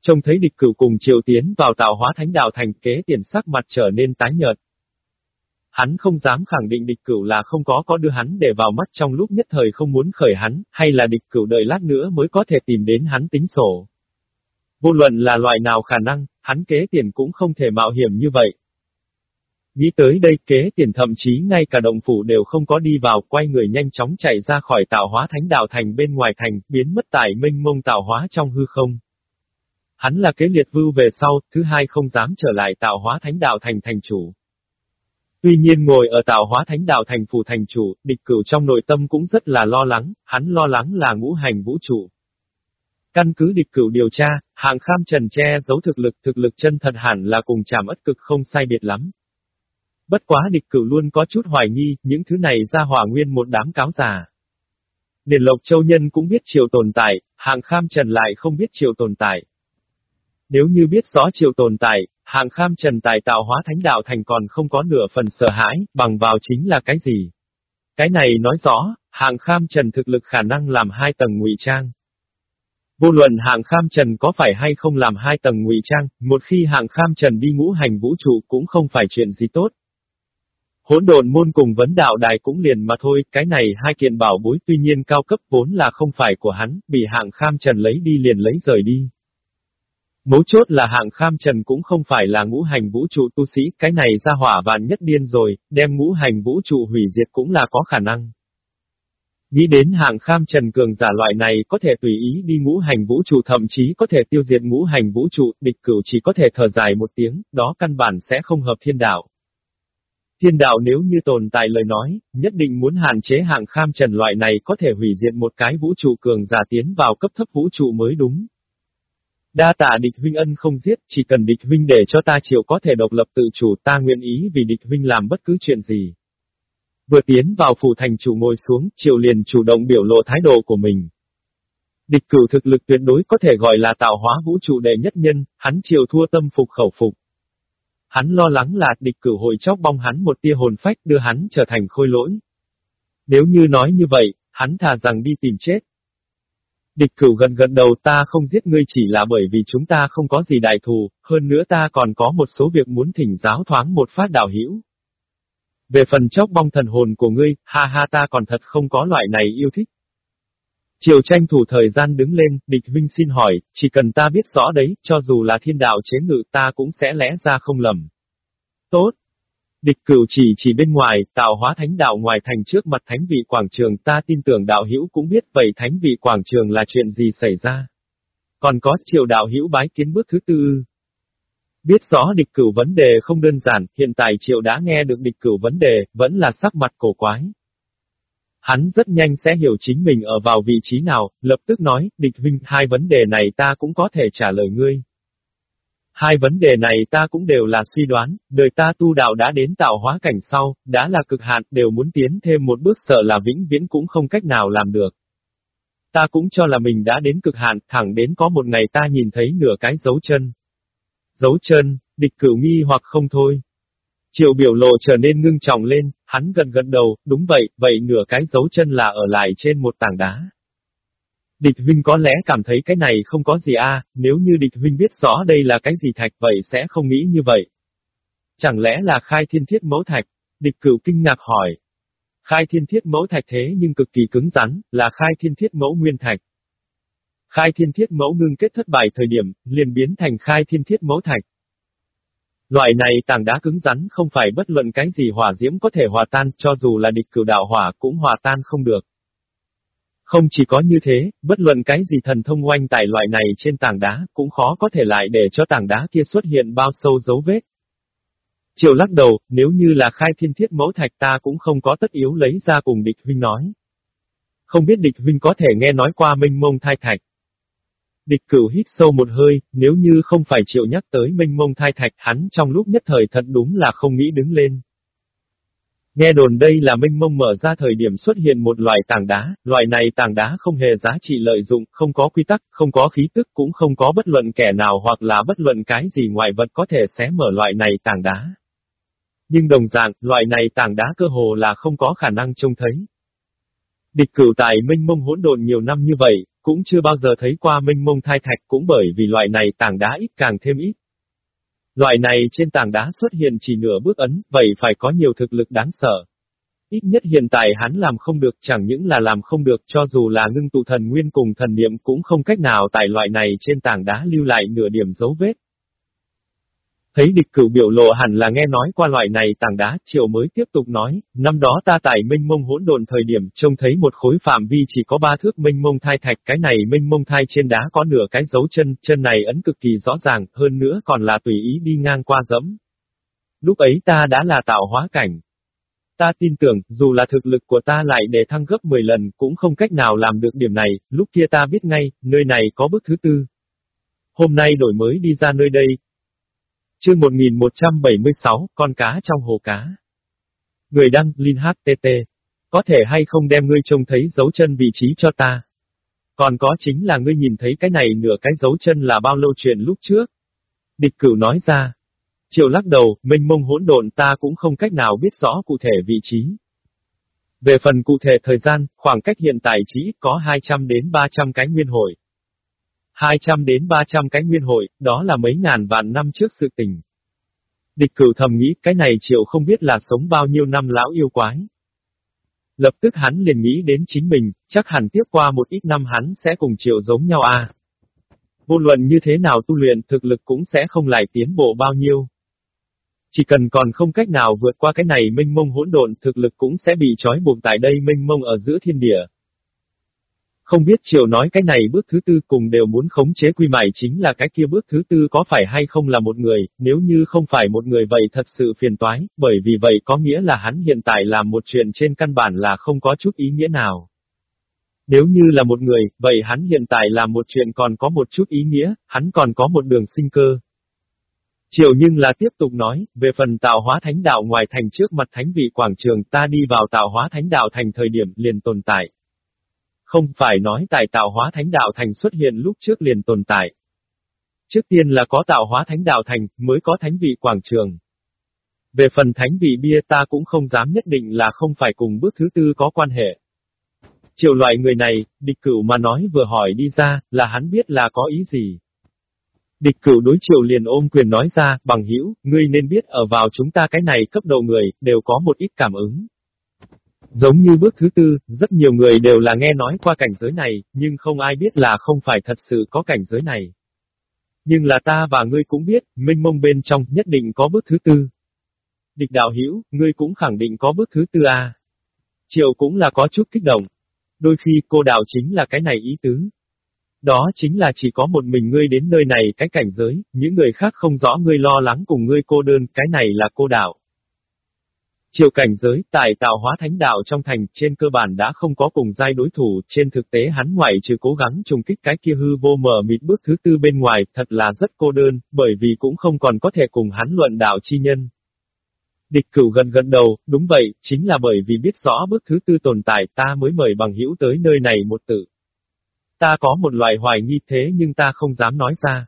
Trông thấy địch cửu cùng triệu tiến vào tạo hóa thánh đạo thành kế tiền sắc mặt trở nên tái nhợt. Hắn không dám khẳng định địch cửu là không có có đưa hắn để vào mắt trong lúc nhất thời không muốn khởi hắn, hay là địch cửu đợi lát nữa mới có thể tìm đến hắn tính sổ. Vô luận là loại nào khả năng, hắn kế tiền cũng không thể mạo hiểm như vậy, Nghĩ tới đây kế tiền thậm chí ngay cả động phủ đều không có đi vào, quay người nhanh chóng chạy ra khỏi tạo hóa thánh đạo thành bên ngoài thành, biến mất tại minh mông tạo hóa trong hư không. Hắn là kế liệt vưu về sau, thứ hai không dám trở lại tạo hóa thánh đạo thành thành chủ. Tuy nhiên ngồi ở tạo hóa thánh đạo thành phủ thành chủ, địch cửu trong nội tâm cũng rất là lo lắng, hắn lo lắng là ngũ hành vũ trụ. Căn cứ địch cửu điều tra, hạng kham trần che giấu thực lực thực lực chân thật hẳn là cùng chạm ất cực không sai biệt lắm, Bất quá địch cửu luôn có chút hoài nghi, những thứ này ra hỏa nguyên một đám cáo già. Điền Lộc Châu Nhân cũng biết triều tồn tại, hàng kham trần lại không biết triều tồn tại. Nếu như biết rõ triều tồn tại, hàng kham trần tài tạo hóa thánh đạo thành còn không có nửa phần sợ hãi, bằng vào chính là cái gì? Cái này nói rõ, hàng kham trần thực lực khả năng làm hai tầng ngụy trang. Vô luận hàng kham trần có phải hay không làm hai tầng ngụy trang, một khi hàng kham trần đi ngũ hành vũ trụ cũng không phải chuyện gì tốt. Hỗn độn môn cùng vấn đạo đài cũng liền mà thôi, cái này hai kiện bảo bối tuy nhiên cao cấp vốn là không phải của hắn, bị hạng kham trần lấy đi liền lấy rời đi. Mấu chốt là hạng kham trần cũng không phải là ngũ hành vũ trụ tu sĩ, cái này ra hỏa vạn nhất điên rồi, đem ngũ hành vũ trụ hủy diệt cũng là có khả năng. Nghĩ đến hạng kham trần cường giả loại này có thể tùy ý đi ngũ hành vũ trụ thậm chí có thể tiêu diệt ngũ hành vũ trụ, địch cửu chỉ có thể thở dài một tiếng, đó căn bản sẽ không hợp thiên đạo. Thiên đạo nếu như tồn tại lời nói, nhất định muốn hạn chế hạng kham trần loại này có thể hủy diệt một cái vũ trụ cường giả tiến vào cấp thấp vũ trụ mới đúng. Đa tạ địch huynh ân không giết, chỉ cần địch huynh để cho ta chịu có thể độc lập tự chủ ta nguyện ý vì địch huynh làm bất cứ chuyện gì. Vừa tiến vào phủ thành chủ ngồi xuống, triệu liền chủ động biểu lộ thái độ của mình. Địch cửu thực lực tuyệt đối có thể gọi là tạo hóa vũ trụ đệ nhất nhân, hắn triều thua tâm phục khẩu phục. Hắn lo lắng là địch cửu hội chóc bong hắn một tia hồn phách đưa hắn trở thành khôi lỗi. Nếu như nói như vậy, hắn thà rằng đi tìm chết. Địch cửu gần gần đầu ta không giết ngươi chỉ là bởi vì chúng ta không có gì đại thù, hơn nữa ta còn có một số việc muốn thỉnh giáo thoáng một phát đạo hữu. Về phần chóc bong thần hồn của ngươi, ha ha ta còn thật không có loại này yêu thích. Triều tranh thủ thời gian đứng lên, địch huynh xin hỏi, chỉ cần ta biết rõ đấy, cho dù là thiên đạo chế ngự ta cũng sẽ lẽ ra không lầm. Tốt. Địch cửu chỉ chỉ bên ngoài, tạo hóa thánh đạo ngoài thành trước mặt thánh vị quảng trường ta tin tưởng đạo hữu cũng biết vậy thánh vị quảng trường là chuyện gì xảy ra. Còn có triều đạo hữu bái kiến bước thứ tư. Biết rõ địch cửu vấn đề không đơn giản, hiện tại triệu đã nghe được địch cửu vấn đề, vẫn là sắc mặt cổ quái. Hắn rất nhanh sẽ hiểu chính mình ở vào vị trí nào, lập tức nói, địch huynh, hai vấn đề này ta cũng có thể trả lời ngươi. Hai vấn đề này ta cũng đều là suy đoán, đời ta tu đạo đã đến tạo hóa cảnh sau, đã là cực hạn, đều muốn tiến thêm một bước sợ là vĩnh viễn cũng không cách nào làm được. Ta cũng cho là mình đã đến cực hạn, thẳng đến có một ngày ta nhìn thấy nửa cái dấu chân. Dấu chân, địch cửu nghi hoặc không thôi. Triệu biểu lộ trở nên ngưng trọng lên, hắn gần gần đầu, đúng vậy, vậy nửa cái dấu chân là ở lại trên một tảng đá. Địch huynh có lẽ cảm thấy cái này không có gì a, nếu như địch huynh biết rõ đây là cái gì thạch vậy sẽ không nghĩ như vậy. Chẳng lẽ là khai thiên thiết mẫu thạch? Địch cửu kinh ngạc hỏi. Khai thiên thiết mẫu thạch thế nhưng cực kỳ cứng rắn, là khai thiên thiết mẫu nguyên thạch. Khai thiên thiết mẫu ngưng kết thất bại thời điểm, liền biến thành khai thiên thiết mẫu thạch. Loại này tảng đá cứng rắn không phải bất luận cái gì hỏa diễm có thể hòa tan, cho dù là địch cửu đạo hỏa cũng hòa tan không được. Không chỉ có như thế, bất luận cái gì thần thông oanh tại loại này trên tảng đá, cũng khó có thể lại để cho tảng đá kia xuất hiện bao sâu dấu vết. Triệu lắc đầu, nếu như là khai thiên thiết mẫu thạch ta cũng không có tất yếu lấy ra cùng địch huynh nói. Không biết địch huynh có thể nghe nói qua minh mông thai thạch. Địch cửu hít sâu một hơi, nếu như không phải triệu nhắc tới minh mông thai thạch hắn trong lúc nhất thời thật đúng là không nghĩ đứng lên. Nghe đồn đây là minh mông mở ra thời điểm xuất hiện một loại tảng đá, loại này tảng đá không hề giá trị lợi dụng, không có quy tắc, không có khí tức cũng không có bất luận kẻ nào hoặc là bất luận cái gì ngoại vật có thể xé mở loại này tảng đá. Nhưng đồng dạng, loại này tảng đá cơ hồ là không có khả năng trông thấy. Địch cửu tại minh mông hỗn độn nhiều năm như vậy, cũng chưa bao giờ thấy qua minh mông thai thạch cũng bởi vì loại này tảng đá ít càng thêm ít. Loại này trên tảng đá xuất hiện chỉ nửa bước ấn, vậy phải có nhiều thực lực đáng sợ. Ít nhất hiện tại hắn làm không được chẳng những là làm không được cho dù là ngưng tụ thần nguyên cùng thần niệm cũng không cách nào tại loại này trên tảng đá lưu lại nửa điểm dấu vết. Thấy địch cửu biểu lộ hẳn là nghe nói qua loại này tảng đá, triệu mới tiếp tục nói, năm đó ta tại minh mông hỗn độn thời điểm trông thấy một khối phạm vi chỉ có ba thước minh mông thai thạch, cái này minh mông thai trên đá có nửa cái dấu chân, chân này ấn cực kỳ rõ ràng, hơn nữa còn là tùy ý đi ngang qua dẫm. Lúc ấy ta đã là tạo hóa cảnh. Ta tin tưởng, dù là thực lực của ta lại để thăng gấp 10 lần, cũng không cách nào làm được điểm này, lúc kia ta biết ngay, nơi này có bước thứ tư. Hôm nay đổi mới đi ra nơi đây, Chương 1176, con cá trong hồ cá. Người đăng, Linh HTT. Có thể hay không đem ngươi trông thấy dấu chân vị trí cho ta. Còn có chính là ngươi nhìn thấy cái này nửa cái dấu chân là bao lâu chuyện lúc trước. Địch cửu nói ra. Triệu lắc đầu, mênh mông hỗn độn ta cũng không cách nào biết rõ cụ thể vị trí. Về phần cụ thể thời gian, khoảng cách hiện tại chỉ có 200 đến 300 cái nguyên hồi. 200 đến 300 cái nguyên hội, đó là mấy ngàn vạn năm trước sự tình. Địch cửu thầm nghĩ cái này triệu không biết là sống bao nhiêu năm lão yêu quái. Lập tức hắn liền nghĩ đến chính mình, chắc hẳn tiếp qua một ít năm hắn sẽ cùng triệu giống nhau a. À. Vô luận như thế nào tu luyện thực lực cũng sẽ không lại tiến bộ bao nhiêu. Chỉ cần còn không cách nào vượt qua cái này minh mông hỗn độn thực lực cũng sẽ bị trói buộc tại đây minh mông ở giữa thiên địa. Không biết Triều nói cái này bước thứ tư cùng đều muốn khống chế quy mại chính là cái kia bước thứ tư có phải hay không là một người, nếu như không phải một người vậy thật sự phiền toái, bởi vì vậy có nghĩa là hắn hiện tại làm một chuyện trên căn bản là không có chút ý nghĩa nào. Nếu như là một người, vậy hắn hiện tại làm một chuyện còn có một chút ý nghĩa, hắn còn có một đường sinh cơ. Triều nhưng là tiếp tục nói, về phần tạo hóa thánh đạo ngoài thành trước mặt thánh vị quảng trường ta đi vào tạo hóa thánh đạo thành thời điểm liền tồn tại. Không phải nói tại tạo hóa thánh đạo thành xuất hiện lúc trước liền tồn tại. Trước tiên là có tạo hóa thánh đạo thành, mới có thánh vị quảng trường. Về phần thánh vị bia ta cũng không dám nhất định là không phải cùng bước thứ tư có quan hệ. Triều loại người này, địch cửu mà nói vừa hỏi đi ra, là hắn biết là có ý gì. Địch cửu đối triệu liền ôm quyền nói ra, bằng hữu ngươi nên biết ở vào chúng ta cái này cấp độ người, đều có một ít cảm ứng. Giống như bước thứ tư, rất nhiều người đều là nghe nói qua cảnh giới này, nhưng không ai biết là không phải thật sự có cảnh giới này. Nhưng là ta và ngươi cũng biết, minh mông bên trong nhất định có bước thứ tư. Địch đạo hiểu, ngươi cũng khẳng định có bước thứ tư à. Triệu cũng là có chút kích động. Đôi khi cô đạo chính là cái này ý tứ. Đó chính là chỉ có một mình ngươi đến nơi này cái cảnh giới, những người khác không rõ ngươi lo lắng cùng ngươi cô đơn, cái này là cô đạo. Chiều cảnh giới, tại tạo hóa thánh đạo trong thành, trên cơ bản đã không có cùng giai đối thủ, trên thực tế hắn ngoại trừ cố gắng trùng kích cái kia hư vô mở mịt bước thứ tư bên ngoài, thật là rất cô đơn, bởi vì cũng không còn có thể cùng hắn luận đạo chi nhân. Địch cửu gần gần đầu, đúng vậy, chính là bởi vì biết rõ bước thứ tư tồn tại ta mới mời bằng hữu tới nơi này một tự. Ta có một loại hoài nghi thế nhưng ta không dám nói ra.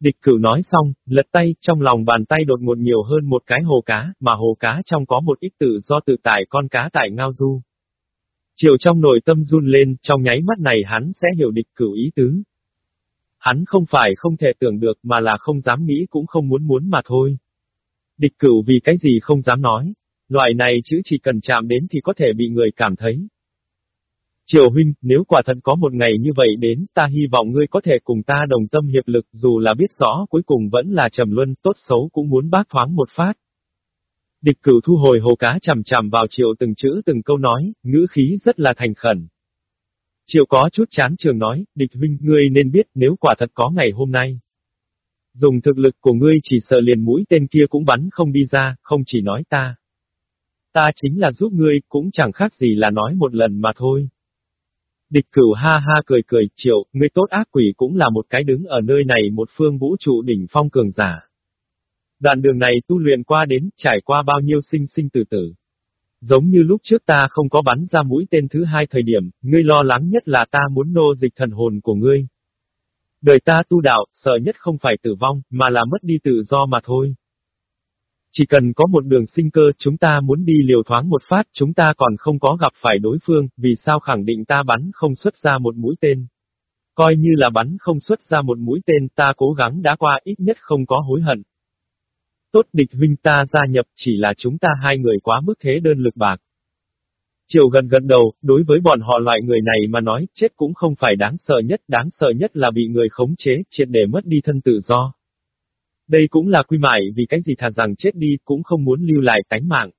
Địch cửu nói xong, lật tay, trong lòng bàn tay đột ngột nhiều hơn một cái hồ cá, mà hồ cá trong có một ít tự do tự tải con cá tại ngao du. Chiều trong nội tâm run lên, trong nháy mắt này hắn sẽ hiểu địch cửu ý tứ. Hắn không phải không thể tưởng được mà là không dám nghĩ cũng không muốn muốn mà thôi. Địch cửu vì cái gì không dám nói. Loại này chữ chỉ cần chạm đến thì có thể bị người cảm thấy. Triều huynh, nếu quả thật có một ngày như vậy đến, ta hy vọng ngươi có thể cùng ta đồng tâm hiệp lực, dù là biết rõ cuối cùng vẫn là trầm luân, tốt xấu cũng muốn bác thoáng một phát. Địch cửu thu hồi hồ cá chằm chằm vào triệu từng chữ từng câu nói, ngữ khí rất là thành khẩn. Triệu có chút chán trường nói, địch huynh, ngươi nên biết nếu quả thật có ngày hôm nay. Dùng thực lực của ngươi chỉ sợ liền mũi tên kia cũng bắn không đi ra, không chỉ nói ta. Ta chính là giúp ngươi, cũng chẳng khác gì là nói một lần mà thôi. Địch cửu ha ha cười cười, triệu, ngươi tốt ác quỷ cũng là một cái đứng ở nơi này một phương vũ trụ đỉnh phong cường giả. Đoạn đường này tu luyện qua đến, trải qua bao nhiêu sinh sinh tử tử. Giống như lúc trước ta không có bắn ra mũi tên thứ hai thời điểm, ngươi lo lắng nhất là ta muốn nô dịch thần hồn của ngươi. Đời ta tu đạo, sợ nhất không phải tử vong, mà là mất đi tự do mà thôi. Chỉ cần có một đường sinh cơ chúng ta muốn đi liều thoáng một phát chúng ta còn không có gặp phải đối phương, vì sao khẳng định ta bắn không xuất ra một mũi tên. Coi như là bắn không xuất ra một mũi tên ta cố gắng đã qua ít nhất không có hối hận. Tốt địch huynh ta gia nhập chỉ là chúng ta hai người quá mức thế đơn lực bạc. Chiều gần gần đầu, đối với bọn họ loại người này mà nói, chết cũng không phải đáng sợ nhất, đáng sợ nhất là bị người khống chế, triệt để mất đi thân tự do. Đây cũng là quy mại vì cái gì thà rằng chết đi cũng không muốn lưu lại tánh mạng.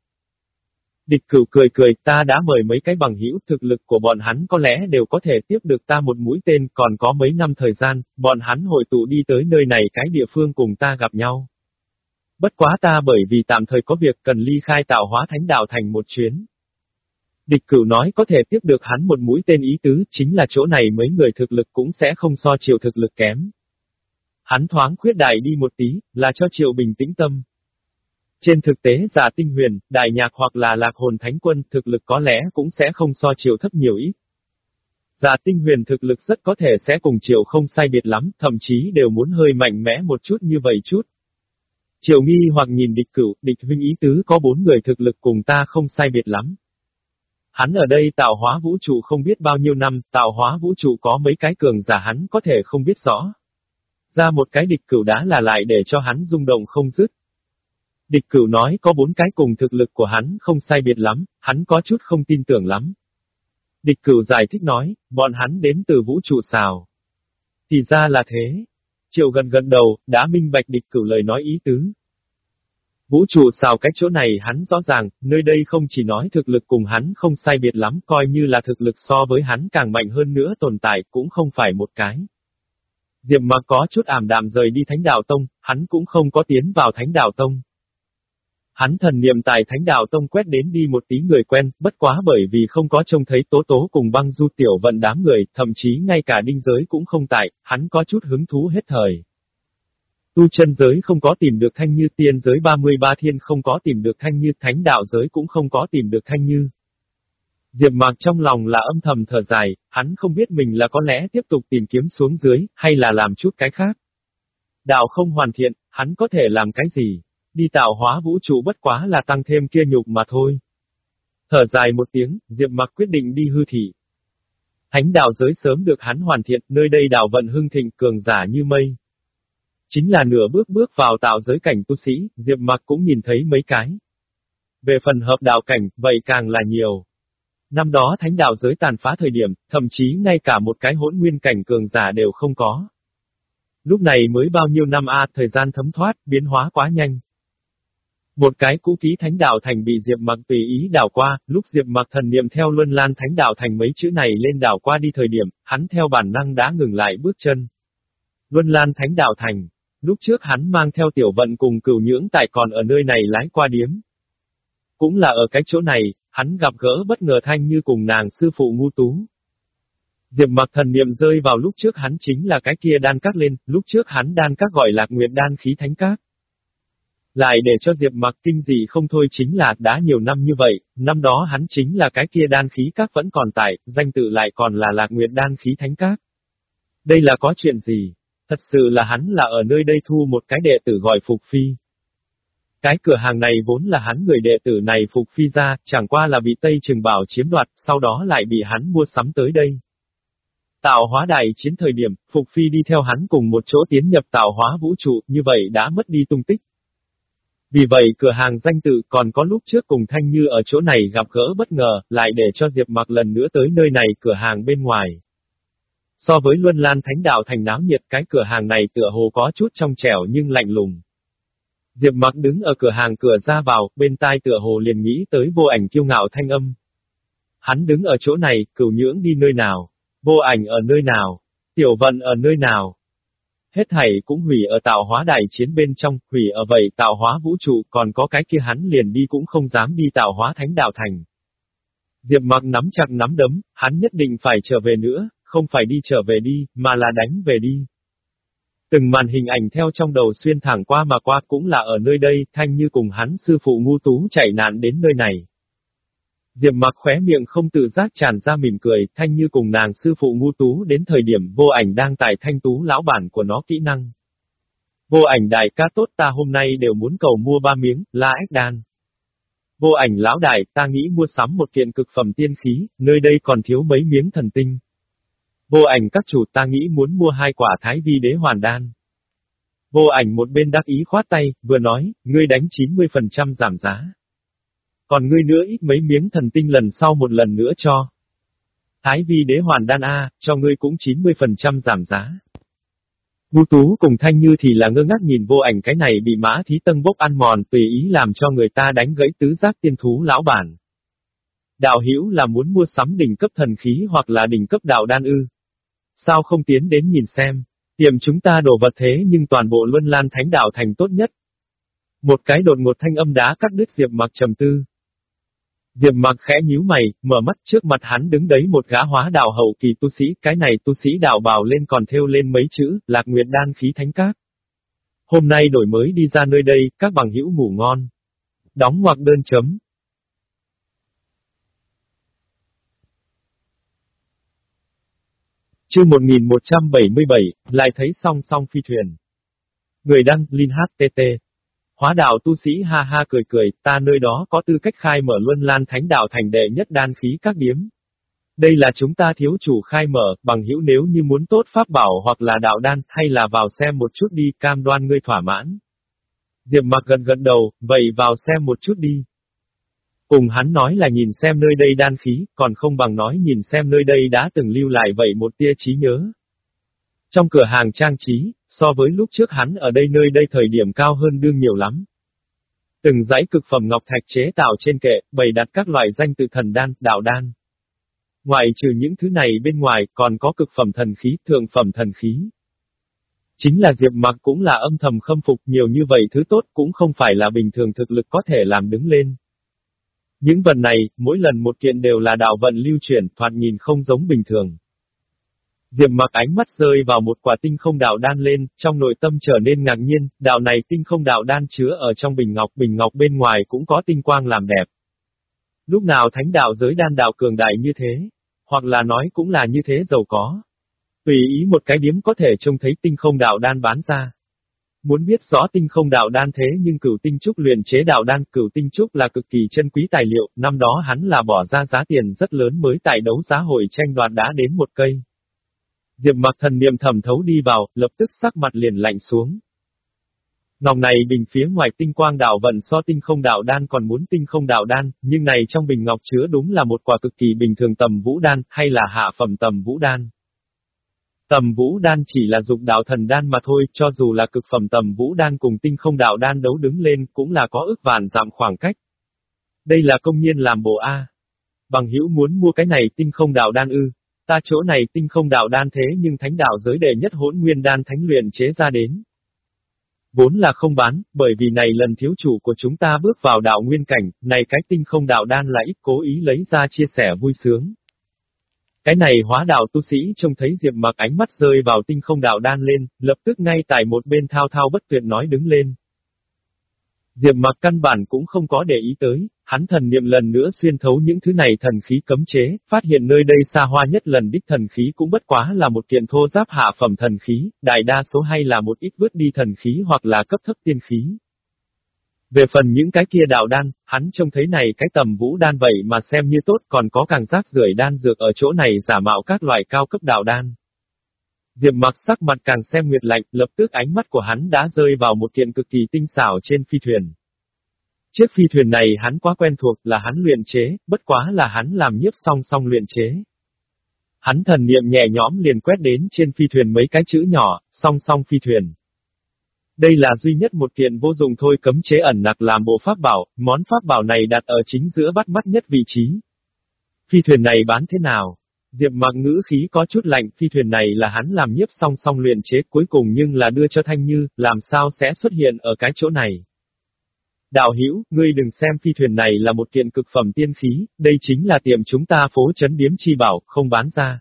Địch cửu cười cười ta đã mời mấy cái bằng hữu thực lực của bọn hắn có lẽ đều có thể tiếp được ta một mũi tên còn có mấy năm thời gian, bọn hắn hội tụ đi tới nơi này cái địa phương cùng ta gặp nhau. Bất quá ta bởi vì tạm thời có việc cần ly khai tạo hóa thánh đạo thành một chuyến. Địch cửu nói có thể tiếp được hắn một mũi tên ý tứ, chính là chỗ này mấy người thực lực cũng sẽ không so chiều thực lực kém. Hắn thoáng khuyết đại đi một tí, là cho Triệu bình tĩnh tâm. Trên thực tế giả tinh huyền, đại nhạc hoặc là lạc hồn thánh quân thực lực có lẽ cũng sẽ không so Triệu thấp nhiều ít. Giả tinh huyền thực lực rất có thể sẽ cùng Triệu không sai biệt lắm, thậm chí đều muốn hơi mạnh mẽ một chút như vậy chút. Triệu nghi hoặc nhìn địch cửu, địch huynh ý tứ có bốn người thực lực cùng ta không sai biệt lắm. Hắn ở đây tạo hóa vũ trụ không biết bao nhiêu năm, tạo hóa vũ trụ có mấy cái cường giả hắn có thể không biết rõ. Ra một cái địch cửu đá là lại để cho hắn rung động không dứt. Địch cửu nói có bốn cái cùng thực lực của hắn không sai biệt lắm, hắn có chút không tin tưởng lắm. Địch cửu giải thích nói, bọn hắn đến từ vũ trụ xào. Thì ra là thế. Triệu gần gần đầu, đã minh bạch địch cửu lời nói ý tứ. Vũ trụ xào cái chỗ này hắn rõ ràng, nơi đây không chỉ nói thực lực cùng hắn không sai biệt lắm, coi như là thực lực so với hắn càng mạnh hơn nữa tồn tại cũng không phải một cái. Diệp mà có chút ảm đạm rời đi Thánh Đạo Tông, hắn cũng không có tiến vào Thánh Đạo Tông. Hắn thần niệm tại Thánh Đạo Tông quét đến đi một tí người quen, bất quá bởi vì không có trông thấy tố tố cùng băng du tiểu vận đám người, thậm chí ngay cả đinh giới cũng không tại, hắn có chút hứng thú hết thời. Tu chân giới không có tìm được thanh như tiên giới 33 thiên không có tìm được thanh như thánh đạo giới cũng không có tìm được thanh như. Diệp Mạc trong lòng là âm thầm thở dài, hắn không biết mình là có lẽ tiếp tục tìm kiếm xuống dưới, hay là làm chút cái khác. Đạo không hoàn thiện, hắn có thể làm cái gì? Đi tạo hóa vũ trụ bất quá là tăng thêm kia nhục mà thôi. Thở dài một tiếng, Diệp Mạc quyết định đi hư thị. Thánh đạo giới sớm được hắn hoàn thiện, nơi đây đạo vận hưng thịnh cường giả như mây. Chính là nửa bước bước vào tạo giới cảnh tu sĩ, Diệp Mạc cũng nhìn thấy mấy cái. Về phần hợp đạo cảnh, vậy càng là nhiều. Năm đó thánh đạo giới tàn phá thời điểm, thậm chí ngay cả một cái hỗn nguyên cảnh cường giả đều không có. Lúc này mới bao nhiêu năm a, thời gian thấm thoát, biến hóa quá nhanh. Một cái cũ ký thánh đạo thành bị Diệp Mặc tùy ý đảo qua, lúc Diệp Mặc thần niệm theo luân lan thánh đạo thành mấy chữ này lên đảo qua đi thời điểm, hắn theo bản năng đã ngừng lại bước chân. Luân lan thánh đạo thành. Lúc trước hắn mang theo tiểu vận cùng cửu nhưỡng tại còn ở nơi này lái qua điếm. Cũng là ở cái chỗ này, hắn gặp gỡ bất ngờ thanh như cùng nàng sư phụ ngu tú. Diệp mặc thần niệm rơi vào lúc trước hắn chính là cái kia đan các lên, lúc trước hắn đan các gọi lạc nguyệt đan khí thánh các. Lại để cho Diệp mặc kinh dị không thôi chính là đã nhiều năm như vậy, năm đó hắn chính là cái kia đan khí các vẫn còn tại, danh tự lại còn là lạc nguyệt đan khí thánh các. Đây là có chuyện gì? Thật sự là hắn là ở nơi đây thu một cái đệ tử gọi Phục Phi. Cái cửa hàng này vốn là hắn người đệ tử này Phục Phi ra, chẳng qua là bị Tây Trường Bảo chiếm đoạt, sau đó lại bị hắn mua sắm tới đây. Tạo hóa đại chiến thời điểm, Phục Phi đi theo hắn cùng một chỗ tiến nhập tạo hóa vũ trụ, như vậy đã mất đi tung tích. Vì vậy cửa hàng danh tự còn có lúc trước cùng Thanh Như ở chỗ này gặp gỡ bất ngờ, lại để cho Diệp Mặc lần nữa tới nơi này cửa hàng bên ngoài. So với Luân Lan Thánh Đạo thành náo nhiệt cái cửa hàng này tựa hồ có chút trong trẻo nhưng lạnh lùng. Diệp mặc đứng ở cửa hàng cửa ra vào, bên tai tựa hồ liền nghĩ tới vô ảnh kiêu ngạo thanh âm. Hắn đứng ở chỗ này, cửu nhưỡng đi nơi nào? Vô ảnh ở nơi nào? Tiểu vận ở nơi nào? Hết thảy cũng hủy ở tạo hóa đại chiến bên trong, hủy ở vậy tạo hóa vũ trụ, còn có cái kia hắn liền đi cũng không dám đi tạo hóa thánh đạo thành. Diệp mặc nắm chặt nắm đấm, hắn nhất định phải trở về nữa, không phải đi trở về đi, mà là đánh về đi. Từng màn hình ảnh theo trong đầu xuyên thẳng qua mà qua cũng là ở nơi đây, thanh như cùng hắn sư phụ ngu tú chạy nạn đến nơi này. Diệp mặc khóe miệng không tự giác tràn ra mỉm cười, thanh như cùng nàng sư phụ ngu tú đến thời điểm vô ảnh đang tại thanh tú lão bản của nó kỹ năng. Vô ảnh đại ca tốt ta hôm nay đều muốn cầu mua ba miếng, la ếch đan. Vô ảnh lão đại, ta nghĩ mua sắm một kiện cực phẩm tiên khí, nơi đây còn thiếu mấy miếng thần tinh. Vô ảnh các chủ ta nghĩ muốn mua hai quả thái vi đế hoàn đan. Vô ảnh một bên đắc ý khoát tay, vừa nói, ngươi đánh 90% giảm giá. Còn ngươi nữa ít mấy miếng thần tinh lần sau một lần nữa cho. Thái vi đế hoàn đan A, cho ngươi cũng 90% giảm giá. Ngu tú cùng thanh như thì là ngơ ngác nhìn vô ảnh cái này bị mã thí tân bốc ăn mòn tùy ý làm cho người ta đánh gãy tứ giác tiên thú lão bản. Đạo Hiểu là muốn mua sắm đỉnh cấp thần khí hoặc là đỉnh cấp đạo đan ư. Sao không tiến đến nhìn xem? Tiệm chúng ta đổ vật thế nhưng toàn bộ luân lan thánh đạo thành tốt nhất. Một cái đột ngột thanh âm đá cắt đứt Diệp mặc trầm tư. Diệp mặc khẽ nhíu mày, mở mắt trước mặt hắn đứng đấy một gã hóa đạo hậu kỳ tu sĩ, cái này tu sĩ đạo bào lên còn theo lên mấy chữ, lạc nguyệt đan khí thánh các. Hôm nay đổi mới đi ra nơi đây, các bằng hữu ngủ ngon. Đóng ngoặc đơn chấm. Chương 1177, lại thấy song song phi thuyền. Người đăng, Linh HTT. Hóa đạo tu sĩ ha ha cười cười, ta nơi đó có tư cách khai mở luân lan thánh đạo thành đệ nhất đan khí các điếm. Đây là chúng ta thiếu chủ khai mở, bằng hữu nếu như muốn tốt pháp bảo hoặc là đạo đan, hay là vào xem một chút đi, cam đoan ngươi thỏa mãn. Diệp mặc gần gần đầu, vậy vào xem một chút đi. Cùng hắn nói là nhìn xem nơi đây đan khí, còn không bằng nói nhìn xem nơi đây đã từng lưu lại vậy một tia trí nhớ. Trong cửa hàng trang trí, so với lúc trước hắn ở đây nơi đây thời điểm cao hơn đương nhiều lắm. Từng dãy cực phẩm ngọc thạch chế tạo trên kệ, bày đặt các loại danh tự thần đan, đạo đan. Ngoài trừ những thứ này bên ngoài, còn có cực phẩm thần khí, thượng phẩm thần khí. Chính là Diệp Mặc cũng là âm thầm khâm phục nhiều như vậy thứ tốt cũng không phải là bình thường thực lực có thể làm đứng lên. Những vần này, mỗi lần một kiện đều là đạo vận lưu chuyển, thoạt nhìn không giống bình thường. Diệp mặc ánh mắt rơi vào một quả tinh không đạo đan lên, trong nội tâm trở nên ngạc nhiên, đạo này tinh không đạo đan chứa ở trong bình ngọc, bình ngọc bên ngoài cũng có tinh quang làm đẹp. Lúc nào thánh đạo giới đan đạo cường đại như thế, hoặc là nói cũng là như thế giàu có. Tùy ý một cái điếm có thể trông thấy tinh không đạo đan bán ra. Muốn biết rõ tinh không đạo đan thế nhưng cửu tinh trúc luyện chế đạo đan cửu tinh trúc là cực kỳ chân quý tài liệu, năm đó hắn là bỏ ra giá tiền rất lớn mới tại đấu giá hội tranh đoạt đã đến một cây. Diệp mặc thần niệm thẩm thấu đi vào, lập tức sắc mặt liền lạnh xuống. Ngọc này bình phía ngoài tinh quang đạo vận so tinh không đạo đan còn muốn tinh không đạo đan, nhưng này trong bình ngọc chứa đúng là một quả cực kỳ bình thường tầm vũ đan, hay là hạ phẩm tầm vũ đan. Tầm vũ đan chỉ là dục đạo thần đan mà thôi, cho dù là cực phẩm tầm vũ đan cùng tinh không đạo đan đấu đứng lên cũng là có ước vạn giảm khoảng cách. Đây là công nhiên làm bộ A. Bằng hữu muốn mua cái này tinh không đạo đan ư. Ta chỗ này tinh không đạo đan thế nhưng thánh đạo giới đệ nhất hỗn nguyên đan thánh luyện chế ra đến. Vốn là không bán, bởi vì này lần thiếu chủ của chúng ta bước vào đạo nguyên cảnh, này cái tinh không đạo đan là ít cố ý lấy ra chia sẻ vui sướng. Cái này hóa đạo tu sĩ trông thấy Diệp mặc ánh mắt rơi vào tinh không đạo đan lên, lập tức ngay tại một bên thao thao bất tuyệt nói đứng lên. Diệp mặc căn bản cũng không có để ý tới, hắn thần niệm lần nữa xuyên thấu những thứ này thần khí cấm chế, phát hiện nơi đây xa hoa nhất lần đích thần khí cũng bất quá là một kiện thô giáp hạ phẩm thần khí, đại đa số hay là một ít vứt đi thần khí hoặc là cấp thấp tiên khí. Về phần những cái kia đạo đan, hắn trông thấy này cái tầm vũ đan vậy mà xem như tốt còn có càng rác rưởi đan dược ở chỗ này giả mạo các loại cao cấp đạo đan. Diệp mặc sắc mặt càng xem nguyệt lạnh, lập tức ánh mắt của hắn đã rơi vào một kiện cực kỳ tinh xảo trên phi thuyền. Chiếc phi thuyền này hắn quá quen thuộc là hắn luyện chế, bất quá là hắn làm nhiếp song song luyện chế. Hắn thần niệm nhẹ nhõm liền quét đến trên phi thuyền mấy cái chữ nhỏ, song song phi thuyền. Đây là duy nhất một kiện vô dụng thôi cấm chế ẩn nặc làm bộ pháp bảo, món pháp bảo này đặt ở chính giữa bắt mắt nhất vị trí. Phi thuyền này bán thế nào? Diệp mặc ngữ khí có chút lạnh, phi thuyền này là hắn làm nhiếp song song luyện chế cuối cùng nhưng là đưa cho Thanh Như, làm sao sẽ xuất hiện ở cái chỗ này. Đạo Hữu ngươi đừng xem phi thuyền này là một kiện cực phẩm tiên khí, đây chính là tiệm chúng ta phố chấn điếm chi bảo, không bán ra.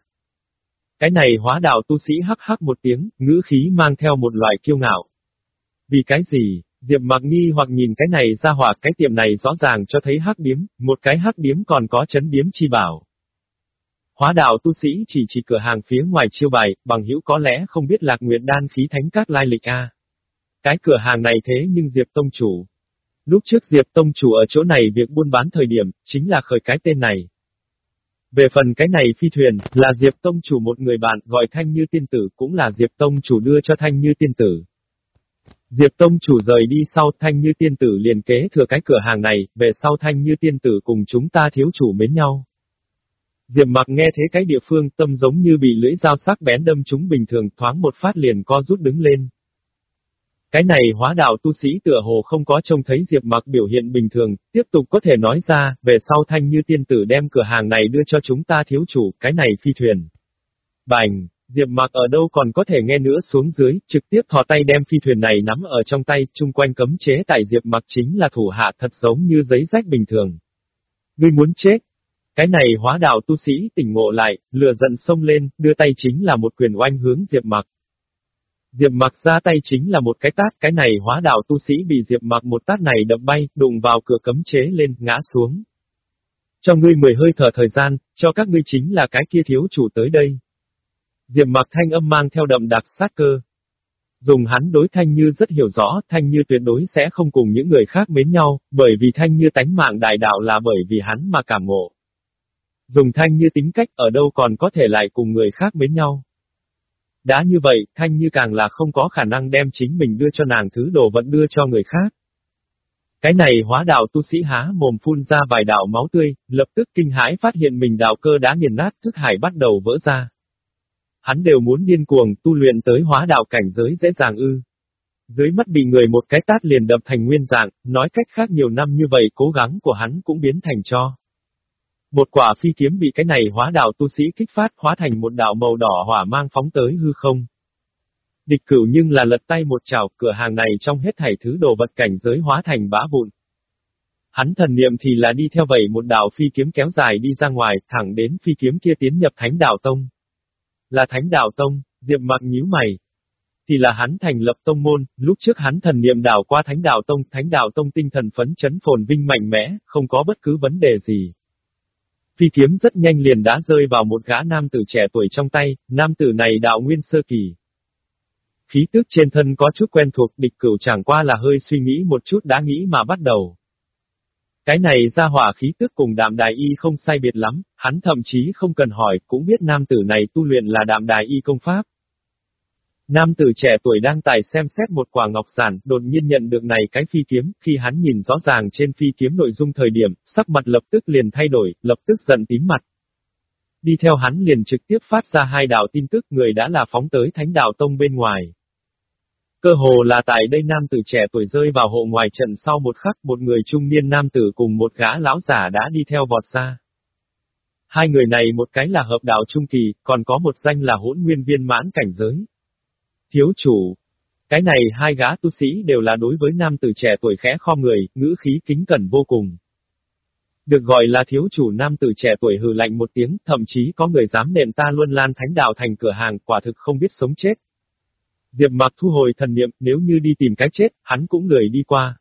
Cái này hóa đạo tu sĩ hắc hắc một tiếng, ngữ khí mang theo một loại kiêu ngạo. Vì cái gì, Diệp mạc nghi hoặc nhìn cái này ra hỏa cái tiệm này rõ ràng cho thấy hắc điếm, một cái hắc điếm còn có chấn điếm chi bảo. Hóa đạo tu sĩ chỉ chỉ cửa hàng phía ngoài chiêu bài, bằng hữu có lẽ không biết lạc nguyện đan khí thánh các lai lịch a. Cái cửa hàng này thế nhưng Diệp Tông Chủ. Lúc trước Diệp Tông Chủ ở chỗ này việc buôn bán thời điểm, chính là khởi cái tên này. Về phần cái này phi thuyền, là Diệp Tông Chủ một người bạn gọi Thanh Như Tiên Tử cũng là Diệp Tông Chủ đưa cho Thanh Như Tiên Tử. Diệp Tông chủ rời đi sau Thanh Như Tiên Tử liền kế thừa cái cửa hàng này, về sau Thanh Như Tiên Tử cùng chúng ta thiếu chủ mến nhau. Diệp mặc nghe thế cái địa phương tâm giống như bị lưỡi dao sắc bén đâm chúng bình thường thoáng một phát liền co rút đứng lên. Cái này hóa đạo tu sĩ tựa hồ không có trông thấy Diệp mặc biểu hiện bình thường, tiếp tục có thể nói ra, về sau thanh như tiên tử đem cửa hàng này đưa cho chúng ta thiếu chủ, cái này phi thuyền. Bành, Diệp mặc ở đâu còn có thể nghe nữa xuống dưới, trực tiếp thò tay đem phi thuyền này nắm ở trong tay, chung quanh cấm chế tại Diệp mặc chính là thủ hạ thật giống như giấy rách bình thường. Ngươi muốn chết, cái này hóa đạo tu sĩ tỉnh ngộ lại, lừa giận xông lên, đưa tay chính là một quyền oanh hướng Diệp Mặc. Diệp Mặc ra tay chính là một cái tát, cái này hóa đạo tu sĩ bị Diệp Mặc một tát này đập bay, đụng vào cửa cấm chế lên, ngã xuống. Cho ngươi mười hơi thở thời gian, cho các ngươi chính là cái kia thiếu chủ tới đây. Diệp Mặc thanh âm mang theo đậm đặc sát cơ. Dùng hắn đối Thanh Như rất hiểu rõ, Thanh Như tuyệt đối sẽ không cùng những người khác mến nhau, bởi vì Thanh Như tánh mạng đại đạo là bởi vì hắn mà cảm ngộ. Dùng Thanh Như tính cách ở đâu còn có thể lại cùng người khác mến nhau. Đã như vậy, Thanh Như càng là không có khả năng đem chính mình đưa cho nàng thứ đồ vẫn đưa cho người khác. Cái này hóa đạo tu sĩ há mồm phun ra vài đạo máu tươi, lập tức kinh hãi phát hiện mình đạo cơ đã nghiền nát thức hải bắt đầu vỡ ra. Hắn đều muốn điên cuồng tu luyện tới hóa đạo cảnh giới dễ dàng ư. Dưới mắt bị người một cái tát liền đập thành nguyên dạng, nói cách khác nhiều năm như vậy cố gắng của hắn cũng biến thành cho. Một quả phi kiếm bị cái này hóa đạo tu sĩ kích phát hóa thành một đạo màu đỏ hỏa mang phóng tới hư không. Địch cửu nhưng là lật tay một chảo, cửa hàng này trong hết thảy thứ đồ vật cảnh giới hóa thành bã vụn. Hắn thần niệm thì là đi theo vậy một đạo phi kiếm kéo dài đi ra ngoài, thẳng đến phi kiếm kia tiến nhập thánh đạo tông. Là thánh đạo tông, diệp mặc nhíu mày. Thì là hắn thành lập tông môn, lúc trước hắn thần niệm đảo qua thánh đạo tông, thánh đạo tông tinh thần phấn chấn phồn vinh mạnh mẽ, không có bất cứ vấn đề gì. Phi kiếm rất nhanh liền đã rơi vào một gã nam tử trẻ tuổi trong tay, nam tử này đạo nguyên sơ kỳ. Khí tức trên thân có chút quen thuộc địch cửu chẳng qua là hơi suy nghĩ một chút đã nghĩ mà bắt đầu. Cái này ra hỏa khí tức cùng đạm đài y không sai biệt lắm, hắn thậm chí không cần hỏi cũng biết nam tử này tu luyện là đạm đài y công pháp. Nam tử trẻ tuổi đang tài xem xét một quả ngọc giản, đột nhiên nhận được này cái phi kiếm, khi hắn nhìn rõ ràng trên phi kiếm nội dung thời điểm, sắc mặt lập tức liền thay đổi, lập tức giận tím mặt. Đi theo hắn liền trực tiếp phát ra hai đạo tin tức người đã là phóng tới thánh đạo tông bên ngoài. Cơ hồ là tại đây nam tử trẻ tuổi rơi vào hộ ngoài trận sau một khắc một người trung niên nam tử cùng một gã lão giả đã đi theo vọt ra. Hai người này một cái là hợp đạo trung kỳ, còn có một danh là hỗn nguyên viên mãn cảnh giới. Thiếu chủ. Cái này hai gã tu sĩ đều là đối với nam tử trẻ tuổi khẽ kho người, ngữ khí kính cẩn vô cùng. Được gọi là thiếu chủ nam tử trẻ tuổi hừ lạnh một tiếng, thậm chí có người dám nền ta luôn lan thánh đạo thành cửa hàng, quả thực không biết sống chết. Diệp mặc thu hồi thần niệm, nếu như đi tìm cái chết, hắn cũng lười đi qua.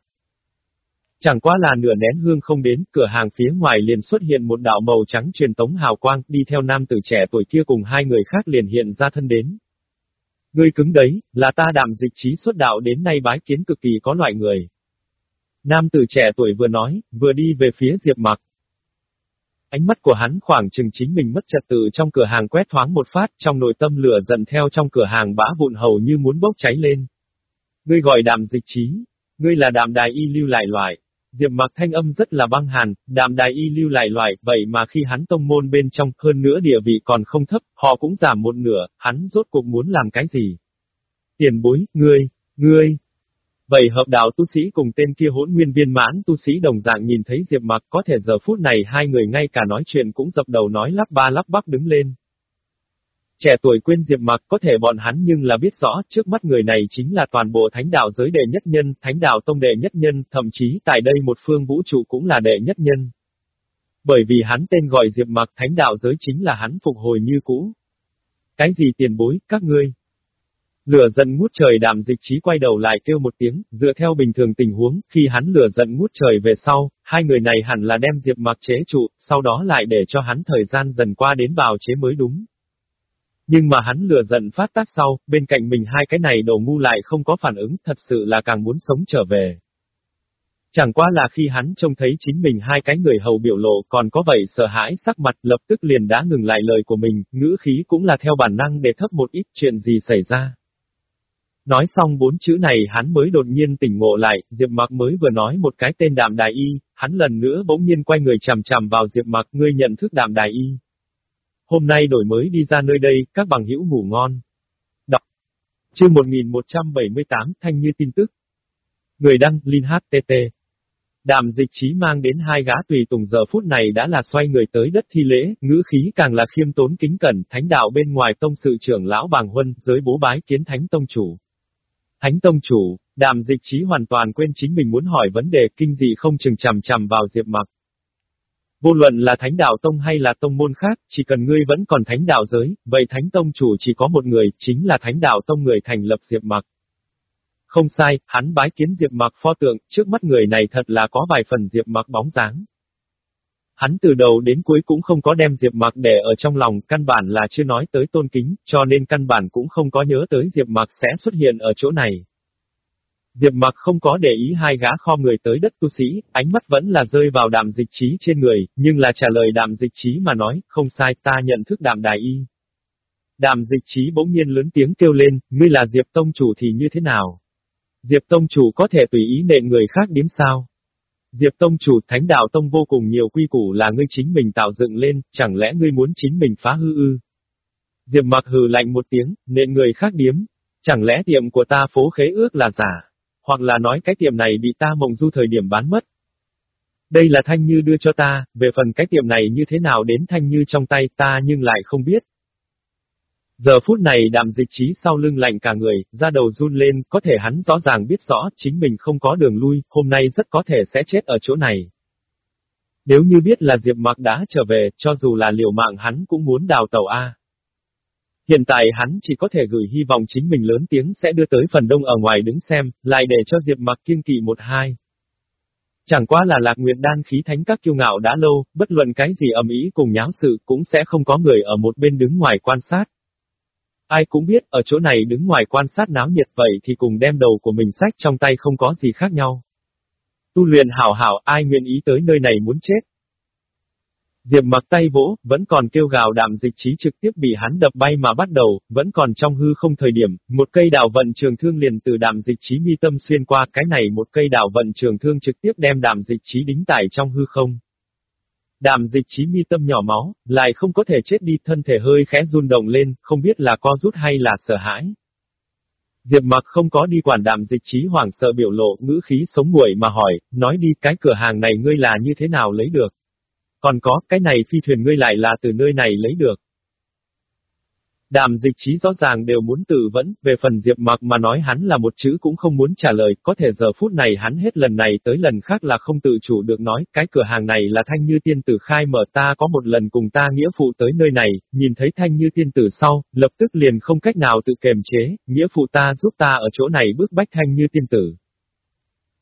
Chẳng qua là nửa nén hương không đến, cửa hàng phía ngoài liền xuất hiện một đạo màu trắng truyền tống hào quang, đi theo nam tử trẻ tuổi kia cùng hai người khác liền hiện ra thân đến. Ngươi cứng đấy, là ta đạm dịch trí xuất đạo đến nay bái kiến cực kỳ có loại người. Nam tử trẻ tuổi vừa nói, vừa đi về phía Diệp mặc. Ánh mắt của hắn khoảng chừng chính mình mất trật tự trong cửa hàng quét thoáng một phát, trong nội tâm lửa giận theo trong cửa hàng bã vụn hầu như muốn bốc cháy lên. Ngươi gọi đàm dịch trí, ngươi là đàm đài y lưu lại loại. Diệp mặc thanh âm rất là băng hàn, đàm đài y lưu lại loại, vậy mà khi hắn tông môn bên trong, hơn nữa địa vị còn không thấp, họ cũng giảm một nửa, hắn rốt cuộc muốn làm cái gì? Tiền bối, ngươi, ngươi, Vậy hợp đạo tu sĩ cùng tên kia hỗn nguyên viên mãn tu sĩ đồng dạng nhìn thấy Diệp Mặc có thể giờ phút này hai người ngay cả nói chuyện cũng dập đầu nói lắp ba lắp bắp đứng lên. Trẻ tuổi quên Diệp Mặc có thể bọn hắn nhưng là biết rõ trước mắt người này chính là toàn bộ thánh đạo giới đệ nhất nhân, thánh đạo tông đệ nhất nhân, thậm chí tại đây một phương vũ trụ cũng là đệ nhất nhân. Bởi vì hắn tên gọi Diệp Mặc thánh đạo giới chính là hắn phục hồi như cũ. Cái gì tiền bối, các ngươi? Lửa giận ngút trời đàm dịch trí quay đầu lại kêu một tiếng, dựa theo bình thường tình huống, khi hắn lửa giận ngút trời về sau, hai người này hẳn là đem Diệp mặc chế trụ, sau đó lại để cho hắn thời gian dần qua đến bào chế mới đúng. Nhưng mà hắn lửa giận phát tác sau, bên cạnh mình hai cái này đồ ngu lại không có phản ứng, thật sự là càng muốn sống trở về. Chẳng qua là khi hắn trông thấy chính mình hai cái người hầu biểu lộ còn có vậy sợ hãi sắc mặt lập tức liền đã ngừng lại lời của mình, ngữ khí cũng là theo bản năng để thấp một ít chuyện gì xảy ra. Nói xong bốn chữ này hắn mới đột nhiên tỉnh ngộ lại, Diệp Mặc mới vừa nói một cái tên đạm đài y, hắn lần nữa bỗng nhiên quay người chằm chằm vào Diệp Mặc ngươi nhận thức đạm đài y. Hôm nay đổi mới đi ra nơi đây, các bằng hữu ngủ ngon. Đọc. Chương 1178 Thanh Như tin tức. Người đăng, Linh HTT. Đàm dịch trí mang đến hai gã tùy tùng giờ phút này đã là xoay người tới đất thi lễ, ngữ khí càng là khiêm tốn kính cẩn, thánh đạo bên ngoài tông sự trưởng lão bàng huân, giới bố bái kiến thánh tông chủ. Thánh Tông Chủ, đàm dịch trí hoàn toàn quên chính mình muốn hỏi vấn đề kinh dị không chừng chằm chằm vào Diệp Mặc. Vô luận là Thánh Đạo Tông hay là Tông môn khác, chỉ cần ngươi vẫn còn Thánh Đạo giới, vậy Thánh Tông Chủ chỉ có một người, chính là Thánh Đạo Tông người thành lập Diệp Mặc. Không sai, hắn bái kiến Diệp Mặc pho tượng, trước mắt người này thật là có vài phần Diệp Mặc bóng dáng. Hắn từ đầu đến cuối cũng không có đem Diệp Mặc để ở trong lòng, căn bản là chưa nói tới tôn kính, cho nên căn bản cũng không có nhớ tới Diệp Mặc sẽ xuất hiện ở chỗ này. Diệp Mặc không có để ý hai gã kho người tới đất tu sĩ, ánh mắt vẫn là rơi vào đàm dịch trí trên người, nhưng là trả lời đàm dịch trí mà nói, không sai, ta nhận thức đàm đài y. Đàm dịch trí bỗng nhiên lớn tiếng kêu lên, ngươi là Diệp Tông chủ thì như thế nào? Diệp Tông chủ có thể tùy ý nện người khác điếm sao? Diệp Tông chủ thánh đạo tông vô cùng nhiều quy củ là ngươi chính mình tạo dựng lên, chẳng lẽ ngươi muốn chính mình phá hư ư? Diệp mặc hừ lạnh một tiếng, nện người khác điếm. Chẳng lẽ tiệm của ta phố khế ước là giả? Hoặc là nói cái tiệm này bị ta mộng du thời điểm bán mất? Đây là Thanh Như đưa cho ta, về phần cái tiệm này như thế nào đến Thanh Như trong tay ta nhưng lại không biết. Giờ phút này đàm dịch trí sau lưng lạnh cả người, ra đầu run lên, có thể hắn rõ ràng biết rõ chính mình không có đường lui, hôm nay rất có thể sẽ chết ở chỗ này. Nếu như biết là Diệp Mặc đã trở về, cho dù là liều mạng hắn cũng muốn đào tàu A. Hiện tại hắn chỉ có thể gửi hy vọng chính mình lớn tiếng sẽ đưa tới phần đông ở ngoài đứng xem, lại để cho Diệp Mặc kiên kỵ một hai. Chẳng qua là lạc nguyện đan khí thánh các kiêu ngạo đã lâu, bất luận cái gì ầm ý cùng nháo sự cũng sẽ không có người ở một bên đứng ngoài quan sát. Ai cũng biết, ở chỗ này đứng ngoài quan sát náo nhiệt vậy thì cùng đem đầu của mình sách trong tay không có gì khác nhau. Tu luyện hảo hảo, ai nguyện ý tới nơi này muốn chết. Diệp mặc tay vỗ, vẫn còn kêu gào đạm dịch trí trực tiếp bị hắn đập bay mà bắt đầu, vẫn còn trong hư không thời điểm, một cây đào vận trường thương liền từ đạm dịch trí mi tâm xuyên qua cái này một cây đào vận trường thương trực tiếp đem đạm dịch trí đính tải trong hư không. Đàm dịch trí mi tâm nhỏ máu, lại không có thể chết đi thân thể hơi khẽ run động lên, không biết là co rút hay là sợ hãi. Diệp mặc không có đi quản đàm dịch trí hoảng sợ biểu lộ ngữ khí sống nguội mà hỏi, nói đi cái cửa hàng này ngươi là như thế nào lấy được. Còn có, cái này phi thuyền ngươi lại là từ nơi này lấy được. Đàm dịch trí rõ ràng đều muốn tự vẫn, về phần Diệp Mặc mà nói hắn là một chữ cũng không muốn trả lời, có thể giờ phút này hắn hết lần này tới lần khác là không tự chủ được nói, cái cửa hàng này là thanh như tiên tử khai mở ta có một lần cùng ta nghĩa phụ tới nơi này, nhìn thấy thanh như tiên tử sau, lập tức liền không cách nào tự kềm chế, nghĩa phụ ta giúp ta ở chỗ này bước bách thanh như tiên tử.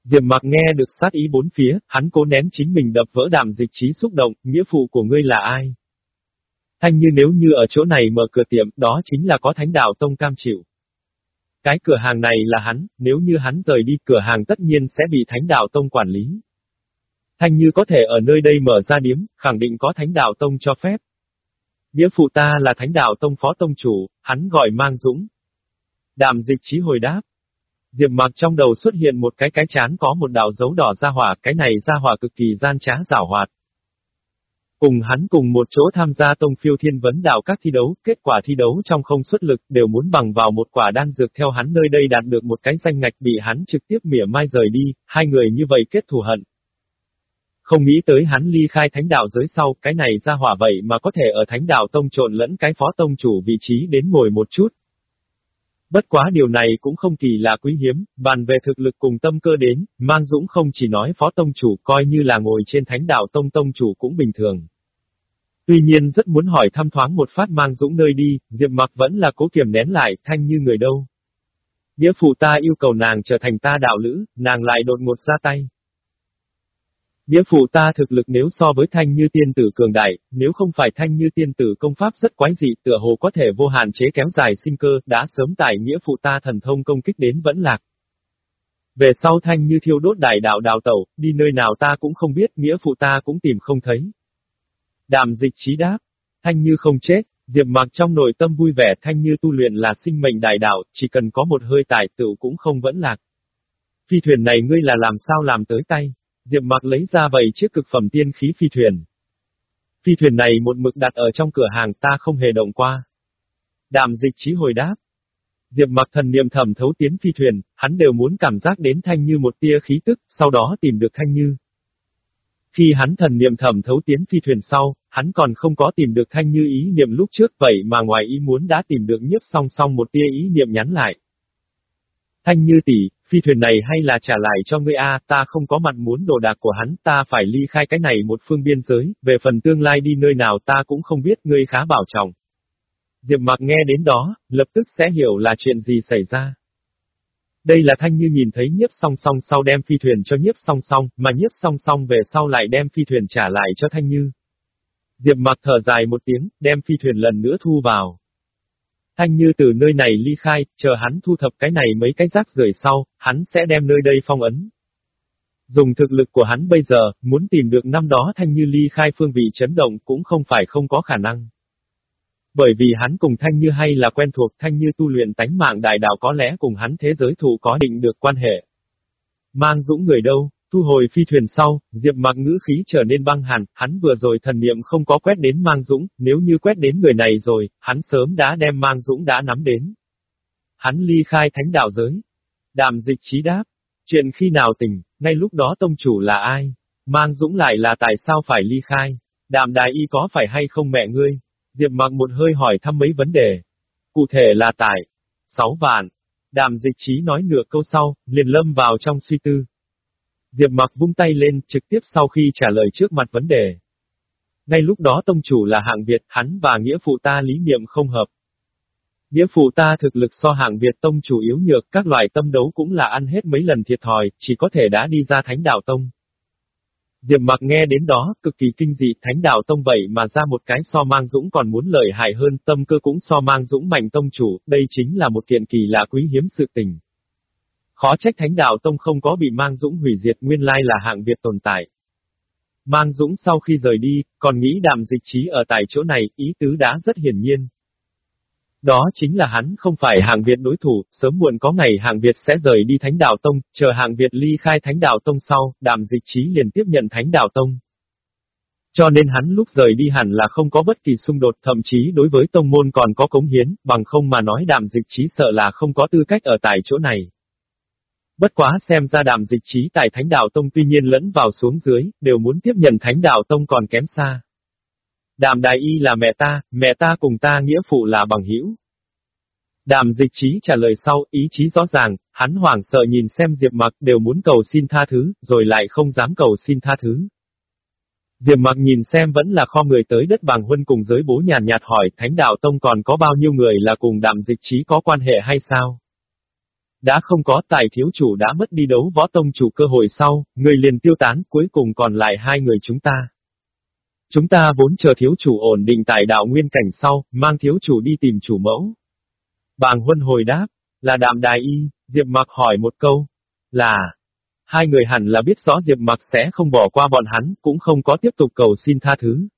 Diệp mặc nghe được sát ý bốn phía, hắn cố nén chính mình đập vỡ đàm dịch trí xúc động, nghĩa phụ của ngươi là ai? Thanh như nếu như ở chỗ này mở cửa tiệm, đó chính là có thánh đạo tông cam chịu. Cái cửa hàng này là hắn, nếu như hắn rời đi cửa hàng tất nhiên sẽ bị thánh đạo tông quản lý. Thanh như có thể ở nơi đây mở ra điếm, khẳng định có thánh đạo tông cho phép. Nghĩa phụ ta là thánh đạo tông phó tông chủ, hắn gọi mang dũng. Đàm dịch trí hồi đáp. Diệp mặc trong đầu xuất hiện một cái cái chán có một đạo dấu đỏ ra hỏa, cái này ra hỏa cực kỳ gian trá giảo hoạt. Cùng hắn cùng một chỗ tham gia tông phiêu thiên vấn đạo các thi đấu, kết quả thi đấu trong không xuất lực đều muốn bằng vào một quả đan dược theo hắn nơi đây đạt được một cái danh ngạch bị hắn trực tiếp mỉa mai rời đi, hai người như vậy kết thù hận. Không nghĩ tới hắn ly khai thánh đạo giới sau, cái này ra hỏa vậy mà có thể ở thánh đạo tông trộn lẫn cái phó tông chủ vị trí đến ngồi một chút. Bất quá điều này cũng không kỳ là quý hiếm, bàn về thực lực cùng tâm cơ đến, Mang Dũng không chỉ nói phó tông chủ coi như là ngồi trên thánh đạo tông tông chủ cũng bình thường. Tuy nhiên rất muốn hỏi thăm thoáng một phát Mang Dũng nơi đi, Diệp mặc vẫn là cố kiềm nén lại, thanh như người đâu. Nghĩa phụ ta yêu cầu nàng trở thành ta đạo lữ, nàng lại đột ngột ra tay. Nghĩa phụ ta thực lực nếu so với thanh như tiên tử cường đại, nếu không phải thanh như tiên tử công pháp rất quái dị tựa hồ có thể vô hạn chế kéo dài sinh cơ, đã sớm tại nghĩa phụ ta thần thông công kích đến vẫn lạc. Về sau thanh như thiêu đốt đại đạo đào tẩu, đi nơi nào ta cũng không biết, nghĩa phụ ta cũng tìm không thấy. Đàm dịch trí đáp, thanh như không chết, diệp mặc trong nội tâm vui vẻ thanh như tu luyện là sinh mệnh đại đạo, chỉ cần có một hơi tài tựu cũng không vẫn lạc. Phi thuyền này ngươi là làm sao làm tới tay? Diệp Mặc lấy ra vậy chiếc cực phẩm tiên khí phi thuyền. Phi thuyền này một mực đặt ở trong cửa hàng ta không hề động qua. Đàm dịch trí hồi đáp. Diệp mặc thần niệm thầm thấu tiến phi thuyền, hắn đều muốn cảm giác đến thanh như một tia khí tức, sau đó tìm được thanh như. Khi hắn thần niệm thẩm thấu tiến phi thuyền sau, hắn còn không có tìm được thanh như ý niệm lúc trước vậy mà ngoài ý muốn đã tìm được nhiếp song song một tia ý niệm nhắn lại. Thanh như tỷ, phi thuyền này hay là trả lại cho ngươi a, ta không có mặt muốn đồ đạc của hắn, ta phải ly khai cái này một phương biên giới, về phần tương lai đi nơi nào ta cũng không biết, ngươi khá bảo trọng. Diệp mặc nghe đến đó, lập tức sẽ hiểu là chuyện gì xảy ra. Đây là thanh như nhìn thấy nhiếp song song sau đem phi thuyền cho nhiếp song song, mà nhiếp song song về sau lại đem phi thuyền trả lại cho thanh như. Diệp mặc thở dài một tiếng, đem phi thuyền lần nữa thu vào. Thanh như từ nơi này ly khai, chờ hắn thu thập cái này mấy cái rác rưởi sau, hắn sẽ đem nơi đây phong ấn. Dùng thực lực của hắn bây giờ, muốn tìm được năm đó Thanh Như ly khai phương vị chấn động cũng không phải không có khả năng. Bởi vì hắn cùng Thanh Như hay là quen thuộc Thanh Như tu luyện tánh mạng đại đạo có lẽ cùng hắn thế giới thụ có định được quan hệ. Mang dũng người đâu, thu hồi phi thuyền sau, Diệp mặc ngữ khí trở nên băng hẳn, hắn vừa rồi thần niệm không có quét đến mang dũng, nếu như quét đến người này rồi, hắn sớm đã đem mang dũng đã nắm đến. Hắn ly khai thánh đạo giới. Đàm dịch trí đáp. Chuyện khi nào tỉnh, ngay lúc đó tông chủ là ai? Mang dũng lại là tại sao phải ly khai? Đàm đại y có phải hay không mẹ ngươi? Diệp mặc một hơi hỏi thăm mấy vấn đề. Cụ thể là tại, sáu vạn. Đàm dịch trí nói nửa câu sau, liền lâm vào trong suy tư. Diệp mặc vung tay lên, trực tiếp sau khi trả lời trước mặt vấn đề. Ngay lúc đó tông chủ là hạng Việt, hắn và nghĩa phụ ta lý niệm không hợp. Nghĩa phụ ta thực lực so hạng Việt tông chủ yếu nhược, các loại tâm đấu cũng là ăn hết mấy lần thiệt thòi, chỉ có thể đã đi ra thánh đạo tông. Diệp mặc nghe đến đó, cực kỳ kinh dị, thánh đạo tông vậy mà ra một cái so mang dũng còn muốn lợi hại hơn, tâm cơ cũng so mang dũng mạnh tông chủ, đây chính là một kiện kỳ lạ quý hiếm sự tình. Khó trách thánh đạo tông không có bị mang dũng hủy diệt nguyên lai là hạng Việt tồn tại. Mang dũng sau khi rời đi, còn nghĩ đàm dịch trí ở tại chỗ này, ý tứ đã rất hiển nhiên. Đó chính là hắn không phải hàng Việt đối thủ, sớm muộn có ngày hàng Việt sẽ rời đi Thánh Đạo Tông, chờ hàng Việt ly khai Thánh Đạo Tông sau, đàm dịch trí liền tiếp nhận Thánh Đạo Tông. Cho nên hắn lúc rời đi hẳn là không có bất kỳ xung đột, thậm chí đối với tông môn còn có cống hiến, bằng không mà nói đàm dịch trí sợ là không có tư cách ở tại chỗ này. Bất quá xem ra đàm dịch trí tại Thánh Đạo Tông tuy nhiên lẫn vào xuống dưới, đều muốn tiếp nhận Thánh Đạo Tông còn kém xa. Đàm đại y là mẹ ta, mẹ ta cùng ta nghĩa phụ là bằng hữu. Đàm dịch trí trả lời sau, ý chí rõ ràng, hắn hoảng sợ nhìn xem Diệp mặc đều muốn cầu xin tha thứ, rồi lại không dám cầu xin tha thứ. Diệp mặc nhìn xem vẫn là kho người tới đất bằng huân cùng giới bố nhàn nhạt hỏi Thánh đạo Tông còn có bao nhiêu người là cùng đàm dịch trí có quan hệ hay sao? Đã không có tài thiếu chủ đã mất đi đấu võ tông chủ cơ hội sau, người liền tiêu tán cuối cùng còn lại hai người chúng ta. Chúng ta vốn chờ thiếu chủ ổn định tại đạo nguyên cảnh sau, mang thiếu chủ đi tìm chủ mẫu. Bàng huân hồi đáp, là đạm đài y, Diệp mặc hỏi một câu, là, hai người hẳn là biết rõ Diệp mặc sẽ không bỏ qua bọn hắn, cũng không có tiếp tục cầu xin tha thứ.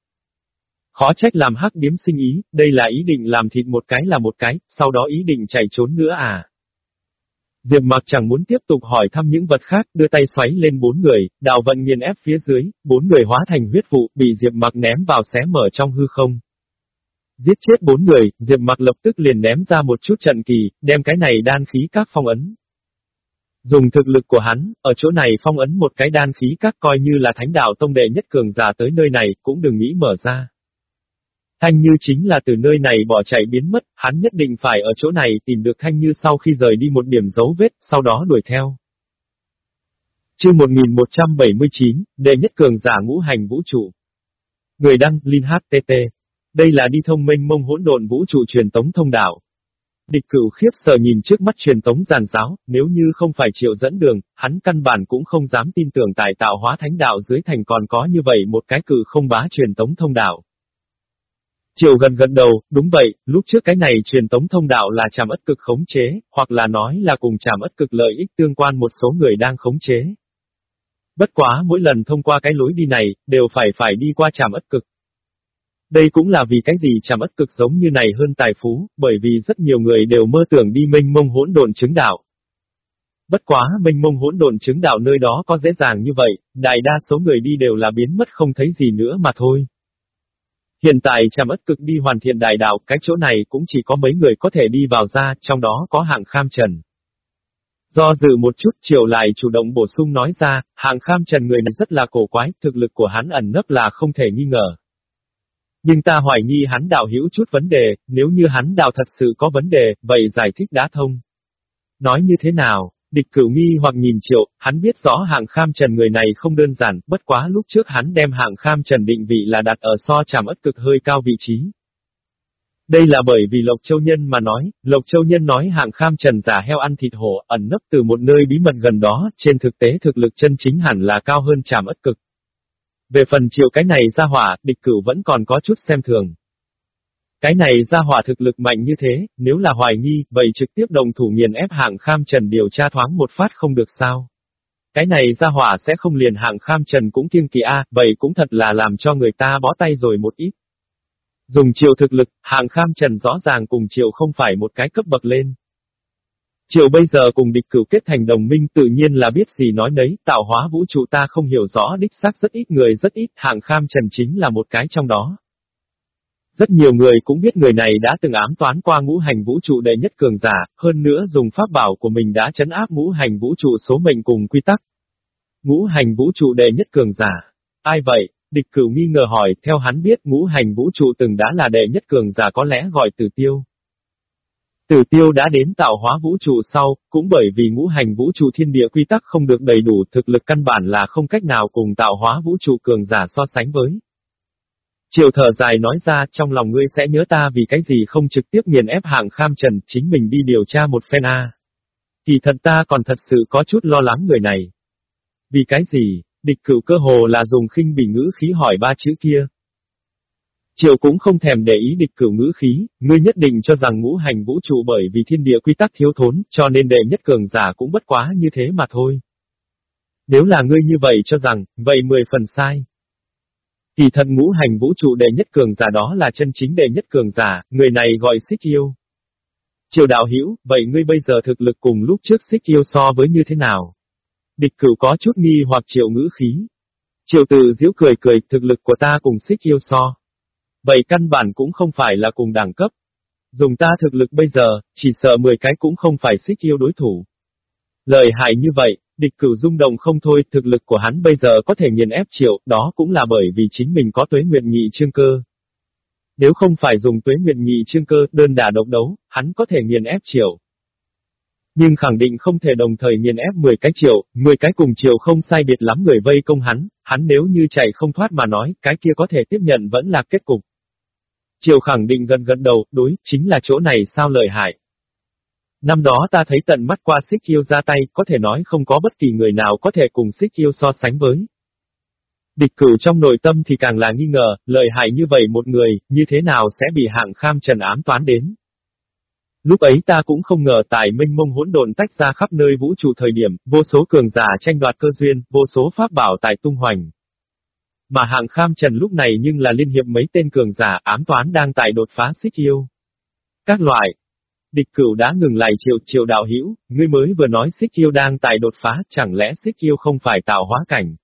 Khó trách làm hắc điếm sinh ý, đây là ý định làm thịt một cái là một cái, sau đó ý định chạy trốn nữa à. Diệp mặc chẳng muốn tiếp tục hỏi thăm những vật khác, đưa tay xoáy lên bốn người, đào vận nghiền ép phía dưới, bốn người hóa thành huyết vụ, bị Diệp mặc ném vào xé mở trong hư không. Giết chết bốn người, Diệp mặc lập tức liền ném ra một chút trận kỳ, đem cái này đan khí các phong ấn. Dùng thực lực của hắn, ở chỗ này phong ấn một cái đan khí các coi như là thánh đạo tông đệ nhất cường giả tới nơi này, cũng đừng nghĩ mở ra. Thanh Như chính là từ nơi này bỏ chạy biến mất, hắn nhất định phải ở chỗ này tìm được Thanh Như sau khi rời đi một điểm dấu vết, sau đó đuổi theo. Chương 1179, đệ nhất cường giả ngũ hành vũ trụ. Người đăng, Linh HTT. Đây là đi thông minh mông hỗn độn vũ trụ truyền tống thông đạo. Địch cửu khiếp sợ nhìn trước mắt truyền tống giàn giáo, nếu như không phải triệu dẫn đường, hắn căn bản cũng không dám tin tưởng tại tạo hóa thánh đạo dưới thành còn có như vậy một cái cự không bá truyền tống thông đạo. Triều gần gần đầu, đúng vậy, lúc trước cái này truyền tống thông đạo là tràm ất cực khống chế, hoặc là nói là cùng tràm ất cực lợi ích tương quan một số người đang khống chế. Bất quá mỗi lần thông qua cái lối đi này, đều phải phải đi qua tràm ất cực. Đây cũng là vì cái gì tràm ất cực giống như này hơn tài phú, bởi vì rất nhiều người đều mơ tưởng đi minh mông hỗn độn chứng đạo. Bất quá minh mông hỗn độn chứng đạo nơi đó có dễ dàng như vậy, đại đa số người đi đều là biến mất không thấy gì nữa mà thôi. Hiện tại chàm ất cực đi hoàn thiện đại đạo, cái chỗ này cũng chỉ có mấy người có thể đi vào ra, trong đó có hạng kham trần. Do dự một chút chiều lại chủ động bổ sung nói ra, hạng kham trần người này rất là cổ quái, thực lực của hắn ẩn nấp là không thể nghi ngờ. Nhưng ta hoài nghi hắn đạo hiểu chút vấn đề, nếu như hắn đạo thật sự có vấn đề, vậy giải thích đã thông. Nói như thế nào? Địch cửu nghi hoặc nhìn triệu, hắn biết rõ hạng kham trần người này không đơn giản, bất quá lúc trước hắn đem hạng kham trần định vị là đặt ở so chàm ất cực hơi cao vị trí. Đây là bởi vì Lộc Châu Nhân mà nói, Lộc Châu Nhân nói hạng kham trần giả heo ăn thịt hổ ẩn nấp từ một nơi bí mật gần đó, trên thực tế thực lực chân chính hẳn là cao hơn tràm ất cực. Về phần triệu cái này ra hỏa, địch cửu vẫn còn có chút xem thường. Cái này ra hỏa thực lực mạnh như thế, nếu là hoài nghi, vậy trực tiếp đồng thủ nghiền ép hạng kham trần điều tra thoáng một phát không được sao. Cái này ra hỏa sẽ không liền hạng kham trần cũng kiêng kỳ A, vậy cũng thật là làm cho người ta bó tay rồi một ít. Dùng triệu thực lực, hạng kham trần rõ ràng cùng triệu không phải một cái cấp bậc lên. Triệu bây giờ cùng địch cửu kết thành đồng minh tự nhiên là biết gì nói nấy, tạo hóa vũ trụ ta không hiểu rõ đích xác rất ít người rất ít, hạng kham trần chính là một cái trong đó. Rất nhiều người cũng biết người này đã từng ám toán qua ngũ hành vũ trụ đệ nhất cường giả, hơn nữa dùng pháp bảo của mình đã chấn áp ngũ hành vũ trụ số mệnh cùng quy tắc. Ngũ hành vũ trụ đệ nhất cường giả. Ai vậy? Địch cửu nghi ngờ hỏi, theo hắn biết ngũ hành vũ trụ từng đã là đệ nhất cường giả có lẽ gọi tử tiêu. Tử tiêu đã đến tạo hóa vũ trụ sau, cũng bởi vì ngũ hành vũ trụ thiên địa quy tắc không được đầy đủ thực lực căn bản là không cách nào cùng tạo hóa vũ trụ cường giả so sánh với. Triệu thở dài nói ra trong lòng ngươi sẽ nhớ ta vì cái gì không trực tiếp nghiền ép hạng kham trần chính mình đi điều tra một phen A. Thì thật ta còn thật sự có chút lo lắng người này. Vì cái gì, địch cửu cơ hồ là dùng khinh bỉ ngữ khí hỏi ba chữ kia. Triệu cũng không thèm để ý địch cửu ngữ khí, ngươi nhất định cho rằng ngũ hành vũ trụ bởi vì thiên địa quy tắc thiếu thốn, cho nên đệ nhất cường giả cũng bất quá như thế mà thôi. Nếu là ngươi như vậy cho rằng, vậy mười phần sai. Kỳ thật ngũ hành vũ trụ đệ nhất cường giả đó là chân chính đệ nhất cường giả, người này gọi xích yêu. Triều đạo hiểu, vậy ngươi bây giờ thực lực cùng lúc trước xích yêu so với như thế nào? Địch cửu có chút nghi hoặc triệu ngữ khí. Triệu tử diễu cười cười, thực lực của ta cùng xích yêu so. Vậy căn bản cũng không phải là cùng đẳng cấp. Dùng ta thực lực bây giờ, chỉ sợ 10 cái cũng không phải xích yêu đối thủ. Lời hại như vậy, Địch cửu rung động không thôi, thực lực của hắn bây giờ có thể nghiền ép triệu, đó cũng là bởi vì chính mình có tuế nguyện nhị chương cơ. Nếu không phải dùng tuế nguyện nhị chương cơ đơn đả độc đấu, hắn có thể nghiền ép triệu. Nhưng khẳng định không thể đồng thời nghiền ép 10 cái triệu, 10 cái cùng triệu không sai biệt lắm người vây công hắn, hắn nếu như chạy không thoát mà nói, cái kia có thể tiếp nhận vẫn là kết cục. Triệu khẳng định gần gần đầu, đối, chính là chỗ này sao lợi hại. Năm đó ta thấy tận mắt qua xích yêu ra tay, có thể nói không có bất kỳ người nào có thể cùng xích yêu so sánh với. Địch cử trong nội tâm thì càng là nghi ngờ, lợi hại như vậy một người, như thế nào sẽ bị hạng kham trần ám toán đến. Lúc ấy ta cũng không ngờ tài minh mông hỗn độn tách ra khắp nơi vũ trụ thời điểm, vô số cường giả tranh đoạt cơ duyên, vô số pháp bảo tài tung hoành. Mà hạng kham trần lúc này nhưng là liên hiệp mấy tên cường giả ám toán đang tại đột phá xích yêu. Các loại, Địch cửu đã ngừng lại triệu triệu đạo hữu ngươi mới vừa nói xích yêu đang tại đột phá, chẳng lẽ xích yêu không phải tạo hóa cảnh.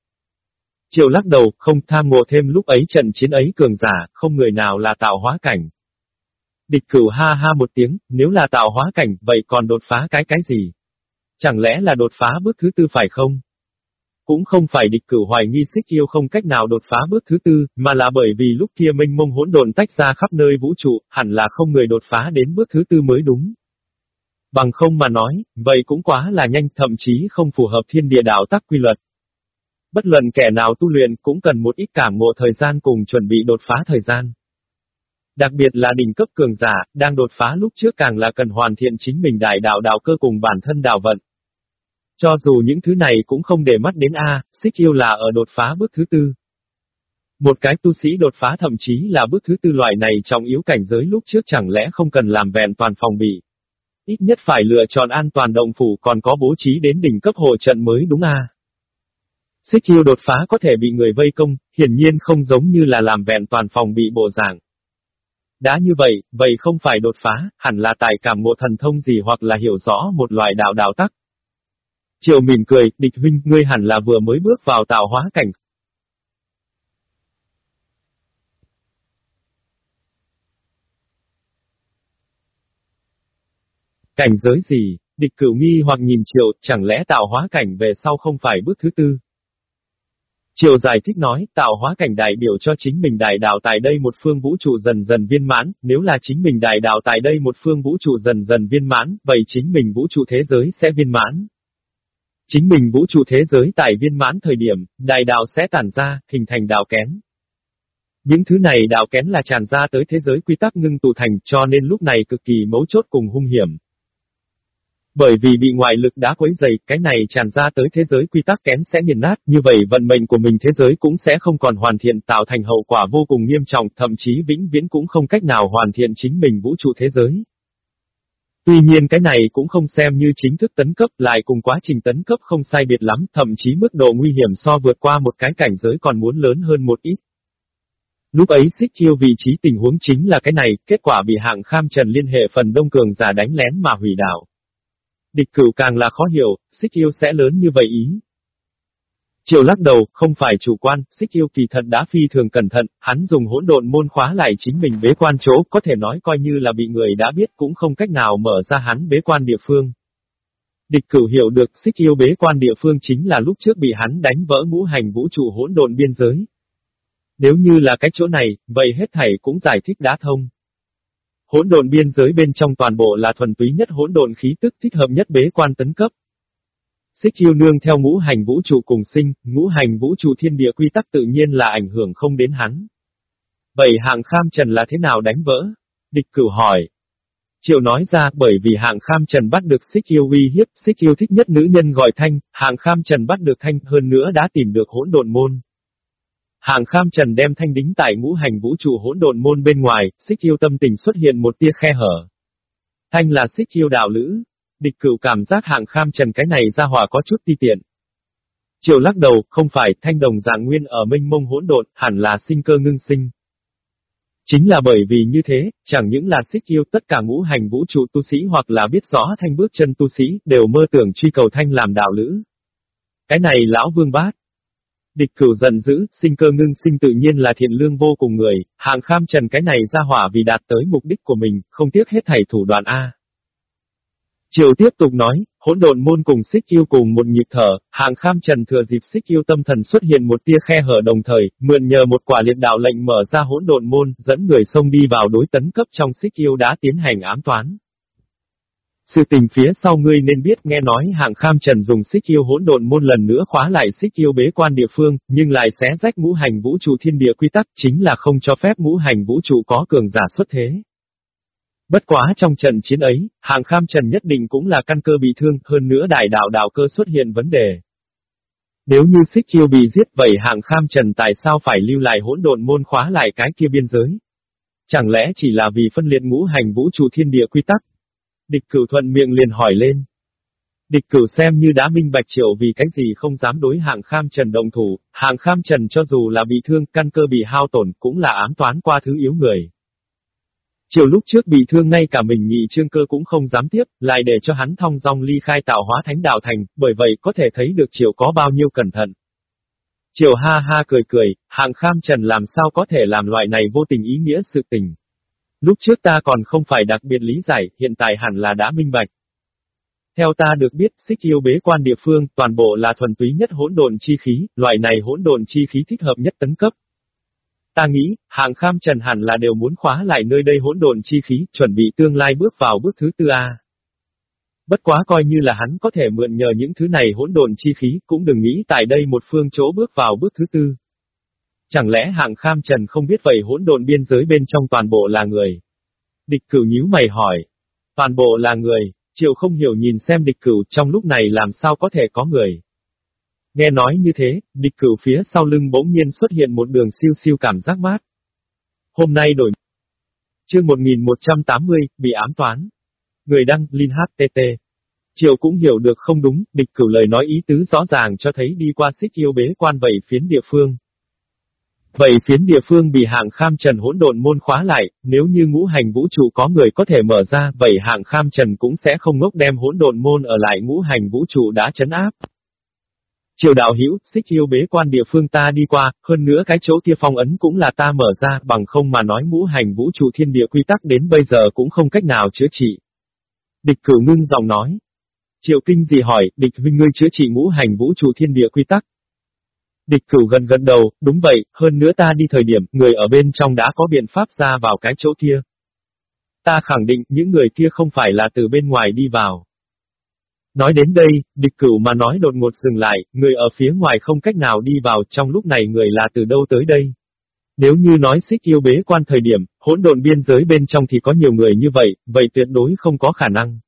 Triệu lắc đầu, không tham ngộ thêm lúc ấy trận chiến ấy cường giả, không người nào là tạo hóa cảnh. Địch cửu ha ha một tiếng, nếu là tạo hóa cảnh, vậy còn đột phá cái cái gì? Chẳng lẽ là đột phá bước thứ tư phải không? Cũng không phải địch cửu hoài nghi xích yêu không cách nào đột phá bước thứ tư, mà là bởi vì lúc kia minh mông hỗn độn tách ra khắp nơi vũ trụ, hẳn là không người đột phá đến bước thứ tư mới đúng. Bằng không mà nói, vậy cũng quá là nhanh thậm chí không phù hợp thiên địa đạo tắc quy luật. Bất luận kẻ nào tu luyện cũng cần một ít cảm ngộ thời gian cùng chuẩn bị đột phá thời gian. Đặc biệt là đỉnh cấp cường giả, đang đột phá lúc trước càng là cần hoàn thiện chính mình đại đạo đạo cơ cùng bản thân đạo vận, cho dù những thứ này cũng không để mắt đến A, xích yêu là ở đột phá bước thứ tư. Một cái tu sĩ đột phá thậm chí là bước thứ tư loại này trong yếu cảnh giới lúc trước chẳng lẽ không cần làm vẹn toàn phòng bị. Ít nhất phải lựa chọn an toàn động phủ còn có bố trí đến đỉnh cấp hộ trận mới đúng a. Xích yêu đột phá có thể bị người vây công, hiển nhiên không giống như là làm vẹn toàn phòng bị bộ dạng. Đã như vậy, vậy không phải đột phá, hẳn là tài cảm ngộ thần thông gì hoặc là hiểu rõ một loại đạo đạo tắc. Triệu mỉm cười, địch huynh, ngươi hẳn là vừa mới bước vào tạo hóa cảnh. Cảnh giới gì? Địch cửu nghi hoặc nhìn triệu, chẳng lẽ tạo hóa cảnh về sau không phải bước thứ tư? Triều giải thích nói, tạo hóa cảnh đại biểu cho chính mình đại đạo tại đây một phương vũ trụ dần dần viên mãn, nếu là chính mình đại đạo tại đây một phương vũ trụ dần dần viên mãn, vậy chính mình vũ trụ thế giới sẽ viên mãn. Chính mình vũ trụ thế giới tại viên mãn thời điểm, đại đạo sẽ tản ra, hình thành đạo kén. Những thứ này đạo kén là tràn ra tới thế giới quy tắc ngưng tụ thành cho nên lúc này cực kỳ mấu chốt cùng hung hiểm. Bởi vì bị ngoại lực đá quấy dày, cái này tràn ra tới thế giới quy tắc kén sẽ nghiền nát, như vậy vận mệnh của mình thế giới cũng sẽ không còn hoàn thiện tạo thành hậu quả vô cùng nghiêm trọng, thậm chí vĩnh viễn cũng không cách nào hoàn thiện chính mình vũ trụ thế giới. Tuy nhiên cái này cũng không xem như chính thức tấn cấp lại cùng quá trình tấn cấp không sai biệt lắm, thậm chí mức độ nguy hiểm so vượt qua một cái cảnh giới còn muốn lớn hơn một ít. Lúc ấy xích chiêu vị trí tình huống chính là cái này, kết quả bị hạng kham trần liên hệ phần đông cường giả đánh lén mà hủy đảo. Địch cửu càng là khó hiểu, xích yêu sẽ lớn như vậy ý. Triệu lắc đầu, không phải chủ quan, xích yêu kỳ thật đã phi thường cẩn thận, hắn dùng hỗn độn môn khóa lại chính mình bế quan chỗ, có thể nói coi như là bị người đã biết cũng không cách nào mở ra hắn bế quan địa phương. Địch cửu hiểu được xích yêu bế quan địa phương chính là lúc trước bị hắn đánh vỡ ngũ hành vũ trụ hỗn độn biên giới. Nếu như là cái chỗ này, vậy hết thảy cũng giải thích đã thông. Hỗn độn biên giới bên trong toàn bộ là thuần túy nhất hỗn độn khí tức thích hợp nhất bế quan tấn cấp. Xích yêu nương theo ngũ hành vũ trụ cùng sinh, ngũ hành vũ trụ thiên địa quy tắc tự nhiên là ảnh hưởng không đến hắn. Vậy hạng kham trần là thế nào đánh vỡ? Địch cửu hỏi. Triệu nói ra bởi vì hạng kham trần bắt được xích yêu uy hiếp, xích yêu thích nhất nữ nhân gọi thanh, hạng kham trần bắt được thanh hơn nữa đã tìm được hỗn độn môn. Hạng kham trần đem thanh đính tại ngũ hành vũ trụ hỗn độn môn bên ngoài, xích yêu tâm tình xuất hiện một tia khe hở. Thanh là xích yêu đạo lữ, Địch cửu cảm giác hạng kham trần cái này ra hỏa có chút ti tiện. Triều lắc đầu, không phải, thanh đồng dạng nguyên ở minh mông hỗn độn, hẳn là sinh cơ ngưng sinh. Chính là bởi vì như thế, chẳng những là xích yêu tất cả ngũ hành vũ trụ tu sĩ hoặc là biết rõ thanh bước chân tu sĩ, đều mơ tưởng truy cầu thanh làm đạo lữ. Cái này lão vương bát. Địch cửu giận dữ, sinh cơ ngưng sinh tự nhiên là thiện lương vô cùng người, hạng kham trần cái này ra hỏa vì đạt tới mục đích của mình, không tiếc hết thảy thủ đoạn A. Triều tiếp tục nói, hỗn độn môn cùng xích yêu cùng một nhịp thở, hàng kham trần thừa dịp xích yêu tâm thần xuất hiện một tia khe hở đồng thời, mượn nhờ một quả liệt đạo lệnh mở ra hỗn độn môn, dẫn người sông đi vào đối tấn cấp trong xích yêu đã tiến hành ám toán. Sự tình phía sau ngươi nên biết nghe nói hạng kham trần dùng xích yêu hỗn độn môn lần nữa khóa lại xích yêu bế quan địa phương, nhưng lại xé rách ngũ hành vũ trụ thiên địa quy tắc chính là không cho phép ngũ hành vũ trụ có cường giả xuất thế. Bất quá trong trận chiến ấy, hàng kham trần nhất định cũng là căn cơ bị thương, hơn nữa đại đạo đạo cơ xuất hiện vấn đề. Nếu như xích chiêu bị giết vậy hàng kham trần tại sao phải lưu lại hỗn độn môn khóa lại cái kia biên giới? Chẳng lẽ chỉ là vì phân liệt ngũ hành vũ trụ thiên địa quy tắc? Địch cửu thuận miệng liền hỏi lên. Địch cửu xem như đã minh bạch triệu vì cái gì không dám đối hàng kham trần đồng thủ, Hàng kham trần cho dù là bị thương, căn cơ bị hao tổn cũng là ám toán qua thứ yếu người. Chiều lúc trước bị thương ngay cả mình nhị trương cơ cũng không dám tiếp, lại để cho hắn thong dong ly khai tạo hóa thánh đạo thành, bởi vậy có thể thấy được chiều có bao nhiêu cẩn thận. chiều ha ha cười cười, hạng kham trần làm sao có thể làm loại này vô tình ý nghĩa sự tình. Lúc trước ta còn không phải đặc biệt lý giải, hiện tại hẳn là đã minh bạch. Theo ta được biết, xích yêu bế quan địa phương, toàn bộ là thuần túy nhất hỗn độn chi khí, loại này hỗn độn chi khí thích hợp nhất tấn cấp, Ta nghĩ, hạng kham trần hẳn là đều muốn khóa lại nơi đây hỗn độn chi khí, chuẩn bị tương lai bước vào bước thứ tư A. Bất quá coi như là hắn có thể mượn nhờ những thứ này hỗn độn chi khí, cũng đừng nghĩ tại đây một phương chỗ bước vào bước thứ tư. Chẳng lẽ hạng kham trần không biết vậy hỗn độn biên giới bên trong toàn bộ là người? Địch cửu nhíu mày hỏi. Toàn bộ là người, triệu không hiểu nhìn xem địch cửu trong lúc này làm sao có thể có người. Nghe nói như thế, địch cửu phía sau lưng bỗng nhiên xuất hiện một đường siêu siêu cảm giác mát. Hôm nay đổi. Chương 1180, bị ám toán. Người đăng, Linh HTT. Triều cũng hiểu được không đúng, địch cửu lời nói ý tứ rõ ràng cho thấy đi qua xích yêu bế quan vậy phiến địa phương. Vậy phiến địa phương bị hạng kham trần hỗn độn môn khóa lại, nếu như ngũ hành vũ trụ có người có thể mở ra, vậy hạng kham trần cũng sẽ không ngốc đem hỗn độn môn ở lại ngũ hành vũ trụ đã chấn áp. Triều đạo hữu xích yêu bế quan địa phương ta đi qua, hơn nữa cái chỗ kia phong ấn cũng là ta mở ra, bằng không mà nói ngũ hành vũ trụ thiên địa quy tắc đến bây giờ cũng không cách nào chữa trị. Địch cửu ngưng giọng nói. Triệu kinh gì hỏi, địch huynh ngươi chữa trị ngũ hành vũ trụ thiên địa quy tắc. Địch cửu gần gần đầu, đúng vậy, hơn nữa ta đi thời điểm, người ở bên trong đã có biện pháp ra vào cái chỗ kia. Ta khẳng định, những người kia không phải là từ bên ngoài đi vào. Nói đến đây, địch cửu mà nói đột ngột dừng lại, người ở phía ngoài không cách nào đi vào, trong lúc này người là từ đâu tới đây. Nếu như nói xích yêu bế quan thời điểm, hỗn độn biên giới bên trong thì có nhiều người như vậy, vậy tuyệt đối không có khả năng.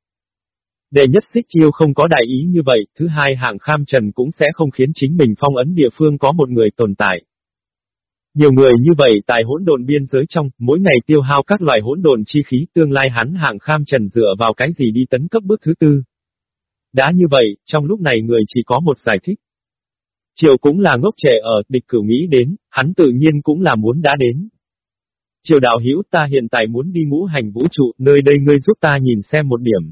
Đệ nhất xích yêu không có đại ý như vậy, thứ hai hạng kham trần cũng sẽ không khiến chính mình phong ấn địa phương có một người tồn tại. Nhiều người như vậy tại hỗn độn biên giới trong, mỗi ngày tiêu hao các loại hỗn độn chi khí tương lai hắn hạng kham trần dựa vào cái gì đi tấn cấp bước thứ tư. Đã như vậy, trong lúc này người chỉ có một giải thích. Triều cũng là ngốc trẻ ở, địch cửu nghĩ đến, hắn tự nhiên cũng là muốn đã đến. Triều đạo hữu ta hiện tại muốn đi ngũ hành vũ trụ, nơi đây ngươi giúp ta nhìn xem một điểm.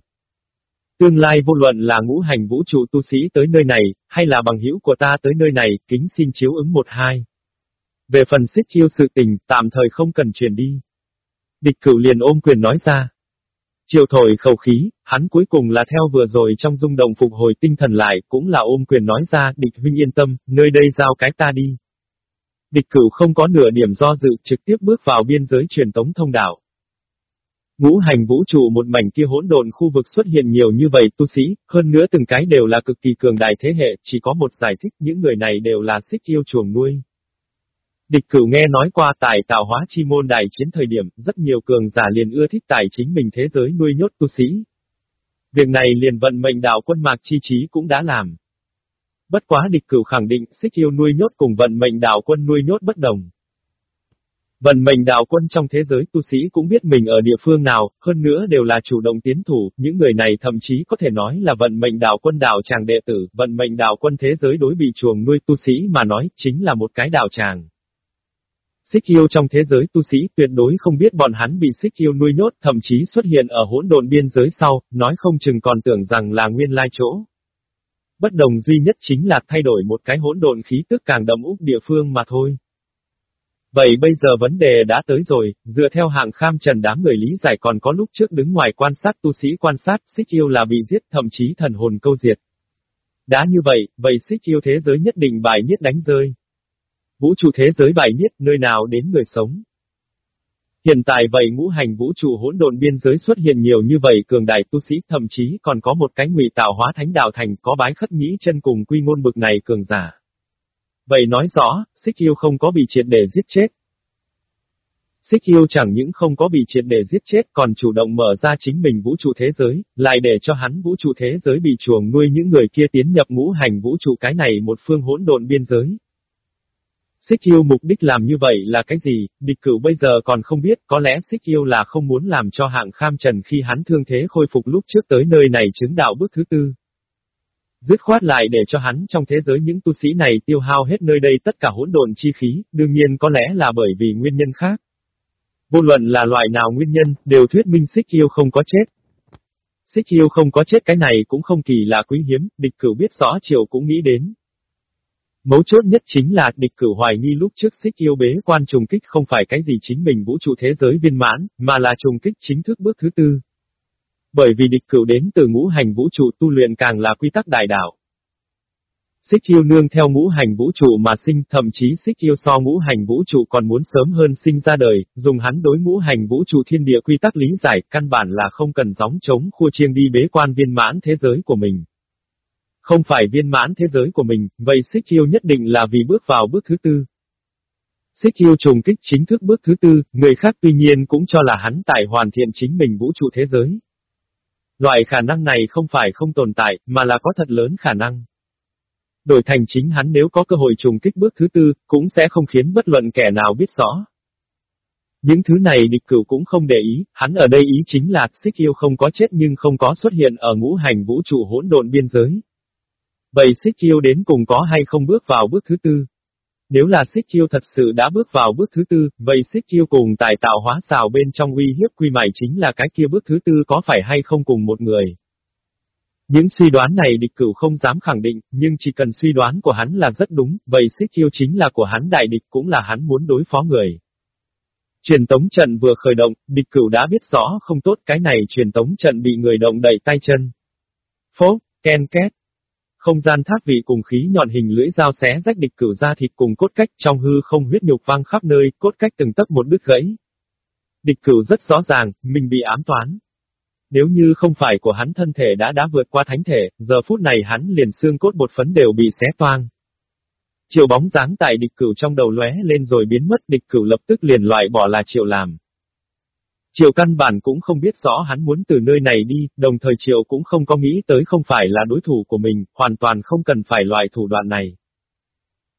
Tương lai vô luận là ngũ hành vũ trụ tu sĩ tới nơi này, hay là bằng hữu của ta tới nơi này, kính xin chiếu ứng một hai. Về phần xích chiêu sự tình, tạm thời không cần truyền đi. Địch cửu liền ôm quyền nói ra. Chiều thổi khẩu khí, hắn cuối cùng là theo vừa rồi trong rung động phục hồi tinh thần lại, cũng là ôm quyền nói ra, địch huynh yên tâm, nơi đây giao cái ta đi. Địch cửu không có nửa điểm do dự, trực tiếp bước vào biên giới truyền tống thông đạo. Ngũ hành vũ trụ một mảnh kia hỗn độn khu vực xuất hiện nhiều như vậy tu sĩ, hơn nữa từng cái đều là cực kỳ cường đại thế hệ, chỉ có một giải thích những người này đều là xích yêu chuồng nuôi. Địch cửu nghe nói qua tài tạo hóa chi môn đại chiến thời điểm, rất nhiều cường giả liền ưa thích tài chính mình thế giới nuôi nhốt tu sĩ. Việc này liền vận mệnh đạo quân mạc chi trí cũng đã làm. Bất quá địch cửu khẳng định xích yêu nuôi nhốt cùng vận mệnh đạo quân nuôi nhốt bất đồng. Vận mệnh đạo quân trong thế giới tu sĩ cũng biết mình ở địa phương nào, hơn nữa đều là chủ động tiến thủ, những người này thậm chí có thể nói là vận mệnh đạo quân đạo tràng đệ tử, vận mệnh đạo quân thế giới đối bị chuồng nuôi tu sĩ mà nói, chính là một cái đạo tràng. Xích yêu trong thế giới tu sĩ tuyệt đối không biết bọn hắn bị xích yêu nuôi nhốt, thậm chí xuất hiện ở hỗn độn biên giới sau, nói không chừng còn tưởng rằng là nguyên lai chỗ. Bất đồng duy nhất chính là thay đổi một cái hỗn độn khí tức càng đậm úc địa phương mà thôi. Vậy bây giờ vấn đề đã tới rồi, dựa theo hạng kham trần đám người lý giải còn có lúc trước đứng ngoài quan sát tu sĩ quan sát, xích yêu là bị giết thậm chí thần hồn câu diệt. Đã như vậy, vậy xích yêu thế giới nhất định bài nhất đánh rơi. Vũ trụ thế giới bài nhất nơi nào đến người sống. Hiện tại vậy ngũ hành vũ trụ hỗn độn biên giới xuất hiện nhiều như vậy cường đại tu sĩ thậm chí còn có một cái ngụy tạo hóa thánh đạo thành có bái khất nhĩ chân cùng quy ngôn bực này cường giả. Vậy nói rõ, xích yêu không có bị triệt để giết chết. Xích yêu chẳng những không có bị triệt để giết chết còn chủ động mở ra chính mình vũ trụ thế giới, lại để cho hắn vũ trụ thế giới bị chuồng nuôi những người kia tiến nhập ngũ hành vũ trụ cái này một phương hỗn độn biên giới. Xích yêu mục đích làm như vậy là cái gì, địch cửu bây giờ còn không biết, có lẽ xích yêu là không muốn làm cho hạng kham trần khi hắn thương thế khôi phục lúc trước tới nơi này chứng đạo bước thứ tư. Dứt khoát lại để cho hắn trong thế giới những tu sĩ này tiêu hao hết nơi đây tất cả hỗn độn chi khí, đương nhiên có lẽ là bởi vì nguyên nhân khác. Vô luận là loại nào nguyên nhân, đều thuyết minh xích yêu không có chết. Xích yêu không có chết cái này cũng không kỳ là quý hiếm, địch cửu biết rõ triều cũng nghĩ đến. Mấu chốt nhất chính là địch cử hoài nghi lúc trước xích yêu bế quan trùng kích không phải cái gì chính mình vũ trụ thế giới viên mãn, mà là trùng kích chính thức bước thứ tư. Bởi vì địch cửu đến từ ngũ hành vũ trụ tu luyện càng là quy tắc đại đạo. Xích yêu nương theo ngũ hành vũ trụ mà sinh, thậm chí xích yêu so ngũ hành vũ trụ còn muốn sớm hơn sinh ra đời, dùng hắn đối ngũ hành vũ trụ thiên địa quy tắc lý giải, căn bản là không cần gióng chống khua chiêng đi bế quan viên mãn thế giới của mình. Không phải viên mãn thế giới của mình, vậy xích yêu nhất định là vì bước vào bước thứ tư. Xích yêu trùng kích chính thức bước thứ tư, người khác tuy nhiên cũng cho là hắn tại hoàn thiện chính mình vũ trụ thế giới. Loại khả năng này không phải không tồn tại, mà là có thật lớn khả năng. Đổi thành chính hắn nếu có cơ hội trùng kích bước thứ tư, cũng sẽ không khiến bất luận kẻ nào biết rõ. Những thứ này địch cửu cũng không để ý, hắn ở đây ý chính là, xích yêu không có chết nhưng không có xuất hiện ở ngũ hành vũ trụ hỗn độn biên giới. Vậy xích chiêu đến cùng có hay không bước vào bước thứ tư? Nếu là xích chiêu thật sự đã bước vào bước thứ tư, vậy xích chiêu cùng tài tạo hóa xào bên trong uy hiếp quy mại chính là cái kia bước thứ tư có phải hay không cùng một người. Những suy đoán này địch cửu không dám khẳng định, nhưng chỉ cần suy đoán của hắn là rất đúng, vậy xích chiêu chính là của hắn đại địch cũng là hắn muốn đối phó người. Truyền tống trận vừa khởi động, địch cửu đã biết rõ không tốt cái này truyền tống trận bị người động đẩy tay chân. Phố, ken két, không gian thác vị cùng khí nhọn hình lưỡi dao xé rách địch cửu ra thịt cùng cốt cách trong hư không huyết nhục vang khắp nơi, cốt cách từng tấc một đứt gãy. Địch cửu rất rõ ràng, mình bị ám toán. Nếu như không phải của hắn thân thể đã đã vượt qua thánh thể, giờ phút này hắn liền xương cốt bột phấn đều bị xé toang. Triệu bóng dáng tại địch cửu trong đầu lóe lên rồi biến mất địch cửu lập tức liền loại bỏ là triệu làm. Triệu căn bản cũng không biết rõ hắn muốn từ nơi này đi, đồng thời Triệu cũng không có nghĩ tới không phải là đối thủ của mình, hoàn toàn không cần phải loại thủ đoạn này.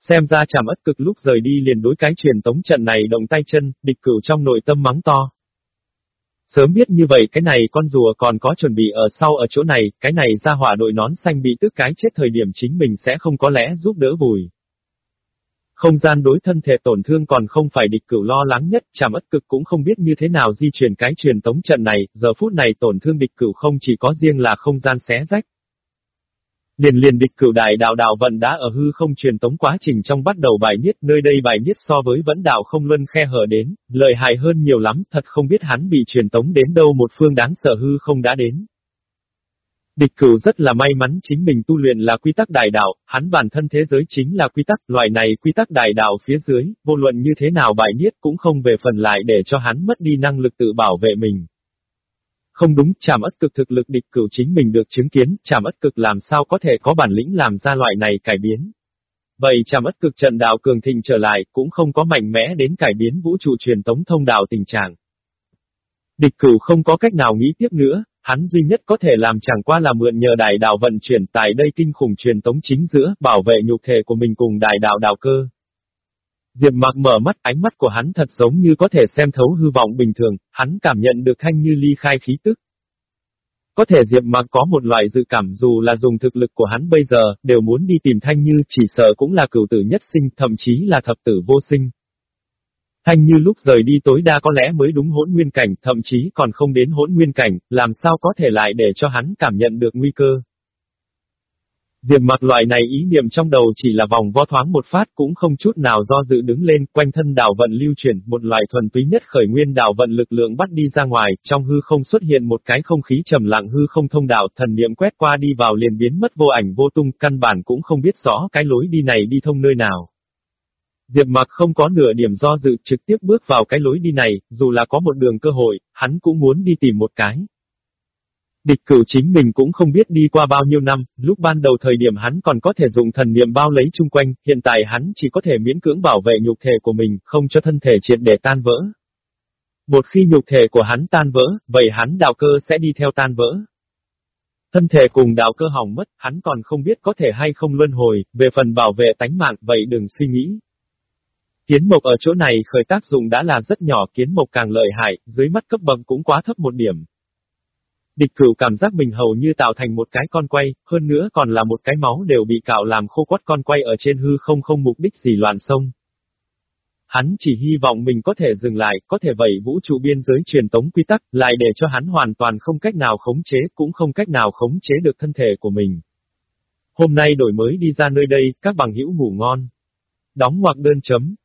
Xem ra chàm ất cực lúc rời đi liền đối cái truyền tống trận này động tay chân, địch cửu trong nội tâm mắng to. Sớm biết như vậy cái này con rùa còn có chuẩn bị ở sau ở chỗ này, cái này ra hỏa đội nón xanh bị tức cái chết thời điểm chính mình sẽ không có lẽ giúp đỡ vùi. Không gian đối thân thể tổn thương còn không phải địch cửu lo lắng nhất, chảm ất cực cũng không biết như thế nào di chuyển cái truyền tống trận này, giờ phút này tổn thương địch cửu không chỉ có riêng là không gian xé rách. Liền liền địch cửu đại đạo đạo vận đã ở hư không truyền tống quá trình trong bắt đầu bài niết, nơi đây bài niết so với vẫn đạo không luân khe hở đến, lợi hại hơn nhiều lắm, thật không biết hắn bị truyền tống đến đâu một phương đáng sợ hư không đã đến. Địch cửu rất là may mắn chính mình tu luyện là quy tắc đại đạo, hắn bản thân thế giới chính là quy tắc, loại này quy tắc đại đạo phía dưới, vô luận như thế nào bài niết cũng không về phần lại để cho hắn mất đi năng lực tự bảo vệ mình. Không đúng, chàm ất cực thực lực địch cửu chính mình được chứng kiến, chàm ất cực làm sao có thể có bản lĩnh làm ra loại này cải biến. Vậy chàm ất cực trận đạo cường thịnh trở lại, cũng không có mạnh mẽ đến cải biến vũ trụ truyền tống thông đạo tình trạng. Địch cửu không có cách nào nghĩ tiếp nữa, hắn duy nhất có thể làm chẳng qua là mượn nhờ đại đạo vận chuyển tại đây kinh khủng truyền tống chính giữa, bảo vệ nhục thể của mình cùng đại đạo đạo cơ. Diệp Mạc mở mắt, ánh mắt của hắn thật giống như có thể xem thấu hư vọng bình thường, hắn cảm nhận được thanh như ly khai khí tức. Có thể Diệp Mạc có một loại dự cảm dù là dùng thực lực của hắn bây giờ, đều muốn đi tìm thanh như chỉ sợ cũng là cửu tử nhất sinh, thậm chí là thập tử vô sinh. Thanh như lúc rời đi tối đa có lẽ mới đúng hỗn nguyên cảnh, thậm chí còn không đến hỗn nguyên cảnh, làm sao có thể lại để cho hắn cảm nhận được nguy cơ. Diệp mặc loại này ý niệm trong đầu chỉ là vòng vo thoáng một phát cũng không chút nào do dự đứng lên, quanh thân đảo vận lưu chuyển, một loại thuần túy nhất khởi nguyên đảo vận lực lượng bắt đi ra ngoài, trong hư không xuất hiện một cái không khí trầm lặng hư không thông đạo, thần niệm quét qua đi vào liền biến mất vô ảnh vô tung, căn bản cũng không biết rõ cái lối đi này đi thông nơi nào. Diệp Mặc không có nửa điểm do dự trực tiếp bước vào cái lối đi này, dù là có một đường cơ hội, hắn cũng muốn đi tìm một cái. Địch cửu chính mình cũng không biết đi qua bao nhiêu năm, lúc ban đầu thời điểm hắn còn có thể dùng thần niệm bao lấy chung quanh, hiện tại hắn chỉ có thể miễn cưỡng bảo vệ nhục thể của mình, không cho thân thể triệt để tan vỡ. Một khi nhục thể của hắn tan vỡ, vậy hắn đạo cơ sẽ đi theo tan vỡ. Thân thể cùng đạo cơ hỏng mất, hắn còn không biết có thể hay không luân hồi, về phần bảo vệ tánh mạng, vậy đừng suy nghĩ. Kiến mộc ở chỗ này khởi tác dụng đã là rất nhỏ, kiến mộc càng lợi hại, dưới mắt cấp bậc cũng quá thấp một điểm. Địch cửu cảm giác mình hầu như tạo thành một cái con quay, hơn nữa còn là một cái máu đều bị cạo làm khô quắt con quay ở trên hư không không mục đích gì loạn sông. Hắn chỉ hy vọng mình có thể dừng lại, có thể vậy vũ trụ biên giới truyền tống quy tắc, lại để cho hắn hoàn toàn không cách nào khống chế, cũng không cách nào khống chế được thân thể của mình. Hôm nay đổi mới đi ra nơi đây, các bằng hữu ngủ ngon. Đóng ngoặc đơn chấm.